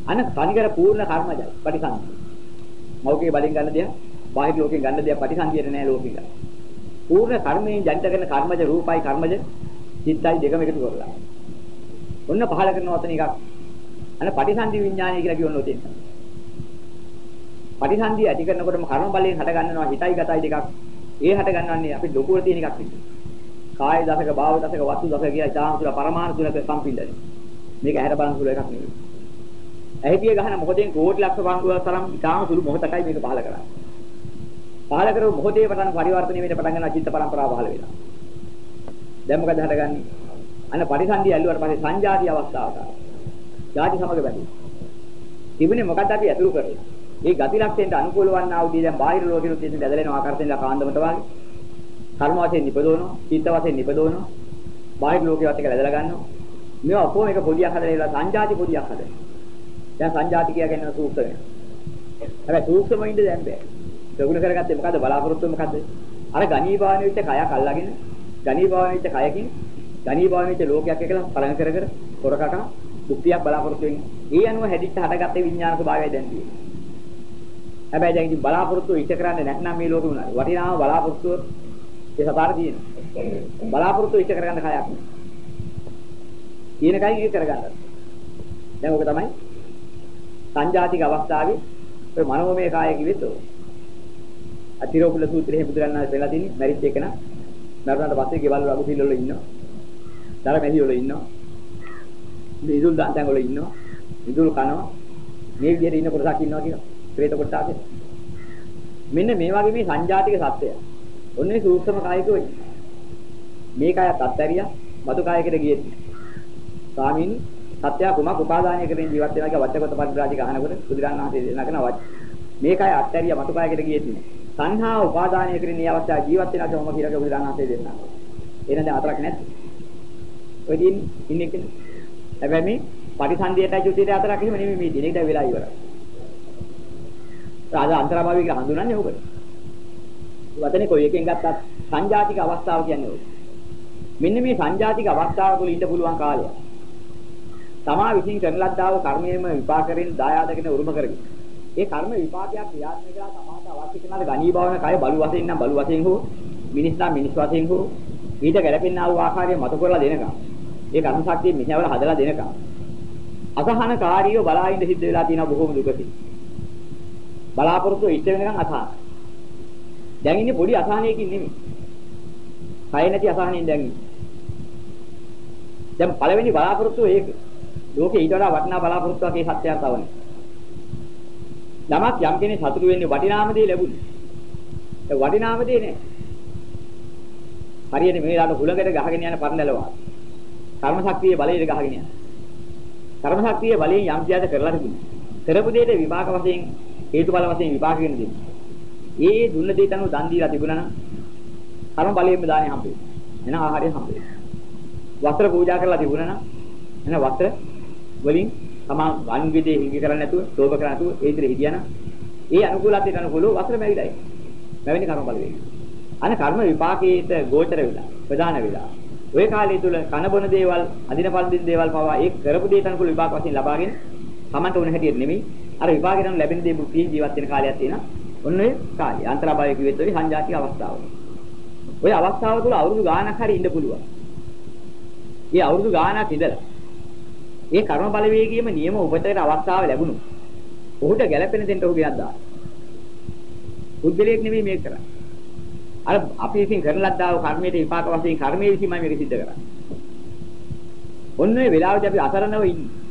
අන තනිකර පූර්ණ කර්මජයි පරිසන්දිය. මෞකේ බලෙන් ගන්න දෙයක් බාහිර ලෝකෙන් ගන්න දෙයක් පරිසන්දියට නෑ ලෝකෙක. පූර්ණ කර්මයෙන් ජනිත කරන කර්මජ රූපයි කර්මජ චිත්තයි දෙකම එකතු කරලා. ඔන්න පහල කරන වතන එකක්. අන පටිසන්ධි විඥානය කියලා කියවන්න ඔතෙන්. පටිසන්ධිය ඇති කරනකොටම කර්ම බලයෙන් හට ගන්නවා හිතයි ගතයි දෙකක්. ඒ හට ගන්නවන්නේ අපි ලොකුවට තියෙන එකක් විදිහට. කාය දසක, භාව දසක, වස්තු දසක කියලා ඉතාම සුර පරමාණු තුනක සම්පින්දනේ. මේක ඇහැර බලන සුළු එකක් නෙවෙයි. ඇහිතිය ගහන මොහොතෙන් කෝටි ලක්ෂ පංගුවක් තරම් ඉතාම සුළු මොහොතකයි මේක පහල කරන්නේ. පහල කරව මොහොතේ පටන් පරිවර්තනය වෙන්න පටන් ගන්නවා චිත්ත පරම්පරාව පහල වෙනවා. දැන් මොකද හටගන්නේ? අන්න පරිසන්දි ඇල්ලුවාට පස්සේ සංජාති අවස්ථාවට ආවා. ಜಾති සමග බැඳි. තිබුණේ මොකක්ද අපි අතුරු කරලා. මේ ගති ලක්ෂණයට අනුකූල වන්නා වූ දී දැන් බාහිර ලෝකෙට තියෙන බැදලෙන ආකාරයෙන් කාන්දමට වාගේ. කර්ම වශයෙන් නිපදවනවා, චිත්ත වශයෙන් නිපදවනවා. බාහිර ලෝකෙවත් එක වැදලා ගන්නවා. මේවා ඔක්කොම එක පොඩියක් හදලා ඉවරලා සංජාති පොඩියක් හදලා. දැන් සංජාති කියන්නේ සූක්ෂම වෙනවා. හැබැයි සූක්ෂම ඉඳ දැන් බෑ. ප්‍රගුණ කරගත්තේ මොකද්ද බලාපොරොත්තු මොකද්ද? අර ගණීභාවන වෙච්ච කයක් අල්ලගෙන ගණීභාවන වෙච්ච කයකින් ගණීභාවන වෙච්ච ලෝකයක් එකලා පලං කර කර පොරකට මුක්තියක් බලාපොරොත්තු වෙන්නේ. ඒ අනුව හැදිච්ච හටගත්තේ විඥාන ස්වභාවය දැන් තියෙන්නේ. හැබැයි දැන් ඉතින් බලාපොරොත්තු ඉෂ්ට කරන්නේ නැත්නම් මේ ලෝකෙ උනායි. වටිනාම බලාපොරොත්තු ඒ සතාරේ තියෙනවා. බලාපොරොත්තු ඉෂ්ට කරගන්න කයක් නෑ. තියෙන කයි ඉෂ්ට කරගන්න. දැන් ඔක තමයි සංජාතික අවස්ථාවේ ඔය මනෝමය කාය කිව්වෙත් ඔය. අතිරෝකුල සූත්‍රයේ බුදුරණාහි පෙළලා තින්නේ මැරිච්ච එකන මරුණාට පස්සේ ගෙවල් වල අගුසිල් වල ඉන්නවා. දර මැහි වල ඉන්නවා. ඉදුල් දාන්තන් වල ඉන්නවා. ඉදුල් කනවා. මේ විදිහට ඉන්න කොටසක් ඉන්නවා කියනවා. ප්‍රේත කොටස ආසේ. මෙන්න මේ වගේ මේ සංජාතික සත්‍යය. ඔන්නේ සූක්ෂම කායිකෝ මේ කායත් අත්හැරියා මතු කායකට ගියෙත්. ස්වාමීනි සත්‍ය කුමක් උපාදානය කරමින් ජීවත් වෙනවා කියලා වචකත පරිබ්‍රාජික අහනකොට බුදුරණාහි දෙනකන වච මේ කාය අත්හැරියා මතු කායකට ගියෙත් නේ. සංහා උපාදානය කරගෙන මේ අවස්ථාව ජීවත් වෙනවා කියලා මම කියලා බුදුරණාහි දෙන්නා. එහෙනම් දැන් අතරක් නැද්ද? ඔය දින් ඉන්නේ කෙනෙක්. හැබැයි මේ පටිසන්ධියටයි චුතියට අතරක් එහෙම නෙමෙයි මේ දිනෙකට වෙලා ඉවරයි. රාජ අන්තරාභාවී කියලා හඳුනන්නේ ඕකට. වචනේ කොයි එකෙන් ගත්තත් සංජාතික අවස්ථාව කියන්නේ ඕක. මෙන්න මේ සංජාතික අවස්ථාව තුළ ඉන්න පුළුවන් කාලය. තමා විසින් කරන ලද්දා වූ කර්මයේම විපාකයෙන් දායාදගෙන උරුම කරගෙන. ඒ කර්ම විපාකයක් ක්‍රියාත්මක කරලා තමාට අවශ්‍ය කරන ගණී භවන කය බලු වශයෙන් නම් බලු වශයෙන් හෝ මිනිස් නම් මිනිස් වශයෙන් හෝ ඊට ගැළපෙනා වූ ආකාරය මත කරලා දෙනකම්. ඒ කර්ම ශක්තිය මෙහෙවල හදලා දෙනකම්. අසහනකාරීව බලා ඉඳ සිද්ධ වෙලා තියෙන බොහෝම දුකකින්. බලාපොරොත්තු ඉෂ්ට වෙනකන් අසහන. දැන් ඉන්නේ පොඩි අසහනයකින් නෙමෙයි. කය නැති අසහනෙන් දැන් ඉන්නේ. දැන් පළවෙනි බලාපොරොත්තුව ඒක. ලෝකේ ඊට වඩා වටිනා බලාපොරොත්තුවක් ඒ සත්‍යයක් තවනේ. යමක් යම් කෙනෙක් සතුටු වෙන්නේ වටිනාම දේ ලැබුණේ. ඒ වටිනාම දේ නෑ. හරියට මේ ලාට හුලඟට ගහගෙන යන පරණලවා. කර්ම ශක්තියේ බලයෙන් ගහගෙන යන. කර්ම ශක්තියේ බලයෙන් යම් සියද කරලා තිබුණා. කරපු දෙයට විපාක වශයෙන් හේතුඵල වශයෙන් විපාක වෙන දෙන්නේ. ඒ දුන්න දෙයට අනුව දන් දීලා තිබුණා නම් කර්ම බලයෙන්ම දාන්නේ හම්බෙන්නේ. එන ආහාරය හම්බෙන්නේ. වස්ත්‍ර පූජා කරලා තිබුණා නම් එන වස්ත්‍ර වලින් තමා අන්විදේ හිඟි කරන්නේ නැතුව, ලෝභ කරන්නේ නැතුව ඒ විදිහට හිටියනම් ඒ අනුකූලත්වයට අනුකූලව වස්ත්‍ර මැවිලායි. මැවෙන්නේ කර්ම බලයෙන්. අනේ කර්ම විපාකයේට ගෝචර වෙලා, ප්‍රධාන වෙලා. ওই කාලය තුල කන බොන දේවල්, අදින පල්දින දේවල් පවා ඒ කරපු දේට අනුකූල විපාක වශයෙන් ලබාගෙන තමන්ට උන හැටියට නෙමෙයි අර විපාකයෙන් ලැබෙන දේ බුද්ධියෙන් ජීවත් වෙන කාලයක් තියෙනවා. ඔන්න ඔය කාලය. අන්තරාභාවය කිව්වෙත් ඔය සංජාතික අවස්ථාව. ඔය අවස්ථාව තුළ අවුරුදු ගාණක් හරි ඉන්න පුළුවන්. ඒ අවුරුදු ගාණක් ඉඳලා ඒ කර්ම බලවේගියම නියම උපතේට අවස්ථාව ලැබුණු. ඔහුට ගැළපෙන දෙන්න ඔහු ගෙනත් දාන්න. බුද්ධලයක් නෙමෙයි මේක කරන්නේ. අර අපි විසින් කරන ලද්දා වූ කර්මයේ විපාක වශයෙන් කර්මයේ විසීමයි මේක සිද්ධ කරන්නේ. ඔන්න ඔය වෙලාවදී අපි අසරණව ඉන්නේ.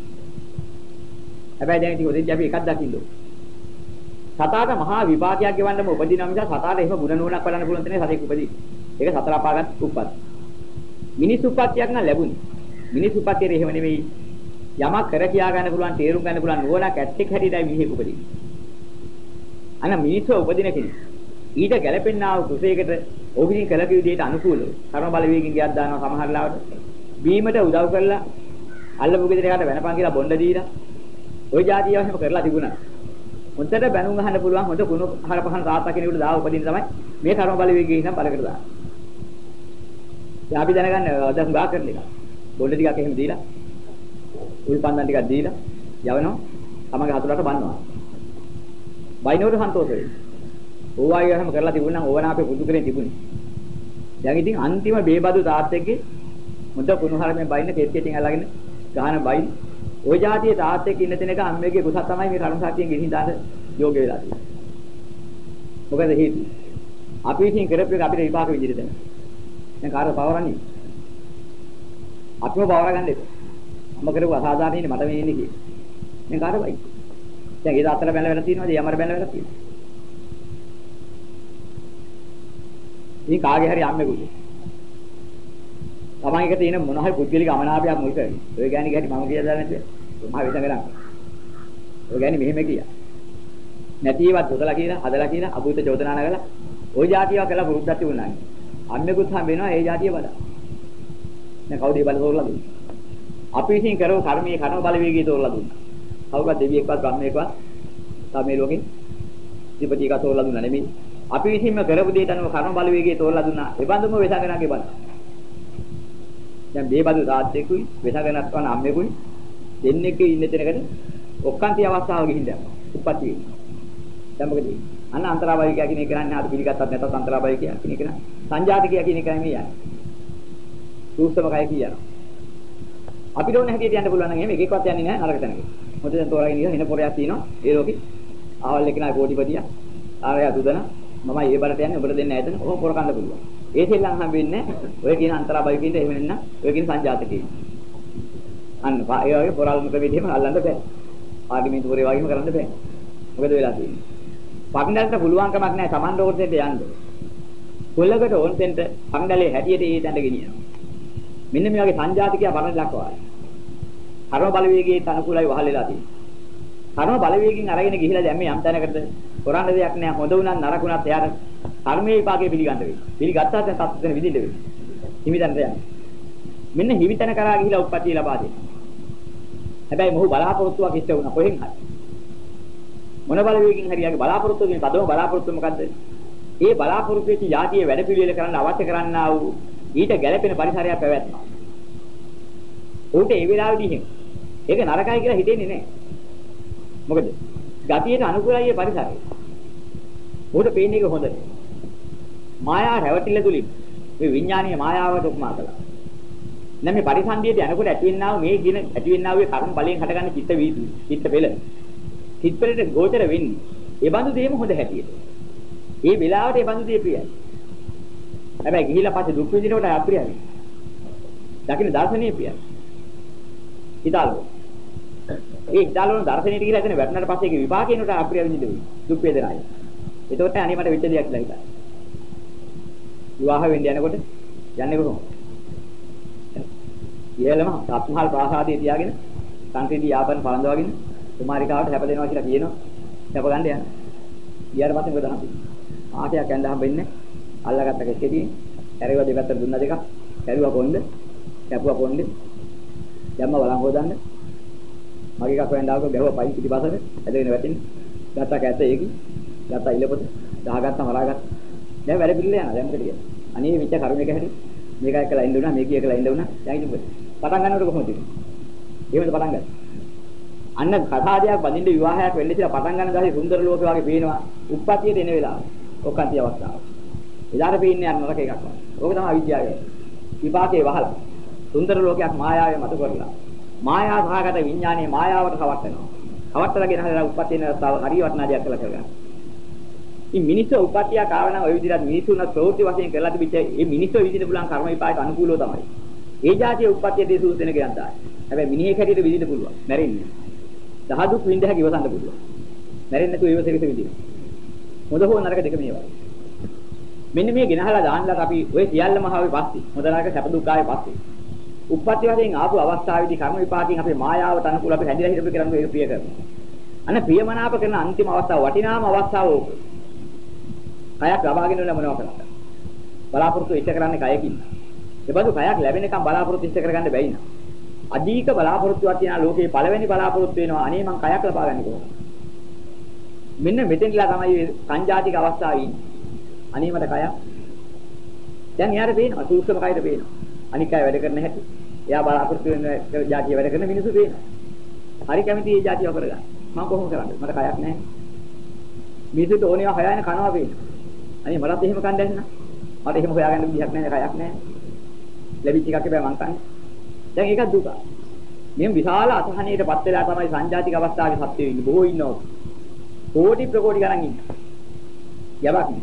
හැබැයි දැන් ඉතින් ඔතෙන්දී අපි එකක් දකින්න ඕනේ. සතාට මහා විපාකයක් ගෙවන්නම උපදිනවා මිස සතාට එහෙම ගුණ නුවණක් බලන්න පුළුවන් තැනේ සතෙක් උපදී. ඒක සතර අපාගත් උප්පත්. මිනිස් උප්පත්තියක් නම් ලැබුණේ. මිනිස් උප්පත්තියේ එහෙම නෙවෙයි. යමක් කර කියා ගන්න පුළුවන්, තේරුම් ගන්න පුළුවන් නුවණක් ඇත්තෙක් හැටියටයි මිනිහෙක් උපදින්නේ. අන්න මිනිස්සු උපදින කෙනෙක්. ඊට ගැළපෙන්නා වූ කුසයකට ඔහුකින් කළ කිව් දෙයට අනුකූලව කර්ම බලවේගින් ගියක් දානවා සමහර ලාවට. බීමට උදව් කරලා අල්ලපු ගෙදරකට වෙනපන් කියලා බොණ්ඩ දීලා ওই જાතිය එහෙම කරලා තිබුණා. හොඳට බැනුම් අහන්න පුළුවන් හොඳ ගුණ හර පහන තාත්තා කෙනෙකුට දාව උපදින්න තමයි මේ කර්ම බලවේගයේ ඉඳන් බලකට දාන්නේ. දැන් අපි දැනගන්න අද හුඟා කරන එක. බොල්ල ටිකක් එහෙම දීලා උල්පන්දන් ටිකක් දීලා යවනවා. තමගේ හතුරට බන්නවා. බයිනෝට සන්තෝෂ වෙයි. ඕවා එහෙම කරලා තිබුණා නම් ඕවන අපේ පුදු කරේ තිබුණේ. දැන් ඉතින් අන්තිම බේබදු තාත්තෙක්ගේ මුද කුණුහරමේ බයින්න කෙට්ටියෙන් අල්ලගෙන ගහන බයින්න ওই જાතියේ තාත් එක්ක ඉන්න තැනක අම්මගේ කුසක් තමයි මේ කරුණ සාතියෙන් ගෙනින් දාන යෝග වෙලා තියෙන්නේ. මොකද හේතුව? අපි විසින් කරපු එක අපිට විපාක විදිහට දෙන්න. දැන් කාර්ය පවරන්නේ. අපිම පවර ගන්න එපා. අම්ම කරපු අසාධාරණ ඉන්නේ මට මේ ඉන්නේ කියලා. දැන් කාර්ය බයි. දැන් ඒ දාතර බැලලා වෙලා තියෙනවද? යමර බැලලා වෙලා තියෙනවා. මේ කාගේ හරි අම්මෙකුගේ තමන් එක තියෙන මොන හරි පුද්ගලික අමනාපයක් මුල් කරගෙන ඔය ගෑණි ගැටි මම කියලා නැද්ද මම විසඳගන්න ඔය ගෑණි මෙහෙම කියා නැතිවත් හොදලා කියලා හදලා කියලා අභූත චෝදනා නගලා ওই જાතියව කළා වෘද්ධත් තිබුණා අන්නෙකුත් හම් වෙනවා ඒ જાතිය බලන්න දැන් කවුද ඒ බල තෝරලා දුන්නේ? අපි විසින් කරව කර්මයේ කර්ම බලවේගය තෝරලා දුන්නා. කවුරුත් දෙවියෙක්වත් බ්‍රහ්මයෙක්වත් තමයි ලෝකේ ඉපදී එක තෝරලා දුන්නා නෙමෙයි. අපි විසින්ම කරපු දෙයට අනුව කර්ම බලවේගය තෝරලා දුන්නා. ඒ බඳුම වේසංගනාගේ බලන්න දැන් බේබදු තාත්තෙකුයි වෙසඟනත් වන අම්මෙකුයි දෙන්නෙක් ඉන්න තැනකට ඔක්කාන්ති අවස්ථාව ගිහින් දැම්මා. උප්පත්ති වෙන්නේ. දැන් මොකද අන්න අන්තරාභාවිකය කියන එක කරන්නේ ආද පිළිගත්තත් නැතත් අන්තරාභාවිකය කියන එක න ะ සංජාතිකය කියන එක නෙමෙයි යන්නේ. සූක්ෂම කය කියනවා. අපිට ඕන හැටියට යන්න පුළුවන් නම් එහෙම එක එකවත් යන්නේ නැහැ නරක තැනක. මොකද දැන් තෝරාගෙන ඉන්න හින පොරයක් තියෙනවා ඒ ලෝකේ. ආවල් එකනා කෝටිපතිය. ආරය අතුදන මම ඒ බලට යන්නේ ඔබට දෙන්න ඇතන ඔහොම පොර කන්න පුළුවන්. ඒ සෙල්ලම් හම්බෙන්නේ ඔය කියන අන්තරාභාවිකින්ද එහෙම නැත්නම් ඔය කියන සංජාතකේ. අන්න ඒ වගේ පොරල් මුත විදිහම අල්ලන්න බෑ. පාර්ලිමේන්තු පොරේ වගේම කරන්න බෑ. මොකද වෙලා තියෙන්නේ? පග්නලට පුළුවන් කමක් නැහැ Taman රෝඩ්ෙට යන්න. කොල්ලකට ඕන් තෙන්ට පග්නලේ හැටියට ඒ තැනට ගෙනියනවා. මෙන්න මේ වගේ සංජාතිකය වරණ ලක්වා. කර්ම බලවේගයේ අනුකූලයි වහලෙලා තියෙන්නේ. කර්ම බලවේගයෙන් අරගෙන ගිහිලා දැන් මේ යම් තැනකට කරන්න දෙයක් නැහැ. හොඳ වුණත් නරක වුණත් එයාට කර්මයේ විපාකේ පිළිගන්න වෙයි. පිළිගත්තාට දැන් තත්ත්වෙන විදිහට වෙයි. හිමිතැනට යන්න. මෙන්න හිමිතැන කරා ගිහිලා උප්පත්තිය ලබා දෙන්න. හැබැයි මොහු බලාපොරොත්තුවක් ඉෂ්ට වුණා කොහෙන් හරි. මොන බලවේගකින් හරියගේ බලාපොරොත්තු වෙන පදම බලාපොරොත්තු මොකද්ද? ඒ බලාපොරොත්තු වෙච්ච જાතිය වැඩ පිළිවෙල කරන්න අවශ්‍ය කරන්නා වූ ඊට ගැළපෙන පරිසරයක් පැවැත්මක්. ඌට ඒ වෙලාවේදී එහෙම. ඒක නරකයි කියලා හිතෙන්නේ නැහැ. මොකද? ගතියට අනුකූලයි ඒ පරිසරය. ඌට පේන එක හොඳ. මායා රැවටිල්ල තුලින් මේ විඥානීය මායාවට උපමා කළා. දැන් මේ පරිසන්දියට යනකොට ඇතිවෙනා මේ කියන ඇතිවෙනා වූ කර්ම බලයෙන් හටගන්න චිත්ත වීදි, චිත්ත පෙළ. චිත්ත පෙළට ගෝචර වෙන්නේ. ඒ බඳු දෙයම හොඳ හැටියට. ඒ වෙලාවට ඒ බඳු දෙය ප්‍රියයි. හැබැයි ගිහිලා පස්සේ දුක් විඳිනකොට අප්‍රියයි. දකින්න දර්ශනීය ප්‍රියයි. හිතාලෝ. ඒ හිතාලෝන දර්ශනීයට කියලා හිතන වැටුණාට පස්සේ ඒක විපාකිනුට අප්‍රිය විඳින්න දුක් වේදනায়. ඒකට අනේ මට වෙච්ච දෙයක් කියලා හිතා. විවාහ වෙන්න යනකොට යන්නේ කොහොමද? ඉහළම සත්මහල් ප්‍රාසාදයේ තියාගෙන සංකේදී යාපන පළඳවාගෙන කුමාරිකාවට හැප දෙනවා කියලා කියනවා. හැප ගන්න යන. ඊට පස්සේ මොකද හම්බෙන්නේ? ආටයක් ඇඳ හම්බෙන්නේ. අල්ලගත්ත කෙස්කෙදී කැරුවා දෙපැත්තට දුන්න දෙකක්. කැරුවා පොණ්ඩ, කැපුවා පොණ්ඩ. දැම්ම බලන් හොදන්න. මගේ එකක් වෙන් දාවක ගැහුවා පයින් පිටිපසට ඇදගෙන වැටෙන්නේ. ගත්තා කැත ඒකි. ගත්තා ඉලපොත. දාගත්තා මරාගත්තා. දැන් වැඩ පිළිල යනවා. දැන් මොකද කියන්නේ? අනේ මෙච්ච කර්මයක හැටි මේක එක්කලා ඉන්න උනා මේක එක්කලා ඉන්න උනා. දැන් ඉතින් මොකද? පටන් ගන්නකොට කොහොමද ඉන්නේ? එහෙමද පටන් ගන්නේ? අන්න කසාදයක් බඳින්න විවාහයක් වෙන්න ඉතින් පටන් ගන්න දාසේ සුන්දර ලෝකේ වගේ පේනවා. උප්පත්තියට එන වෙලාව. ඔක්කාන්ති අවස්ථාව. එදාට පේන්නේ අර නරක එකක් වගේ. ඕක තමයි අවිද්‍යාව. විපාකේ වහලා. සුන්දර ලෝකයක් මායාවේ මත කරලා. මායා සහගත විඥානයේ මායාවට කවට්ටනවා. කවට්ටලාගෙන හදලා උප්පත්තිය නරතාව හරිය වටනා දෙයක් කළා කරගන්න. ඉතින් මිනිස්සු උප්පත්තිය කාරණා ඔය විදිහට මිනිස්සුන ප්‍රවෘත්ති වශයෙන් කරලා තිබිච්ච මේ මිනිස්සු විදිහට පුළුවන් කර්ම විපාක අනුකූලව තමයි. ඒ જાතිය උප්පත්තියදී සූසෙන ගියන්දා. හැබැයි මිනිහෙක් හැටියට විදිහට පුළුවන්. මැරෙන්නේ. දහදුක් විඳ හැකි ඉවසන්න පුළුවන්. මැරෙන්නේ නැතුව ඉවසෙක විදිහ. හොඳ හෝ නරක දෙක මේවා. මෙන්න මේ ගෙනහලා දාන්නලා අපි ඔය සියල්ලම ආවේ පස්සේ. හොඳ නරක සැප දුක් ආවේ පස්සේ. උප්පත්ති වශයෙන් ආපු අවස්ථාවේදී කර්ම විපාකයෙන් අපේ මායාවට අනුකූල අපි හැදිලා හිටපු කරන්නේ ඒක ප්‍රිය කරනවා. අන්න ප්‍රියමනාප කරන අන්තිම අවස්ථාව වටිනාම අවස්ථාව ඕක. කයක් ලබාගෙන ඉන්න මොනවා කරන්නද? බලාපොරොත්තු ඉෂ්ට කරන්නේ කයකින්. ඒ බඳු කයක් ලැබෙනකම් බලාපොරොත්තු ඉෂ්ට කරගන්න බැයි නා. අධික බලාපොරොත්තුවක් තියන ලෝකේ පළවෙනි බලාපොරොත්තු වෙනවා අනේ මං කයක් ලබා ගන්න කොහොමද? මෙන්න මෙතෙන්ලා තමයි සංජාතික අවස්ථාවේ ඉන්නේ. අනේ මට කයක් දැන් එයාට පේනවා සූක්ෂම කයද පේනවා. අනික් අය වැඩ කරන හැටි. එයා බලාපොරොත්තු වෙන જાතිය වැඩ කරන මිනිස්සු පේනවා. හරි කැමති මේ જાතිය කරගන්න. මම කොහොම කරන්නේ? මට කයක් නැහැ. මිනිස්සුන්ට ඕනේ හොයන කනවා පේනවා. අනේ මටත් එහෙම කන් දැන්න. මට එහෙම හොයාගන්න විදිහක් නැහැ කයක් නැහැ. ලැබිච්ච එකක් හැබැයි මං කන්නේ. දැන් ඒක දුක. මෙම් විශාල අසහනයටපත් වෙලා තමයි සංජාතික අවස්ථාවේ සත්‍ය වෙන්නේ. බොහෝ ඉන්නවා. කෝටි ප්‍රකෝටි ගණන් ඉන්නවා. යවක් නෑ.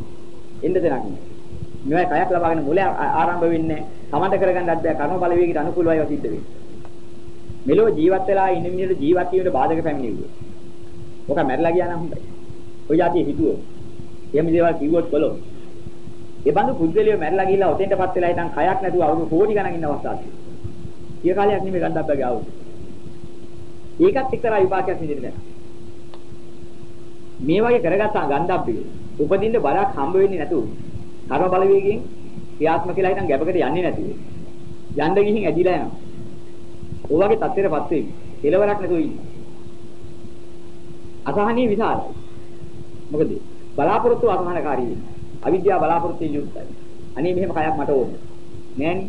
එන්න දෙයක් නෑ. මේවා කයක් ලබාගෙන මුල ආරම්භ වෙන්නේ තමන්ට කරගන්නත් බෑ කර්ම බලවේගයට අනුකූලවයි සිද්ධ වෙන්නේ. මෙලෝ ජීවත් වෙලා ඉන්න මිනිහට ජීවත් වීමට බාධක පැමිණෙන්නේ. ඔක මැරලා ගියා නම් හොඳයි. ඔය જાතිය හිතුවෝ. එහෙම දේවල් කිව්වොත් කළොත්. ඒ බඳු පුද්ගලයෝ මැරලා ගිහිල්ලා ඔතෙන්ටපත් වෙලා ඉතින් කයක් නැතුව අවුරුදු කෝටි ගණන් ඉන්න අවස්ථාවක්. ඊය කාලයක් නෙමෙයි ගණ්ඩාප්පගේ අවුරුදු. ඒකත් එක්තරා විපාකයක් විදිහට දැක්කා. මේ වගේ කරගත්තා ගණ්ඩාප්පගේ උපදින්න බලක් හම්බ වෙන්නේ නැතුව කර්ම බලවේගයෙන් ක්‍රියාත්මක කියලා හිටන් ගැබකට යන්නේ නැතිව යන්න ගිහින් ඇදිලා යනවා. ඔය වගේ තත්ත්වෙටපත් වෙයි. කෙලවරක් නැතුව ඉන්නේ. අසහනීය විසාරයි. මොකද බලාපොරොත්තු අසහනකාරී වෙන්නේ. අවිද්‍යාව බලාපොරොත්තු යුක්තයි. අනේ මෙහෙම කයක් මට ඕනේ. නෑනේ.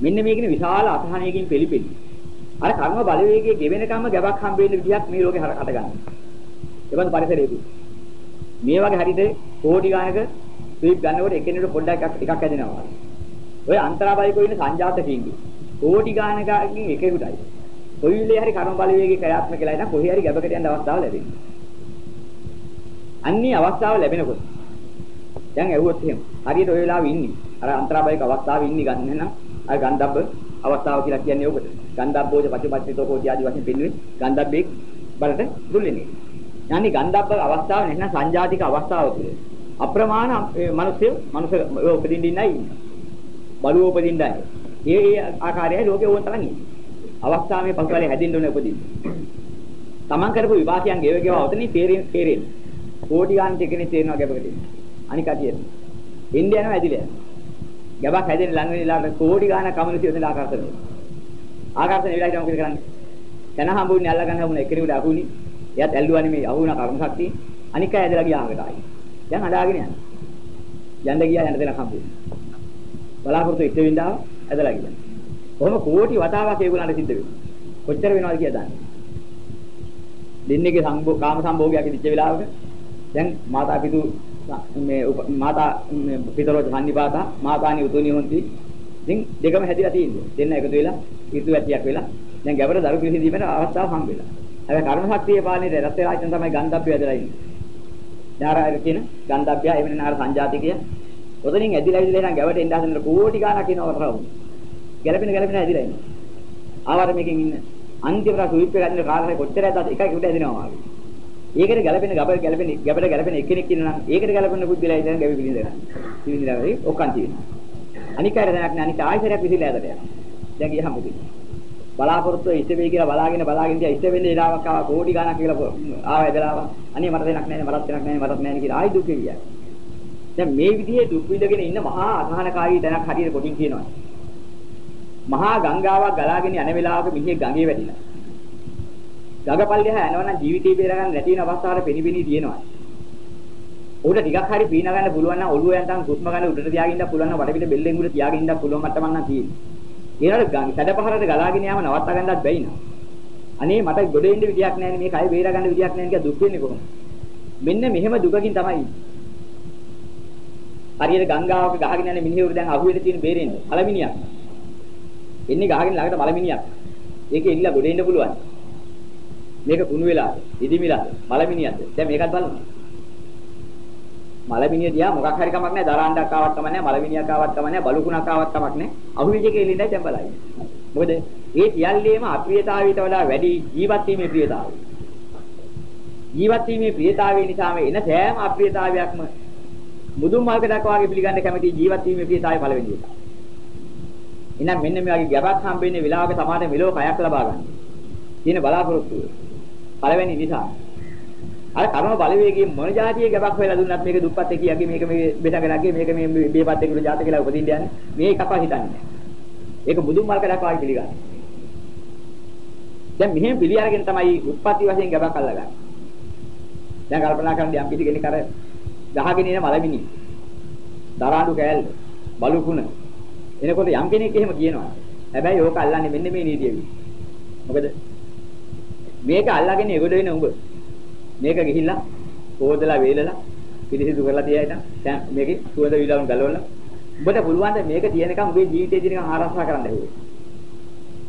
මෙන්න මේකනේ විශාල අසහනයකින් පිළිපෙළි. අර කර්ම බලවේගයේ ගෙවෙනකම්ම ගැබක් හම්බ වෙන්න විදිහක් මේ ලෝකේ හට ගන්නවා. ඒබඳු පරිසරයක. මේ වගේ හරිද කෝටි ගානක ස්වීප් ගන්නකොට එකිනෙකට පොඩ්ඩක් එකක් හැදෙනවා. ඔය අන්තරාබයිකෝ ඉන්න සංජාත කීංගේ. කෝටි ගානකින් එකෙකුටයි. කොයි විලේ හරි කර්ම බලවේගයේ ක්‍රියාත්මක වෙලා ඉතින් කොහේ හරි ගැබකට යන අවස්ථාව ලැබෙනවා. අන්නේ අවස්ථාව ලැබෙනකොට දැන් ඇහුවොත් එහෙම හරියට ඔය වෙලාවෙ ඉන්නේ අර අන්තරාබයික අවස්ථාවේ ඉන්නේ ගන්න නම් අර ගන්ධබ්බ අවස්ථාව කියලා කියන්නේ ඕකට. ගන්ධබ්බෝජ පටිපත්තිතෝ කෝටි ආදි වශයෙන් පින්නුවේ ගන්ධබ්බේ බලට දුල්ලෙන්නේ. යන්නේ ගන්ධබ්බ අවස්ථාව නැත්නම් සංජාතික අවස්ථාව තුළ අප්‍රමාණ මිනිස්සු මනුස්ස උපදින්න ඉන්නයි ඉන්නේ. බලුව උපදින්නයි. ඒ ඒ ආකාරයයි ලෝකේ ඕන තරම් ඉන්නේ. අවස්ථාවේ පසුකාලේ හැදින්න ඕනේ උපදින්න. Taman කරපු විපාකයන් ගෙව ගෙව අවතනින් තේරෙන්නේ තේරෙන්නේ. කෝටි ගාන ටිකනේ තේරෙනවා ගැබකට. අනික අතියෙ. ඉන්දිය යනවා ඇදිලා. ගැබක් හැදෙන ලඟ වෙලාවට කෝටි ගාන කමියුනිටි වල ආකර්ෂණය. ආකර්ෂණය වෙලා හිටම මොකද කරන්නේ? තන හම්බුනේ අල්ල ගන්න හම්බුනේ එකිනෙකට අහුනේ. එයාත් ඇල්ලුවා නෙමෙයි අහුණා කර්ම ශක්තිය. අනික අය ඇදලා ගියා අහකට ආයි. දැන් අඬාගෙන යනවා. යන්න ගියා යන්න දෙන හම්බුනේ. බලාපොරොත්තු ඉස්ස වින්දාව ඇදලා ගියා. කොහොම කෝටි වතාවක් ඒගොල්ලන්ට සිද්ධ වෙනවා. කොච්චර වෙනවද කියලා දන්නේ. දෙන්නේගේ සම්භෝ කාම සම්භෝගයක් ඉච්ච වෙලාවක දැන් මාතා පිටු මේ මාතා පිටරෝ සම්නිපාතා මාතානි උතුණි හොන්ති ඉතින් දෙකම හැදිලා තියෙන්නේ. දෙන්න එකතු වෙලා ඍතු ඇතියක් වෙලා දැන් ගැබර දරු පිළිදීමේ අවස්ථාව හම්බ වෙලා. හැබැයි කර්ම ශක්තිය පාලනේ රත් වෙලා ඉතින් තමයි ගන්ධබ්බය ඇදලා ඉන්නේ. ඥාරාය කියන ගන්ධබ්බය එවන නාර සංජාතිකය. ඔතනින් ඇදිලා ඉඳලා නම් ගැවට එන්න හදන කෝටි ගාණක් එනවා කරවු. ගැලපෙන ගැලපෙන ඇදිලා ඉන්නේ. ආවර මේකෙන් ඉන්න අන්තිම රස උයිප් එක ගන්න කාරණේ කොච්චරද එකයි උඩ ඇදිනවා වගේ. ඒකට ගැලපෙන ගබ ගැලපෙන ගැබට ගැලපෙන එක්කෙනෙක් ඉන්නවා නම් ඒකට ගැලපෙන බුද්ධිලා ඉඳන් ගැවි පිළිඳ ගන්න. පිළිඳලා වෙයි ඔක්කන් තියෙනවා. අනික් අය දැනක් නෑ අනික් ආයතරයක් විසිලා ඇදලා යනවා. දැන් ගියහම බුද්ධි. බලාපොරොත්තු ඉස්ස වෙයි කියලා බලාගෙන බලාගෙන ඉඳලා ඉස්ස වෙන්නේ ඉලාවක් ආවා කෝටි ගණක් කියලා ආව ඇදලා ආවා. අනේ මට දෙයක් නෑනේ මටත් දෙයක් නෑනේ මටත් නෑනේ කියලා ආයි දුක කියනවා. දැන් මේ විදිහේ දුක් විඳගෙන ඉන්න මහා අසහනකාරී දැනක් හරියට පොඩින් කියනවා. මහා ගංගාවක් ගලාගෙන යන වෙලාවක මිනිහෙක් ගඟේ වැටිලා. ගඟපල්ලිය යනවනම් ජීවිතේ බේරගන්න නැති වෙන අවස්ථාවල පෙනිපෙනී තියෙනවා. උඩ ටිකක් හරි පීන ගන්න පුළුවන් නම් ඔළුව යන්තම් කුස්ම ගන්න උඩට තියාගෙන ඉන්න පුළුවන් නම් වටපිට බෙල්ලෙන් උඩ තියාගෙන ඉන්න පුළුවන් මට්ටමක් නම් තියෙන්නේ. ඒනවල සැඩපහරට ගලාගෙන යාම නවත්ත ගන්නත් බැයි නා. අනේ මට ගොඩ එන්න විදියක් නැහැ මේ කය බේර ගන්න විදියක් නැහැ කියලා දුක් වෙන්නේ කොහොමද? මෙන්න මෙහෙම දුකකින් තමයි හරියට ගංගාවක ගහගෙන යන මිනිහෙකුට දැන් අහුවෙලා තියෙන බේරෙන්නේ. මලමිනියක්. එන්නේ ගහගෙන ළඟට මලමිනියක්. ඒකේ ඉල්ල ගොඩ එන්න පුළුවන්. මේක කුණු වෙලාද? ඉදිමිලාද? මලමිනියක්ද? දැන් මේකත් බලන්න. මලමිනිය දිහා මොකක් හරි කමක් නැහැ. දරාණ්ඩක් ආවත් කමක් නැහැ. මලමිනියක් ආවත් කමක් නැහැ. බලුකුණක් ආවත් කමක් නැහැ. අහුවිජ කෙලින්දයි දැන් බලයි. මොකද ඒ සියල්ලේම අප්‍රියතාවයට වඩා වැඩි ජීවත් වීමේ ප්‍රියතාවය. ජීවත් වීමේ ප්‍රියතාවය නිසාම එන සෑම අප්‍රියතාවයක්ම මුදුන් මල්කඩක් වාගේ පිළිගන්න කැමති ජීවත් වීමේ ප්‍රියතාවය පළවෙනි එක. එහෙනම් මෙන්න මේ වගේ ගැබක් හම්බෙන්නේ වෙලාවක සමාන මෙලෝ කයක් ලබා ගන්න. තියෙන බලාපොරොත්තුව. පළවෙනි නිසා අර කර්ම බලවේගයෙන් මොන જાතියේ ගැබක් හොයලා දුන්නත් මේක දුප්පත් එකියගේ මේක මේ බෙදගෙනගේ මේක මේ බේපත් එක්කල જાත කියලා උපදින්න යන්නේ මේ එකක්වත් හිතන්නේ නැහැ. ඒක බුදුන් මල් කඩක් වාගේ පිළිගන්නේ. දැන් මෙහෙම පිළි අරගෙන තමයි උත්පත්ති වශයෙන් ගැබක් අල්ලගන්නේ. දැන් කල්පනා කරන්න යම් කිසි කෙනෙක් අර ගහගෙන ඉන මලමිනි දරාඬු කෑල්ල බලුකුණ. එනකොට යම් කෙනෙක් එහෙම කියනවා. හැබැයි ඕක අල්ලන්නේ මෙන්න මේ නීතියවි. මොකද මේක අල්ලගෙන එගොඩ වෙන උඹ. මේක ගිහිල්ලා හොදලා වේලලා පිළිසිදු කරලා තියයිද? දැන් මේකේ සුවඳ විලවුන් ගලවලා උඹට පුළුවන් ද මේක තියෙනකම් උඹේ ජීවිතේ තියෙනකම් ආරක්ෂා කරන්න හැදුවේ.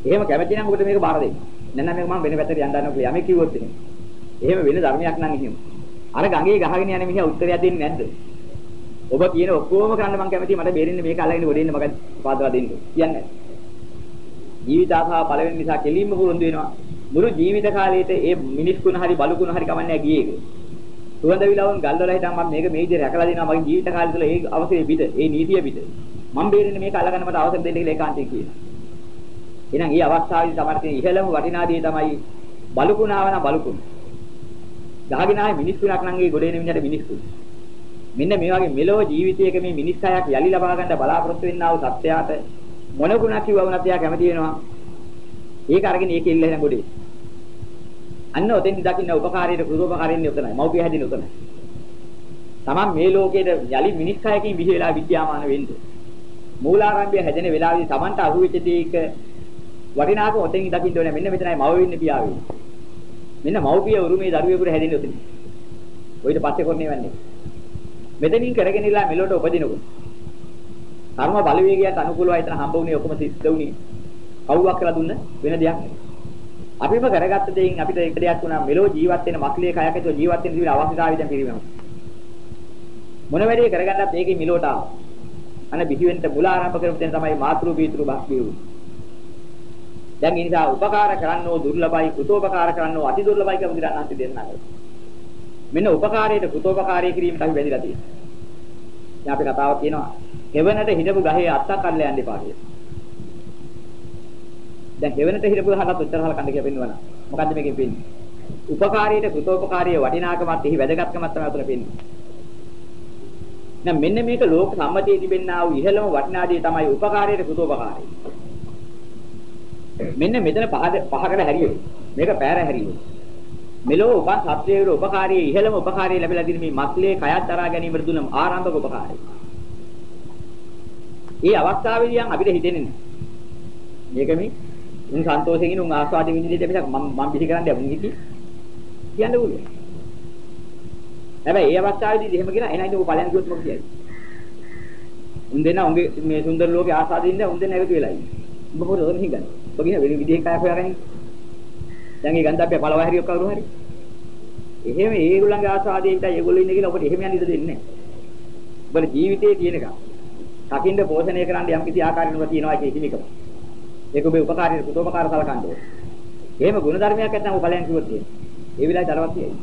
එහෙම කැමති නම් ඔබට මේක බාර දෙන්න. නැත්නම් මේක මම වෙන පැත්තට යන්න ගන්නවා කියලා යමෙක් කිව්වොත් එහෙම. එහෙම වෙන ධර්මයක් නම් එහෙම. අර ගඟේ ගහගෙන යන මිනිහා උත්තරයක් දෙන්නේ නැද්ද? ඔබ කියන ඔක්කොම කරන්න මම කැමතියි මට බේරෙන්න මේක අල්ලගෙන ගොඩ ඉන්න මග පාදලා දෙන්න. කියන්නේ. ජීවිත ආසාව පළවෙනි නිසා කෙලින්ම පුරුදු වෙනවා. මුළු ජීවිත කාලයේට ඒ මිනිස් කුණ හරි බලු කුණ හරි කමන්නේ ගියේ ඒක. සුවඳ විලවුන් ගල්වල හිටන් මම මේක මේ විදිහට රැකලා දෙනවා මගේ ජීවිත කාලය තුළ ඒ අවශ්‍ය පිට ඒ නීතිය පිට. මම බේරෙන්නේ මේක අල්ලගන්න මට අවසර දෙන්න කියලා ඒකාන්තයෙන් කියනවා. එහෙනම් මේ අවස්ථාවේදී තමයි තියෙන ඉහළම වටිනා දේ තමයි බලුකුණාව නම් බලුකුණ. ගහගෙන ආයේ මිනිස්සුණක් නම් ඒ ගොඩේන මිනිහට මිනිස්සු. මෙන්න මේ වගේ මෙලොව ජීවිතයක මේ මිනිස් කයක් යලි ලබා ගන්න බලාපොරොත්තු වෙන්නා වූ සත්‍යයට මොන ගුණක් කිව්වා වුණත් එයා කැමති වෙනවා. ඒක අරගෙන ඒක ඉල්ල වෙන ගොඩේ. අන්න ඔතෙන් දකින්න උපකාරයේ කෘතෝපකාරයෙන් උතනයි. මෞපිය හැදින උතනයි. Taman මේ ලෝකයේ යලි මිනිස් කයකින් විහි වෙලා විද්‍යාමාන වෙන්නේ. මූලාරම්භය හැදෙන වෙලාවේදී Tamanට අහුවෙච්ච දේක වටිනාකම ඔතෙන් දකින්න ඕනේ. මෙන්න මෙතනයි මව වෙන්නේ පියා වෙන්නේ. මෙන්න මව්පිය උරුමේ දරුවෙකුට හැදෙන්නේ ඔතන. ඔයිට පස්සේ කරන්නේ වන්නේ. මෙතනින් කරගෙන ඉලා මෙලොවට උපදිනකොට. කර්ම බලවේගයට අනුකූලව එතන හම්බ වුණේ ඔක්කොම සිද්ධ වුණේ. කවුරුවක් කියලා දුන්න වෙන දෙයක් නෙවෙයි. අපිම කරගත්ත දෙයින් අපිට එක දෙයක් වුණා මෙලෝ ජීවත් වෙන මක්ලිය කයක් ඇතුව ජීවත් වෙන දිවිල අවශ්‍යතාවය දැන් පිරිනමනවා. මොන වැඩේ කරගන්නත් ඒකේ මිලෝට ආවා. අනේ බිහි වෙන්න මුල ආරම්භ කරපු දෙන තමයි මාතෘ පීතෘ භක්තිය. දැන් ඒ නිසා උපකාර කරන්නෝ දුර්ලභයි කෘතෝපකාර කරන්නෝ අති දුර්ලභයි කියලා බුදුරණන් වහන්සේ දේශනා කළා. මෙන්න උපකාරයට කෘතෝපකාරය කිරීමට අපි වැදිලා තියෙනවා. දැන් අපි කතාවක් කියනවා හෙවණට හිටපු ගහේ අත්තක් අල්ල යන්න එපා කියලා. දැන් හෙවණට හිටපු ගහකට උත්තර හලකන්න කියලා පෙන්වනවා. මොකද්ද මේකෙන් පෙන්වන්නේ? උපකාරයට කෘතෝපකාරයේ වටිනාකමත් එහි වැදගත්කමත් තමයි අතන පෙන්වන්නේ. දැන් මෙන්න මේක ලෝක සම්මතයේ තිබෙනා වූ ඉහළම වටිනාදී තමයි උපකාරයට කෘතෝපකාරය. මෙන්න මෙතන පහකට හැරියෝ. මේක පෑර හැරියෝ. මෙලෝ උපන් සත්‍යයේ උපකාරී ඉහළම උපකාරී ලැබිලා දින මේ මස්ලේ කයත් දරා ගැනීමට දුන්න ආරම්භක උපකාරය. ඒ අවස්ථාවේදී යම් අපිට හිතෙන්නේ නැහැ. මේක මේ උන් සන්තෝෂයෙන් උන් ආස්වාදයෙන් විඳින්න දෙයක් මම මම පිළි කරන්නේ උන් හිති කියන්න පුළුවන්. හැබැයි ඒ අවස්ථාවේදී එහෙම කියන එනයිද ඔය ඵලයන් කිව්වොත් මොකද කියන්නේ? උන් දෙන්න උන්ගේ මේ සුන්දර ලෝකේ ආස්වාදින්න උන් දෙන්න එකතු වෙලා ඉන්නේ. උඹ කොහොමද ඔතන හිඟන්නේ? ඔබ කියන වෙන විදිහේ කයක් හොයාගන්නේ. දැන් ඒ ගන්ධබ්බය පළව හැරියක් කවුරු හරි. එහෙම ඒගොල්ලන්ගේ ආසාදීන්ට ඒගොල්ලෝ ඉන්නේ කියලා ඔබට එහෙම යන්න ඉඩ දෙන්නේ නැහැ. ඔබේ ජීවිතයේ තියෙනකම්. දකින්න පෝෂණය කරන්න යම් කිසි ආකාරයකට තියනවා කියන එකම. ඒක ඔබේ උපකාරී කුතෝපකාර සලකන්න ඕනේ. එහෙම ගුණ ධර්මයක් නැත්නම් ඔබ බලයන් කිව්වොත් තියෙන්නේ. ඒ විලායි තරවත් තියෙයි.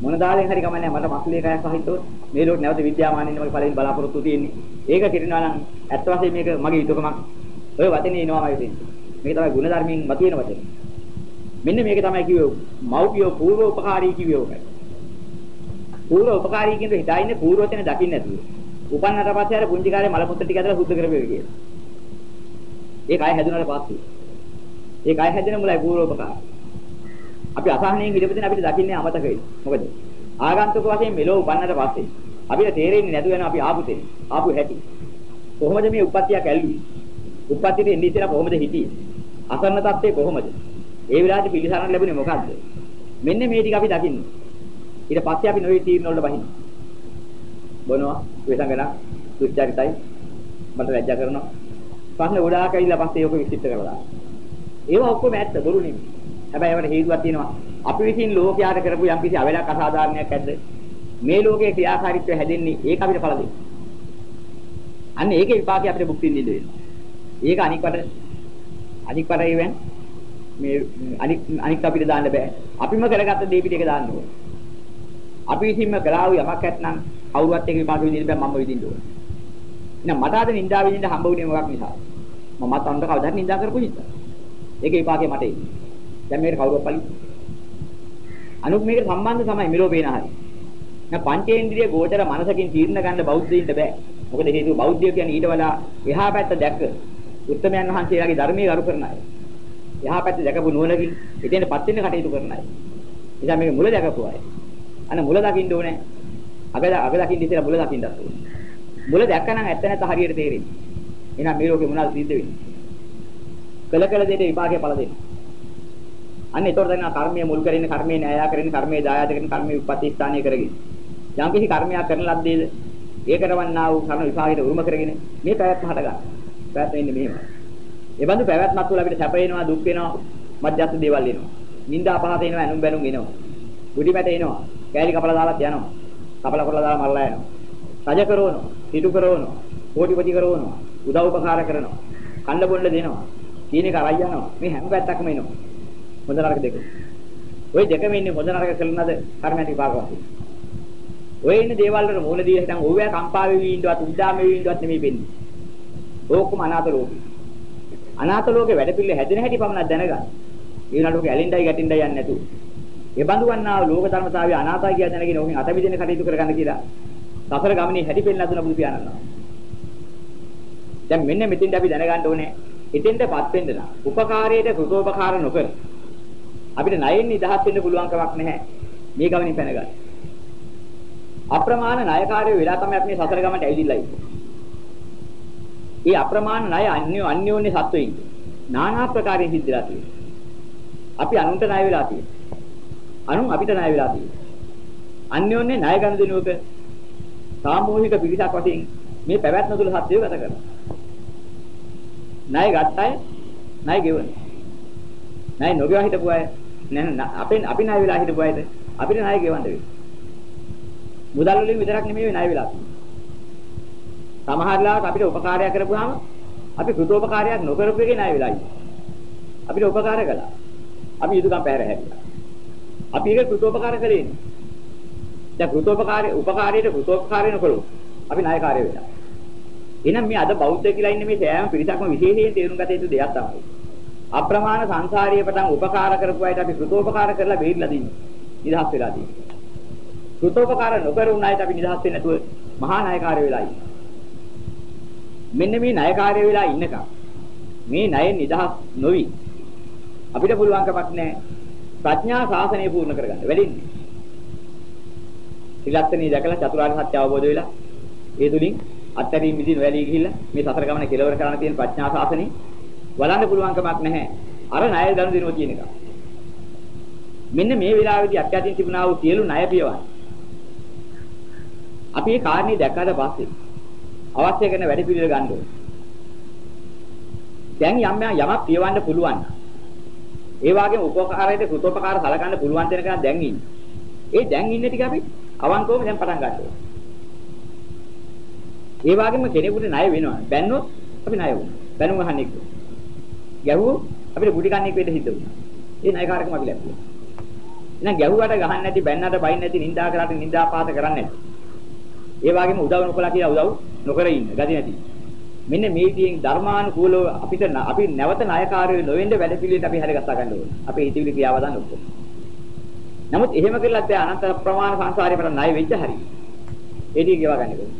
මොන දාලෙන් හරි කමන්නේ මට මක්ලේ කයක් අහිතෝ මේ ලෝක නැවත විද්‍යාමානින් මගේ ඵලෙන් බලාපොරොත්තු තියෙන්නේ. ඒක කිරිනවා නම් ඇත්ත වශයෙන්ම මේක මගේ යුතුයකමක්. ඔය වචනේ එනවාමයි දෙන්නේ. මේක තමයි ගුණ ධර්මයෙන් මතුවෙන වචන. මෙන්න මේක තමයි කිව්වේ මෞපියෝ පූර්ව උපකාරී කිව්වේ ඔකයි. පූර්ව උපකාරී කියන හිතා ඉන්නේ පූර්ව වචන දකින්න නැතුව. උපන්නට පස්සේ අර පුංචි කාලේ මල පුත්ත ටික ඇදලා සුද්ධ කරපෙවි කියලා. ඒක අය හැදුනාට පස්සේ. ඒක අය හැදෙන මුලයි පූර්ව උපකාර. අපි අසහනයෙන් ඉඳපදින අපිට දකින්නේ අමතකයි. මොකද ආගන්තුක වශයෙන් මෙලෝ උපන්නට පස්සේ අපිට තේරෙන්නේ නැතුව යන අපි ආපු තේ ආපු හැටි. කොහොමද මේ උපත්තියක් ඇල්ලුවේ? උපත්තියට එන්නේ ඉතින් කොහොමද හිටියේ? අසන්න තත්ත්වය කොහොමද? ඒ වෙලාවට පිළිසරණ ලැබුණේ මොකද්ද? මෙන්න මේ ටික අපි දකින්න. ඊට පස්සේ අපි නොවේ තීරණ වලට බහින්න. බොනවා, වෙසඟන, දුස්චරිතයි, මට ලැජ්ජා කරනවා. ප්‍රශ්න ගොඩාක් ඇවිල්ලා පස්සේ ඒක විචිත්ත කරලා. ඒවා ඔක්කොම ඇත්ත බොරු නෙමෙයි. හැබැයි ඒවට හේතුවක් තියෙනවා. අපි විසින් ලෝකයාට කරපු යම්කිසි අවලක් අසාධාරණයක් ඇද්ද? මේ ලෝකයේ ක්‍රියාකාරීත්වය හැදෙන්නේ ඒක අපිට පළ දෙන්නේ. අන්න ඒකේ විපාකය අපිට භුක්ති විඳින්න වෙනවා. ඒක අනික්වට අනික්වට ඒවෙන් මේ අනික් අනික් අපිට දාන්න බෑ. අපිම කරගත්ත දේ පිට එක දාන්න ඕනේ. අපි විසින්ම කළා වූ යමක් ඇත්නම් කවුරුවත් ඒක විපාක විඳින්න බෑ මම විඳින්න ඕනේ. එහෙනම් මට අද නින්දා විඳින්න හම්බ වුණේ මොකක් නිසාද? මම මත් අnder කවදාවත් නින්දා කරපු නිසා. ඒකේ විපාකේ මට එන්නේ. දැන් මේකට කවුරුවත් පලි. අනුත් මේකට සම්බන්ධ තමයි මෙලෝ පේන හැටි. දැන් පංචේන්ද්‍රිය ගෝචර මනසකින් තීරණ ගන්න බෞද්ධයින්ට බෑ. මොකද හේතුව බෞද්ධය කියන්නේ ඊට වඩා එහා පැත්ත දැක්ක උත්තමයන් වහන්සේලාගේ ධර්මයේ අරු කරන අය. එහා පැත්තේ දැකපු නුවණකින් එතෙන්ටපත් වෙන්න කටයුතු කරන අය. ඉතින් මේක මුල දැකපු අය. අන්න මුල දකින්න ඕනේ. අග අග දකින්න ඉතින් මුල දකින්නත් ඕනේ. මුල දැක්කනම් ඇත්ත නැත හරියට තේරෙන්නේ. එහෙනම් මේ ලෝකේ මොනවද සිද්ධ වෙන්නේ? කළ කළ දෙයට විපාකේ පළ දෙන්නේ. අන්න ඒතකොට දැන් කර්මයේ මුල් කරගෙන කර්මයේ න්යාය කරගෙන කර්මයේ දායාද කරගෙන කර්මයේ උප්පත්ති ස්ථානීය කරගෙන යම් කිසි කර්මයක් කරන ලද්දේද ඒ කරවන්නා වූ කර්ම විපාකයට උරුම කරගෙන මේ පැවැත්ම හට ගන්න. පැවැත්ම ඉන්නේ මෙහෙම. ඒ බඳු පැවැත්මක් තුළ අපිට සැප වෙනවා දුක් වෙනවා මධ්‍යස්ථ දේවල් එනවා. නිന്ദා පහත එනවා ඇනුම් බැනුම් එනවා. ගුඩි මැට එනවා. කෑලි කපලා දාලා යනවා. කපලා කරලා දාලා මරලා යනවා. රජ කරවනවා. හිටු කරවනවා. කෝටිපති කරවනවා. උදව් උපකාර කරනවා. කන්න බොන්න දෙනවා. කියන එක අරයි යනවා. මේ හැම පැත්තක්ම එනවා. හොඳ නරක දෙක. ওই දෙකම ඉන්නේ හොඳ නරක කරනද කර්මයට විපාක වශයෙන්. ඔය ඉන්න දේවල් වල මූල දීලා හිටන් ඕවැ කම්පා වෙවි ඉන්නවත් උද්දාම වෙවි ඉන්නවත් නෙමෙයි වෙන්නේ. ඕකම අනාථ ලෝකේ. අනාථ ලෝකේ වැඩ පිළිවෙල හැදෙන හැටි පමණක් දැනගන්න. ඒ නඩුවක ඇලින්ඩයි ගැටින්ඩයි යන්නේ නැතුව. ඒ බඳු වන්නා ලෝක ධර්මතාවය අනාථයි කියන දැනගෙන ඕකෙන් අත මිදෙන කටයුතු කරගන්න කියලා. සසර ගමනේ හැටි පෙන්නලා දුන බුදු පියාණන්. දැන් මෙන්න මෙතෙන්ද අපි දැනගන්න ඕනේ. එතෙන්ටපත් වෙන්න නම් උපකාරයට කෘතෝපකාර නොකර අපිට ණයෙන් නිදහස් වෙන්න පුළුවන් කමක් නැහැ. මේ ගමනින් පැනගන්න. අප්‍රමාණ ණයකාරයෝ වෙලා තමයි අපි මේ සසර ගමනට ඇවිදිලා ඉන්නේ. ඒ අප්‍රමාණ ණය අන්‍ය අන්‍යෝන්‍ය සත්වෙයින් নানা ආකාරයෙන් සිද්ධලා තියෙනවා. අපි අනුන්ට ණය වෙලා තියෙනවා. අනුන් අපිට ණය වෙලා තියෙනවා. අන්‍යෝන්‍ය ණය ගනුදෙනුවක සාමූහික පිරිසක් වශයෙන් මේ පැවැත්ම තුළ සත්‍යය ගත කරනවා. ණය ගත්තයි ණය ගෙවන. ණය නොගෙව හිටපු අය නෑ අපෙන් අපි ණය වෙලා හිටපු අයද අපිට ණය ගෙවන්න වෙනවා. මුදල් වලින් විතරක් නෙමෙයි ණය වෙලා තියෙන්නේ. සමහර ලාවට අපිට උපකාරයක් කරපුවාම අපි කෘතෝපකාරයක් නොකරපු එකේ ණය වෙලා ඉන්නේ. අපිට උපකාර කළා. අපි යුතුයකම් පැහැර හැරියා. අපි ඒක කෘතෝපකාර කළේ නේ. දැන් කෘතෝපකාරය උපකාරයට කෘතෝපකාරය නොකළොත් අපි ණයකාරය වෙලා. එහෙනම් මේ අද බෞද්ධ කියලා ඉන්නේ මේ සෑම පිරිසක්ම විශේෂයෙන් තේරුම් ගත යුතු දෙයක් තමයි. අප්‍රමාණ සංසාරීය පටන් උපකාර කරපු අයට අපි කෘතෝපකාර කරලා බේරිලා දින්නේ. නිදහස් වෙලා දින්නේ. කෘතෝපකාර නොකරුණ අයට අපි නිදහස් වෙන්නේ නැතුව මහා නායකාරය වෙලා ඉන්නේ. මෙන්න මේ නායකාරය වෙලා ඉන්නකම් මේ ණයෙන් නිදහස් නොවි අපිට පුළුවන් කමක් නැහැ ප්‍රඥා ශාසනය පූර්ණ කරගන්න. වැඩින්නේ. ත්‍රිලක්ෂණී දැකලා චතුරාර්ය සත්‍ය අවබෝධ වෙලා ඒ තුලින් අත්තරින් මිදින් වැළී ගිහිල්ලා මේ සතර ගමන කෙලවර කරන්න තියෙන ප්‍රඥා ශාසනය වලන්න පුළුවන් කමක් නැහැ. අර ණය ගනු දෙනවා කියන එක. මෙන්න මේ වෙලාවේදී අත්‍යතින් තිබුණා වූ සියලු ණය පියවන්න. අපි මේ කාරණේ දැක්කාට පස්සේ අවශ්‍ය කරන වැඩ පිළිවෙල ගන්න ඕනේ. දැන් යම් යමක් පියවන්න පුළුවන්. ඒ වගේම උපකාරයට කෘතෝපකාර සලකන්න පුළුවන් දෙන කෙනා දැන් ඉන්නේ. ඒ දැන් ඉන්න ටික අපි අවංකවම දැන් පටන් ගන්න ඕනේ. ඒ වගේම කෙනෙකුට ණය වෙනවා. බැන්නොත් අපි ණය වුණා. බැනුම් අහන්නේ කිව්වා. ගැහුවොත් අපිට ගුටි කන්නේක් වෙන්න හිත වුණා. ඒ ණයකාරකම අපි ලැබුවා. එහෙනම් ගැහුවට ගහන්න නැති බැන්නට බයින් නැති නින්දා කරාට නින්දා පාත කරන්නේ නැති. ඒ වගේම උදව් නොකලා කියලා උදව් නොකර ඉන්න. ගති නැති. මෙන්න මේ විදිහෙන් ධර්මානුකූලව අපිට අපි නැවත ණයකාරයෝ නොවෙන්න වැඩ පිළිවෙලට අපි හැරගස්සා ගන්න ඕනේ. අපේ හිතවිලි ක්‍රියාවදන් ඔක්කොම. නමුත් එහෙම කරලත් ඒ අනන්ත ප්‍රමාණ සංසාරේ මට ණය වෙච්ච හරියි. ඒ ටික ගෙවා ගන්න ඕනේ.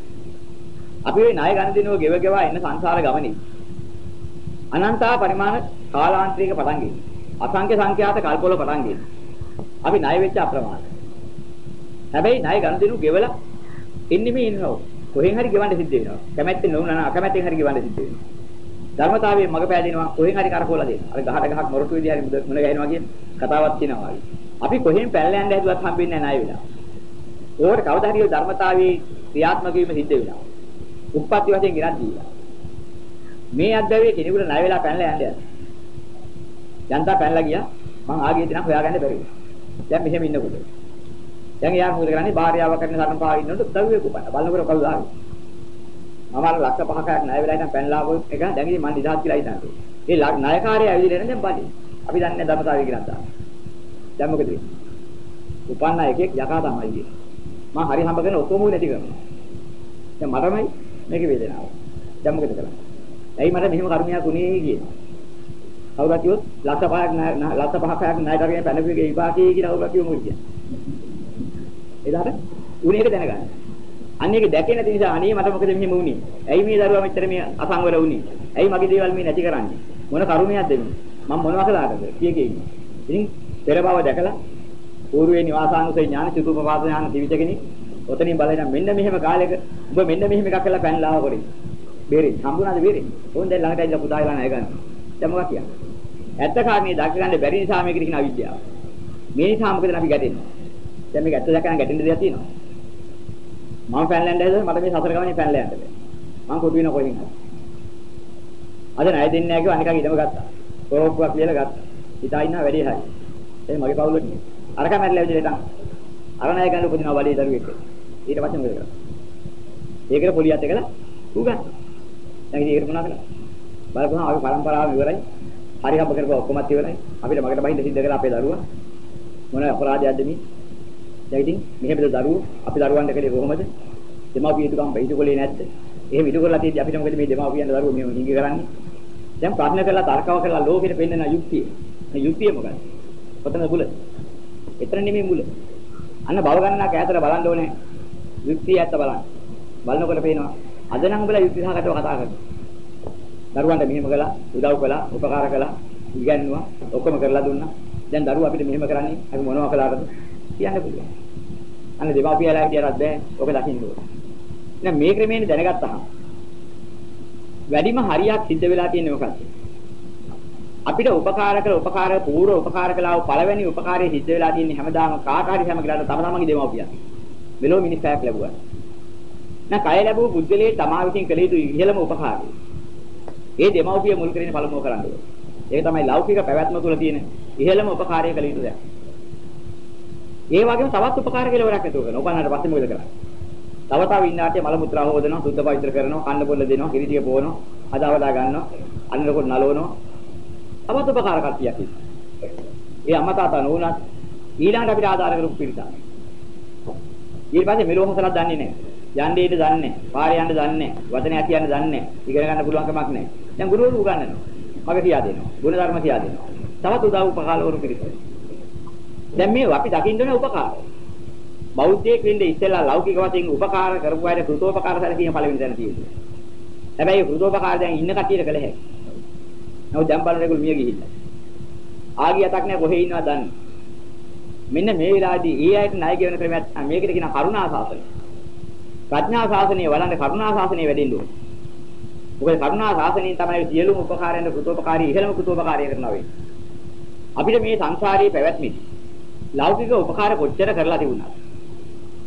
අපි මේ ණය ගන්න දිනුව ගෙව ගෙවා එන්න සංසාර ගමනේ. අනන්තා පරිමාණ කාලාන්තරික පටන් ගිහින්. අසංඛ්‍ය සංඛ්‍යාත කල්පවල පටන් ගිහින්. අපි ණය වෙච්ච අප්‍රමාණ. හැබැයි ණය ගන්න දිනුව ගෙවලා එන්නේ මේ ඉන්නවා. කොහෙන් හරි ගෙවන්න සිද්ධ වෙනවා. කැමැත්තෙන් නොවුනා නම් අකමැත්තෙන් හරි ගෙවන්න සිද්ධ වෙනවා. ධර්මතාවයේ මඟ පෑදෙනවා කොහෙන් හරි කරකෝලා දෙනවා. අර ගහට ගහක් මොරටු විදිහ හරි මුණ ගැහෙනවා කියන කතාවක් තියෙනවා වගේ. අපි කොහෙන් පැනලා යන්න හැදුවත් හම්බෙන්නේ නැහැ ණය වෙලා. ඕකට කවදා හරි ධර්මතාවයේ ක්‍රියාත්මක වීම සිද්ධ වෙනවා. උප්පත්ති වශයෙන් ගෙනත් දීලා. මේ අද්දවේ කෙනෙකුට ණය වෙලා පැනලා යන්න යනවා. යන්තා පැනලා ගියා මං ආගේ දිනක් හොයාගන්න බැරි වුණා. දැන් මෙහෙම ඉන්නකොට දැන් එයා මොකද කරන්නේ? භාර්යාව කරන සටන් පහා ඉන්නකොට දරුවෙක් උපන්න. බලනකොට කවුද ආවේ? මම අර ලක්ෂ පහක් ණය වෙලා ඉතින් පැනලා ආවොත් එක දැන් ඉතින් මම නිදහස් කියලා හිතන්නේ. ඒ ණයකාරය ඇවිල්ලා ඉන්නේ දැන් බලි. අපි දන්නේ ධර්මතාවය කියලා දාන්න. දැන් මොකද වෙන්නේ? උපන්න එකෙක් යකා තමයි කියන්නේ. මම හරි හම්බ කරන ඔක්කොම නැති කරනවා. දැන් මටමයි මේකේ වේදනාව. දැන් මොකද කරන්නේ? ඇයි මට මෙහෙම කර්මයක් උනේ කියන්නේ? කවුරුත් කිව්වොත් ලක්ෂ පහක් ලක්ෂ පහක් ණය කරගෙන පැනපුවේ විපාකයේ කියලා කවුරුත් කිව්වොත් මොකද කියන්නේ? එදාට උනේ ඒක දැනගන්න. අන්න ඒක දැකේ නැති නිසා අනේ මට මොකද මෙහෙම වුනේ? ඇයි මේ දරුවා මෙච්චර මේ අසංවර වුනේ? ඇයි මගේ දේවල් මේ නැති කරන්නේ? මොන කරුණයක්ද මේ? මම මොනවා කළාද? කීකේ ඉන්නේ. ඉතින් පෙර බව දැකලා పూర్වේ නිවාසානුසය ඥාන චතුපපාද ඥාන දිවිච කෙනෙක් ඔතනින් බලන මෙන්න මෙහෙම කාලෙක උඹ මෙන්න මෙහෙම එකක් කළා පැනලා ආව කරේ. බේරෙන්නේ. හම්බුණාද බේරෙන්නේ? ඕන් දැන් ළඟට ඇවිල්ලා පුතා වෙලා නැහැ ගන්න. දැන් මොකක්ද කියන්නේ? ඇත්ත කාරණේ දැක ගන්න බැරි නිසා මේකට කියන අවිද්‍යාව. මේ නිසා මොකද අපි ගැටෙන්නේ? දැන් මේක ඇත්ත දැක ගන්න ගැටෙන්න දෙයක් තියෙනවා. මම පැනලා යන්න හැදුවා මට මේ සතර ගමනේ පැනලා යන්න බැහැ. මං කොටු වෙන කොහෙන් හරි. අද ණය දෙන්නේ නැහැ කිව්වා අනිකන් ඉඩම ගත්තා. කොරෝප්පුවක් ලියලා ගත්තා. හිතා ඉන්නා වැඩි හරි. ඒ මගේ පවුලට නේ. අරක මැරලා විදිහට අර ණය ගන්න උපදිනවා වලේ දරුවෙක්. ඊට පස්සේ මොකද කරන්නේ? ඒකට පොලියත් එකලා උගන්. දැන් ඉතින් ඒකට මොනවද කරන්නේ? බලපුවහම අපි පරම්පරාව ඉවරයි. හරි හම්බ කරපුවා ඔක්කොමත් ඉවරයි. අපිට මගට බහින්න සිද්ධ කරලා අපේ දරුවා මොන අපරාධයක්ද මේ? දැන් ඉතින් මෙහෙමද දරුවෝ අපි දරුවන්ට කලේ කොහොමද? දෙමාපිය යුතුකම් බයිදුකොලේ නැද්ද? එහෙම ඉදු කරලා තියෙද්දි අපිට මොකද මේ දෙමාපියන් දරුවෝ මේ නිග කරන්නේ? දැන් ප්‍රශ්න කරලා තර්කව කරලා ලෝකෙට පෙන්නන යුක්තිය. මේ යුක්තිය මොකක්ද? ඔතන මුල. එතන නෙමෙයි මුල. අන්න භව ගණනක් ඈතට බලන්න ඕනේ. යුක්තිය ඇත්ත බලන්න. බලනකොට පේනවා අද නම් උඹලා යුක්ති සහගතව කතා කරනවා. දරුවන්ට මෙහෙම කළා, උදව් කළා, උපකාර කළා, ඉගැන්නුවා, ඔක්කොම කරලා දුන්නා. දැන් දරුවෝ අපිට මෙහෙම කරන්නේ අපි මොනවා කළාද කියන්න පුළුවන්. අන්න දෙමාපියලා හිටියරත් බෑ. ඔක දකින්න ඕනේ. දැන් මේ ක්‍රමයෙන් දැනගත්තහම වැඩිම හරියක් සිද්ධ වෙලා තියෙන්නේ මොකක්ද? අපිට උපකාර කළ උපකාර පූර්ව උපකාර කළා වූ පළවෙනි උපකාරයේ සිද්ධ වෙලා තියෙන්නේ හැමදාම කාට හරි හැම කෙනාට තම තමන්ගේ දෙමව්පියන්. මෙලෝ මිනිස්සයක් ලැබුවා. නැ කය ලැබුව පුද්ගලයේ තමා විසින් කළ යුතු ඉහළම උපකාරය. ඒ දෙමව්පිය මුල් කරගෙන පළමුව කරන්න ඕනේ. ඒක තමයි ලෞකික පැවැත්ම තුළ තියෙන ඉහළම උපකාරය කළ යුතු දෙයක්. ඒ වගේම තවත් උපකාර කියලා වරක් නේද කරනවා. උපන්නාට පස්සේ මොකද කරන්නේ? තව තව ඉන්නාට මල මුත්‍රා හොදනවා, සුද්ධ පවිත්‍ර කරනවා, කන්න බොල්ල දෙනවා, කිරිටිය බොනවා, හදාවදා ගන්නවා, අන්නකොට නලවනවා. තවත් උපකාර කට්ටියක් ඒ අම්මා තාත්තා නෝනත් ඊළඟට අපිට ආධාර කරපු පිරිසක්. ඊට පස්සේ මෙලෝ හසලක් දන්නේ නැහැ. යන්නේ ඉඳ දන්නේ නැහැ. පාරේ යන්න දන්නේ නැහැ. වචනය කියන්න දන්නේ නැහැ. ඉගෙන ගන්න පුළුවන් කමක් නැහැ. දැන් ගුරුවරු උගන්වනවා. මග කියා දෙනවා. ගුණ ධර්ම කියා දෙනවා. තවත් උදව් උපකාර වරු පිරිස. දැන් මේ අපි දකින්න ඕනේ උපකාර. බෞද්ධයෙක් වෙන්නේ ඉස්සෙල්ලා ලෞකික වශයෙන් උපකාර කරපු අයට කෘතෝපකාර සැලසීම පළවෙනි තැන තියෙනවා. හැබැයි කෘතෝපකාර දැන් ඉන්න කට්ටියට කළ හැකියි. නමුත් දැන් බලන ඒගොල්ලෝ මිය ගිහිල්ලා. ආගිය අතක් නැහැ කොහේ ඉන්නවද දන්නේ. මෙන්න මේ වෙලාවේදී ඒ අයට ණය ගෙවන ක්‍රමයක් මේකට කියන කරුණා ශාසනය. ප්‍රඥා ශාසනය වළඳ කරුණා ශාසනය වැඩෙන්න ඕනේ. මොකද කරුණා ශාසනයෙන් තමයි සියලුම උපකාරයන් කෘතෝපකාරී ඉහළම කෘතෝපකාරී කරනවා වෙන්නේ. අපිට මේ සංසාරයේ පැවැත්මෙදී ලෞකික උපකාර කොච්චර කරලා තිබුණාද?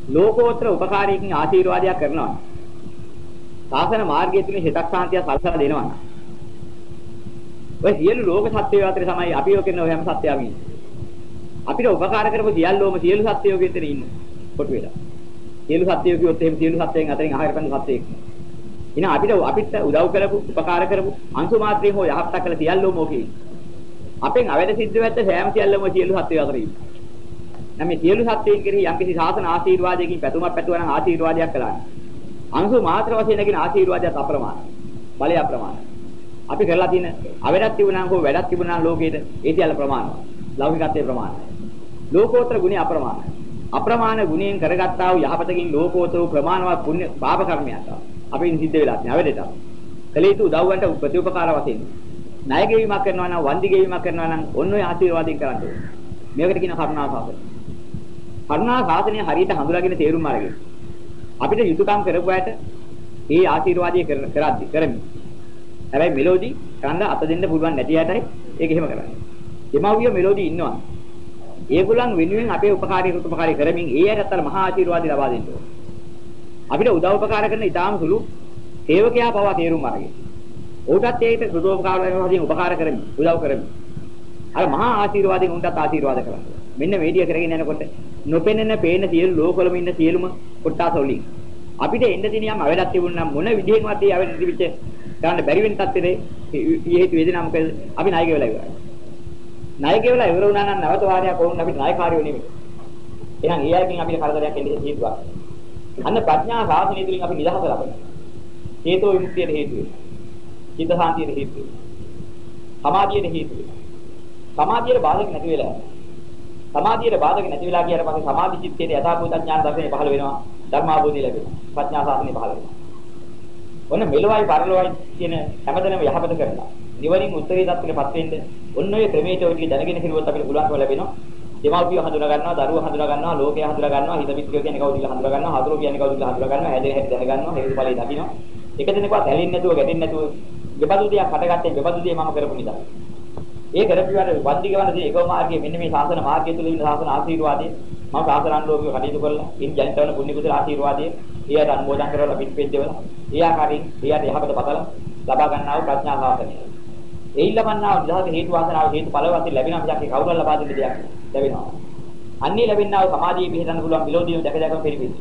ලෝකෝත්තර උපකාරයකින් ආශිර්වාදයක් කරනවා. සාසන මාර්ගය තුලින් හිතක් සාන්තිය සල්සලා දෙනවා. ඔය සියලු ලෝක සත්‍යය අතර තමයි අපි ඔය කරන ඔය හැම සත්‍යයම ඉන්නේ. අපිට උපකාර කරපු සියල්ලෝම සියලු සත්‍යයෝ ගෙතර ඉන්නේ. කොට වෙලා. සියලු සත්‍යයෝ කිව්වොත් එහෙම සියලු සත්‍යයන් අතරින් අහකට පැන සත්‍යයක්. එහෙනම් අපිට අපිට උදව් කරපු උපකාර කරපු අංශු මාත්‍රයෙන් හෝ යහපත කළ සියල්ලෝම ඕකේ. අපෙන් අවැඩ සිද්ධ වෙද්ද සෑම සියල්ලම සියලු සත්‍යය අතර ඉන්නේ. නම් මේ සියලු සත්‍යයන් කෙරෙහි යම්කිසි සාසන ආශිර්වාදයකින් පැතුමක් පැතුවා නම් ආශිර්වාදයක් කළා. අංශු මාත්‍ර වශයෙන් නැගින ආශිර්වාදයක් අප්‍රමාණයි. බලය අප්‍රමාණයි. අපි කරලා තියෙන අවැඩක් තිබුණා නම් හෝ වැඩක් තිබුණා නම් ලෝකෙට ඒ සියල්ල ප්‍රමාණවත්. ලෞකිකත්වයේ ප්‍රමාණයි. ලෝකෝත්තර ගුණය අප්‍රමාණයි. අප්‍රමාණ ගුණයෙන් කරගත්තා වූ යහපතකින් ලෝකෝත්තර වූ ප්‍රමාණවත් පුණ්‍ය පාප කර්මයක්. අපින් සිද්ධ වෙලා තියෙන අවැඩට. කලේ තු උදව්වන්ට ප්‍රතිඋපකාර වශයෙන්. ණය ගෙවීමක් කරනවා නම් වන්දි ගෙවීමක් කරනවා නම් ඔන්න ඔය ආශිර්වාදයෙන් කරන්න ඕනේ. මේකට කියන කරුණා සාසනය. කරුණා සාසනය හරියට හඳුනාගෙන තේරුම් අරගෙන අපිට යුතුයකම් කරපු අයට මේ ආශිර්වාදය කරද්දි කරමි. හැබැයි මෙලෝඩි කන්ද අත දෙන්න පුළුවන් නැති යටයි ඒක එහෙම කරන්නේ. දෙමව්විය මෙලෝඩි ඉන්නවා. ඒගොල්ලන් වෙනුවෙන් අපේ උපකාරී උපකාරී කරමින් ඒ අයට අතර මහා ආශිර්වාදي ලබා දෙන්න ඕනේ. අපිට උදව් උපකාර කරන ඊටාම සුළු සේවකයා පවා තේරුම් අරගෙන. ඌටත් ඒකට සුදෝපකාර වශයෙන් උපකාර කරමින් උදව් කරමින්. අර මහා ආශිර්වාදයෙන් උන්ටත් ආශිර්වාද කරනවා. මෙන්න මේ විදිය කරගෙන යනකොට නොපෙනෙන පේන සියලු ලෝකවලම ඉන්න සියලුම කොටස් වලින් අපිට එන්න දිනියම් අවඩක් තිබුණා මොන විදිහෙන්වත් ඒ අවඩ තිබිච්ච ගන්න බැරි වෙන තත්ත්වෙේ හේතු වේදනා මොකද අපි ණය ගෙවලා ඉවරයි. ණය ගෙවලා ඉවර වුණා නම් නැවත වාරයක් වුණ අපිට ණයකාරයෝ නෙමෙයි. එහෙනම් ඒ අයකින් අපිට කරදරයක් එන්නේ හේතුවක්. අන්න ප්‍රඥා සාසනය තුළින් අපි නිදහස ලබනවා. හේතෝ විමුක්තියට හේතු වෙනවා. චිත්ත සාන්තියට හේතු වෙනවා. සමාධියට හේතු වෙනවා. සමාධියට බාධක නැති වෙලා සමාධියට බාධක නැති වෙලා ගියාට පස්සේ සමාධි චිත්තයේ යථාභූත ඥාන දර්ශනය පහළ වෙනවා. ධර්මාභෝධය ලැබෙනවා. ප්‍රඥා සාසනය පහළ වෙනවා. ඔන්න මෙලොවයි පරලොවයි කියන හැමදැනම යහපත කරලා නිවනින් උත්තරී தත්ත්වයටපත් වෙන්න ඔන්න ඔය ක්‍රමයට ඔය ටික දැනගෙන හිරුවොත් අපිට පුළුවන්කම ලැබෙනවා දෙමව්පියෝ හඳුනා ගන්නවා, දරුවෝ හඳුනා ගන්නවා, ලෝකය හඳුනා ගන්නවා, හිත මිත්‍රයෝ කියන්නේ කවුද කියලා හඳුනා ගන්නවා, හතුරු කියන්නේ කවුද කියලා හඳුනා ගන්නවා, හැදෙන හැටි දැන ගන්නවා, හේතුඵලයි දකින්නවා. එක දිනකවත් ඇලෙන්නේ නැතුව, ගැටෙන්නේ නැතුව, බෙබදු දෙයක් හටගත්තේ බෙබදු දෙය මම කරපු නිසා. ඒ කරපිවාට වන්දි ගවන දේ එකම මාර්ගයේ මෙන්න මේ ශාසන මාර්ගය තුල ඉන්න ශාසන ආශිර්වාදයේ මම ශාසනාන්ලෝකීව කටයුතු කළා. ඉන් ජනිතවන පුණ්‍ය කුසල ආශිර්වාදයේ එයාට අනුමෝදන් කරලා පිටපෙත් දෙවලා ඒ ආකාරයෙන් එයාට යහපත පතලා ලබා ගන්නා වූ ප්‍රඥා ශාසනය. ඒ ලබන්නා වූ නිදහස හේතු වාසනාව හේතු ඵල වශයෙන් ලැබෙනා මිසක් ඒ කවුරුන් ලබා දෙන්න දෙයක් ලැබෙනවා. අන්නේ ලැබෙනා වූ සමාධියේ පිහිටන්න පුළුවන් විලෝධියම දැක දැකම පිළිපිට.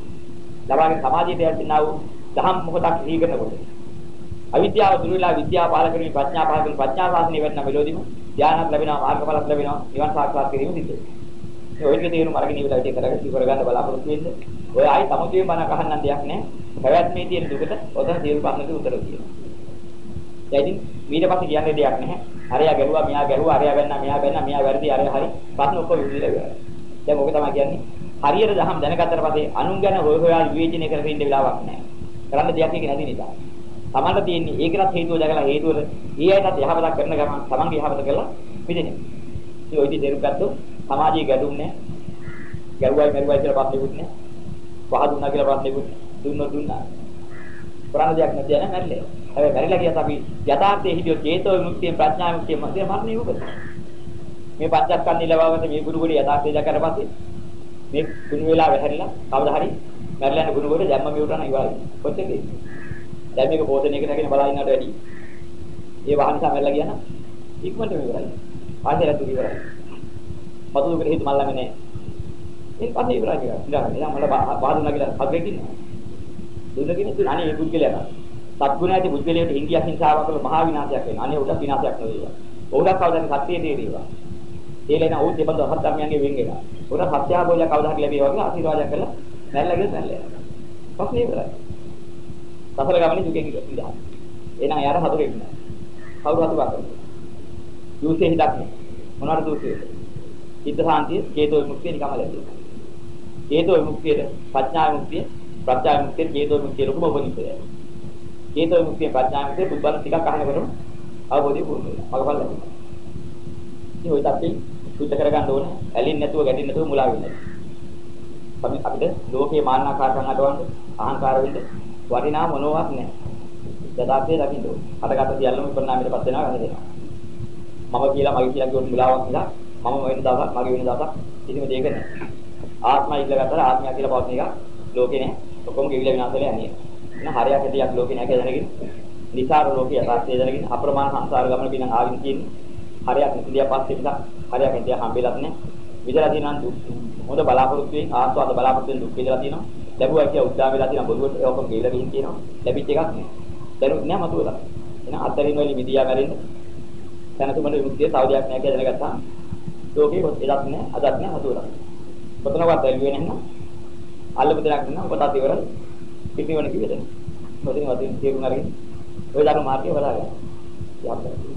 ලබාගෙන සමාධියට යටිනා වූ දහම් මොහොතක් සිහි කරනකොට අවිද්‍යාව දුරු වෙලා විද්‍යාව පාල කරමින් ප්‍රඥා පාල කරමින් ප්‍රඥා ශාසනය වෙන්න මෙලෝදිම ධානයක් ලැබෙනවා මාර්ගඵලයක් ලැබෙනවා නිවන් සාක්ෂාත් කිරීම සිද්ධ වෙනවා. ඒ ඔය විදිහේ තේරුම අරගෙන ඉවරයි ඒක කරගෙන ඉවර ගන්න බලාපොරොත්තු වෙන්න. ඔය ආයි සමුදේ බණ අහන්න දෙයක් නැහැ. පැවැත්මේ තියෙන දුකට ඔතන සියලු ප්‍රශ්නට උත්තර කියනවා. දැන් ඉතින් ඊට පස්සේ කියන්න දෙයක් නැහැ. අරයා ගැහුවා මෙයා ගැහුවා අරයා බැන්නා මෙයා බැන්නා මෙයා වැරදි අරයා හරි ප්‍රශ්න ඔක්කොම විසඳලා ඉවරයි. දැන් ඔක තමයි කියන්නේ. හරියට දහම් දැනගත්තට පස්සේ අනුන් ගැන හොය හොයා විවේචනය කරගෙන ඉන්න වෙලාවක් නැහැ. කරන්න දෙයක් එක නැති නිසා. තමන්ට තියෙන්නේ ඒකටත් හේතුව දැකලා හේතුවල ඊ අයටත් යහපතක් කරන ගමන් තමන්ගේ යහපත කළා මිදෙන්නේ. ඉතින් ඔය ඉතින් දෙරු ගත්තොත් සමාජයේ ගැටුම් නැහැ. ගැරුවයි මරුවයි කියලා ප්‍රශ්නෙකුත් නැහැ. පහ දුන්නා කියලා ප්‍රශ්නෙකුත් දුන්නොත් දුන්නා. කරන්න දෙයක් නැති යන මැරිලා. හැබැයි මැරිලා කියත් අපි යථාර්ථයේ හිටියොත් චේතෝ විමුක්තිය ප්‍රඥා විමුක්තිය මැද මරණය මොකද? මේ පංචස්කන්ධය ලබාගන්න මේ ගුරු ගුරු යථාර්ථය දැකලා පස්සේ මේ ගුණ වේලා වැහැරිලා කවදා හරි මැරිලා යන ගුරු ගුරු දැම්ම මේ උටන ඉවරයි. කොච්චරද? දැන් මේක පෝෂණයකට හැගෙන බලා ඉන්නවට වැඩි. ඒ වාහන නිසා මැරිලා ගියා නම් ඉක්මනට ඉවරයි. ආයෙත් ඇතුළේ ඉවරයි. මතු දුකට හිත මල්ලන්නේ නැහැ. ඒක පස්සේ ඉවරයි කියලා. ඉඳලා එයා මල බාදුනා කියලා හදගෙන ඉන්නවා. දුන්නකින් තුන අනේ මේ පුද්ගලයා ගන්න. සත්ගුණ ඇති පුද්ගලයාට හිංගියක් හිංසාවක් කළ මහා විනාශයක් වෙනවා. අනේ උඩ විනාශයක් නෙවෙයි. උඩ කවදාද සත්‍යයේ තේරෙනවා. ඒලෙන උන් දෙබඳ හත් ධර්මයන්ගේ වෙන් වෙනවා. උඩ සත්‍ය ආභෝධය කවදා හරි ලැබේවා කියලා ආශිර්වාදයක් කළා. නැල්ලා ගියත් නැල්ලා යනවා. පස්සේ ඉවරයි. සසල ගමනේ දුකෙන් ඉඳලා. එහෙනම් යාර හතුරෙක් නෑ. කවුරු හතුරක් කරන්නේ? දුසේ හිතක් නෑ. මොනවාට දුසේ? චිත්ත සාන්තිය, චේතෝ විමුක්තිය නිකම්ම ලැබෙනවා. චේතෝ විමුක්තිය, ප්‍රඥා විමුක්තිය, ප්‍රඥා විමුක්තිය, චේතෝ විමුක්තිය ලොකුම උපනිෂදය. චේතෝ විමුක්තිය, ප්‍රඥා විමුක්තිය බුද්ධබල ටිකක් අහනකොටම අවබෝධය පුරුදු වෙනවා. මගපල් ලැබෙනවා. ඉතින් ওই තත්ත්වෙ සුද්ධ කරගන්න ඕනේ. ඇලින් නැතුව, ගැටින් නැතුව මුලා වෙන්නේ. අපි අපිට ලෝකේ මාන්නාකාරකම් අඩවන්න, අහංකාර වෙන්න වටිනා මොනවත් නැහැ. යථාර්ථය දකින්න ඕනේ. අටකට සියල්ලම පරිණාමයට පත් වෙනවා ගන්න දෙනවා. මම කියලා මගේ කියලා කියොත් මුලාවක් නිසා මම වෙන දවසක් මගේ වෙන දවසක් කිසිම දෙයක නැහැ. ආත්මය ඉල්ලගත්තා ආත්මය කියලා පවතින එක ලෝකේ නැහැ. ඔක්කොම ගෙවිලා විනාශ වෙලා යන්නේ. එන හරයක් ඇටියක් ලෝකේ නැහැ කියලා දැනගෙන නිසාර ලෝකේ යථාර්ථය දැනගෙන අප්‍රමාණ සංසාර ගමන පිටින් ආවින් කියන්නේ හරයක් නිතිදියා පස්සේ නිසා හරයක් ඇටියක් හම්බෙලත් නැහැ. විදලා තියෙනවා දුක් හොඳ බලාපොරොත්තු වෙන ආස්වාද බලාපොරොත්තු වෙන දුක් විදලා තියෙනවා. ලැබුවා කියලා උද්දාම වෙලා තියෙනවා බොරුවට ඒ ඔක්කොම ගෙවිලා ගිහින් තියෙනවා. ලැබිච්ච එකක් නෑ. දැනුත් නෑ මතුවලා. එහෙනම් අත්තරින් වලින් මිදියා මැරෙන්න. දැනතුමන විමුක්තිය තවදයක් නෑ කියලා දැනගත්තා. ලෝකේ එදත් නෑ අදත් නෑ මතුවලා. කොතනවත් ඇල්ලුවේ නැත්නම් අල්ලපු දෙයක් නෑ ඔබ තාත් ඉවරයි. පිටිවන කිව්වද? මොදින වදින් තේරුම් අරගෙන ඔය ධර්ම මාර්ගය බලාගන්න. යන්න.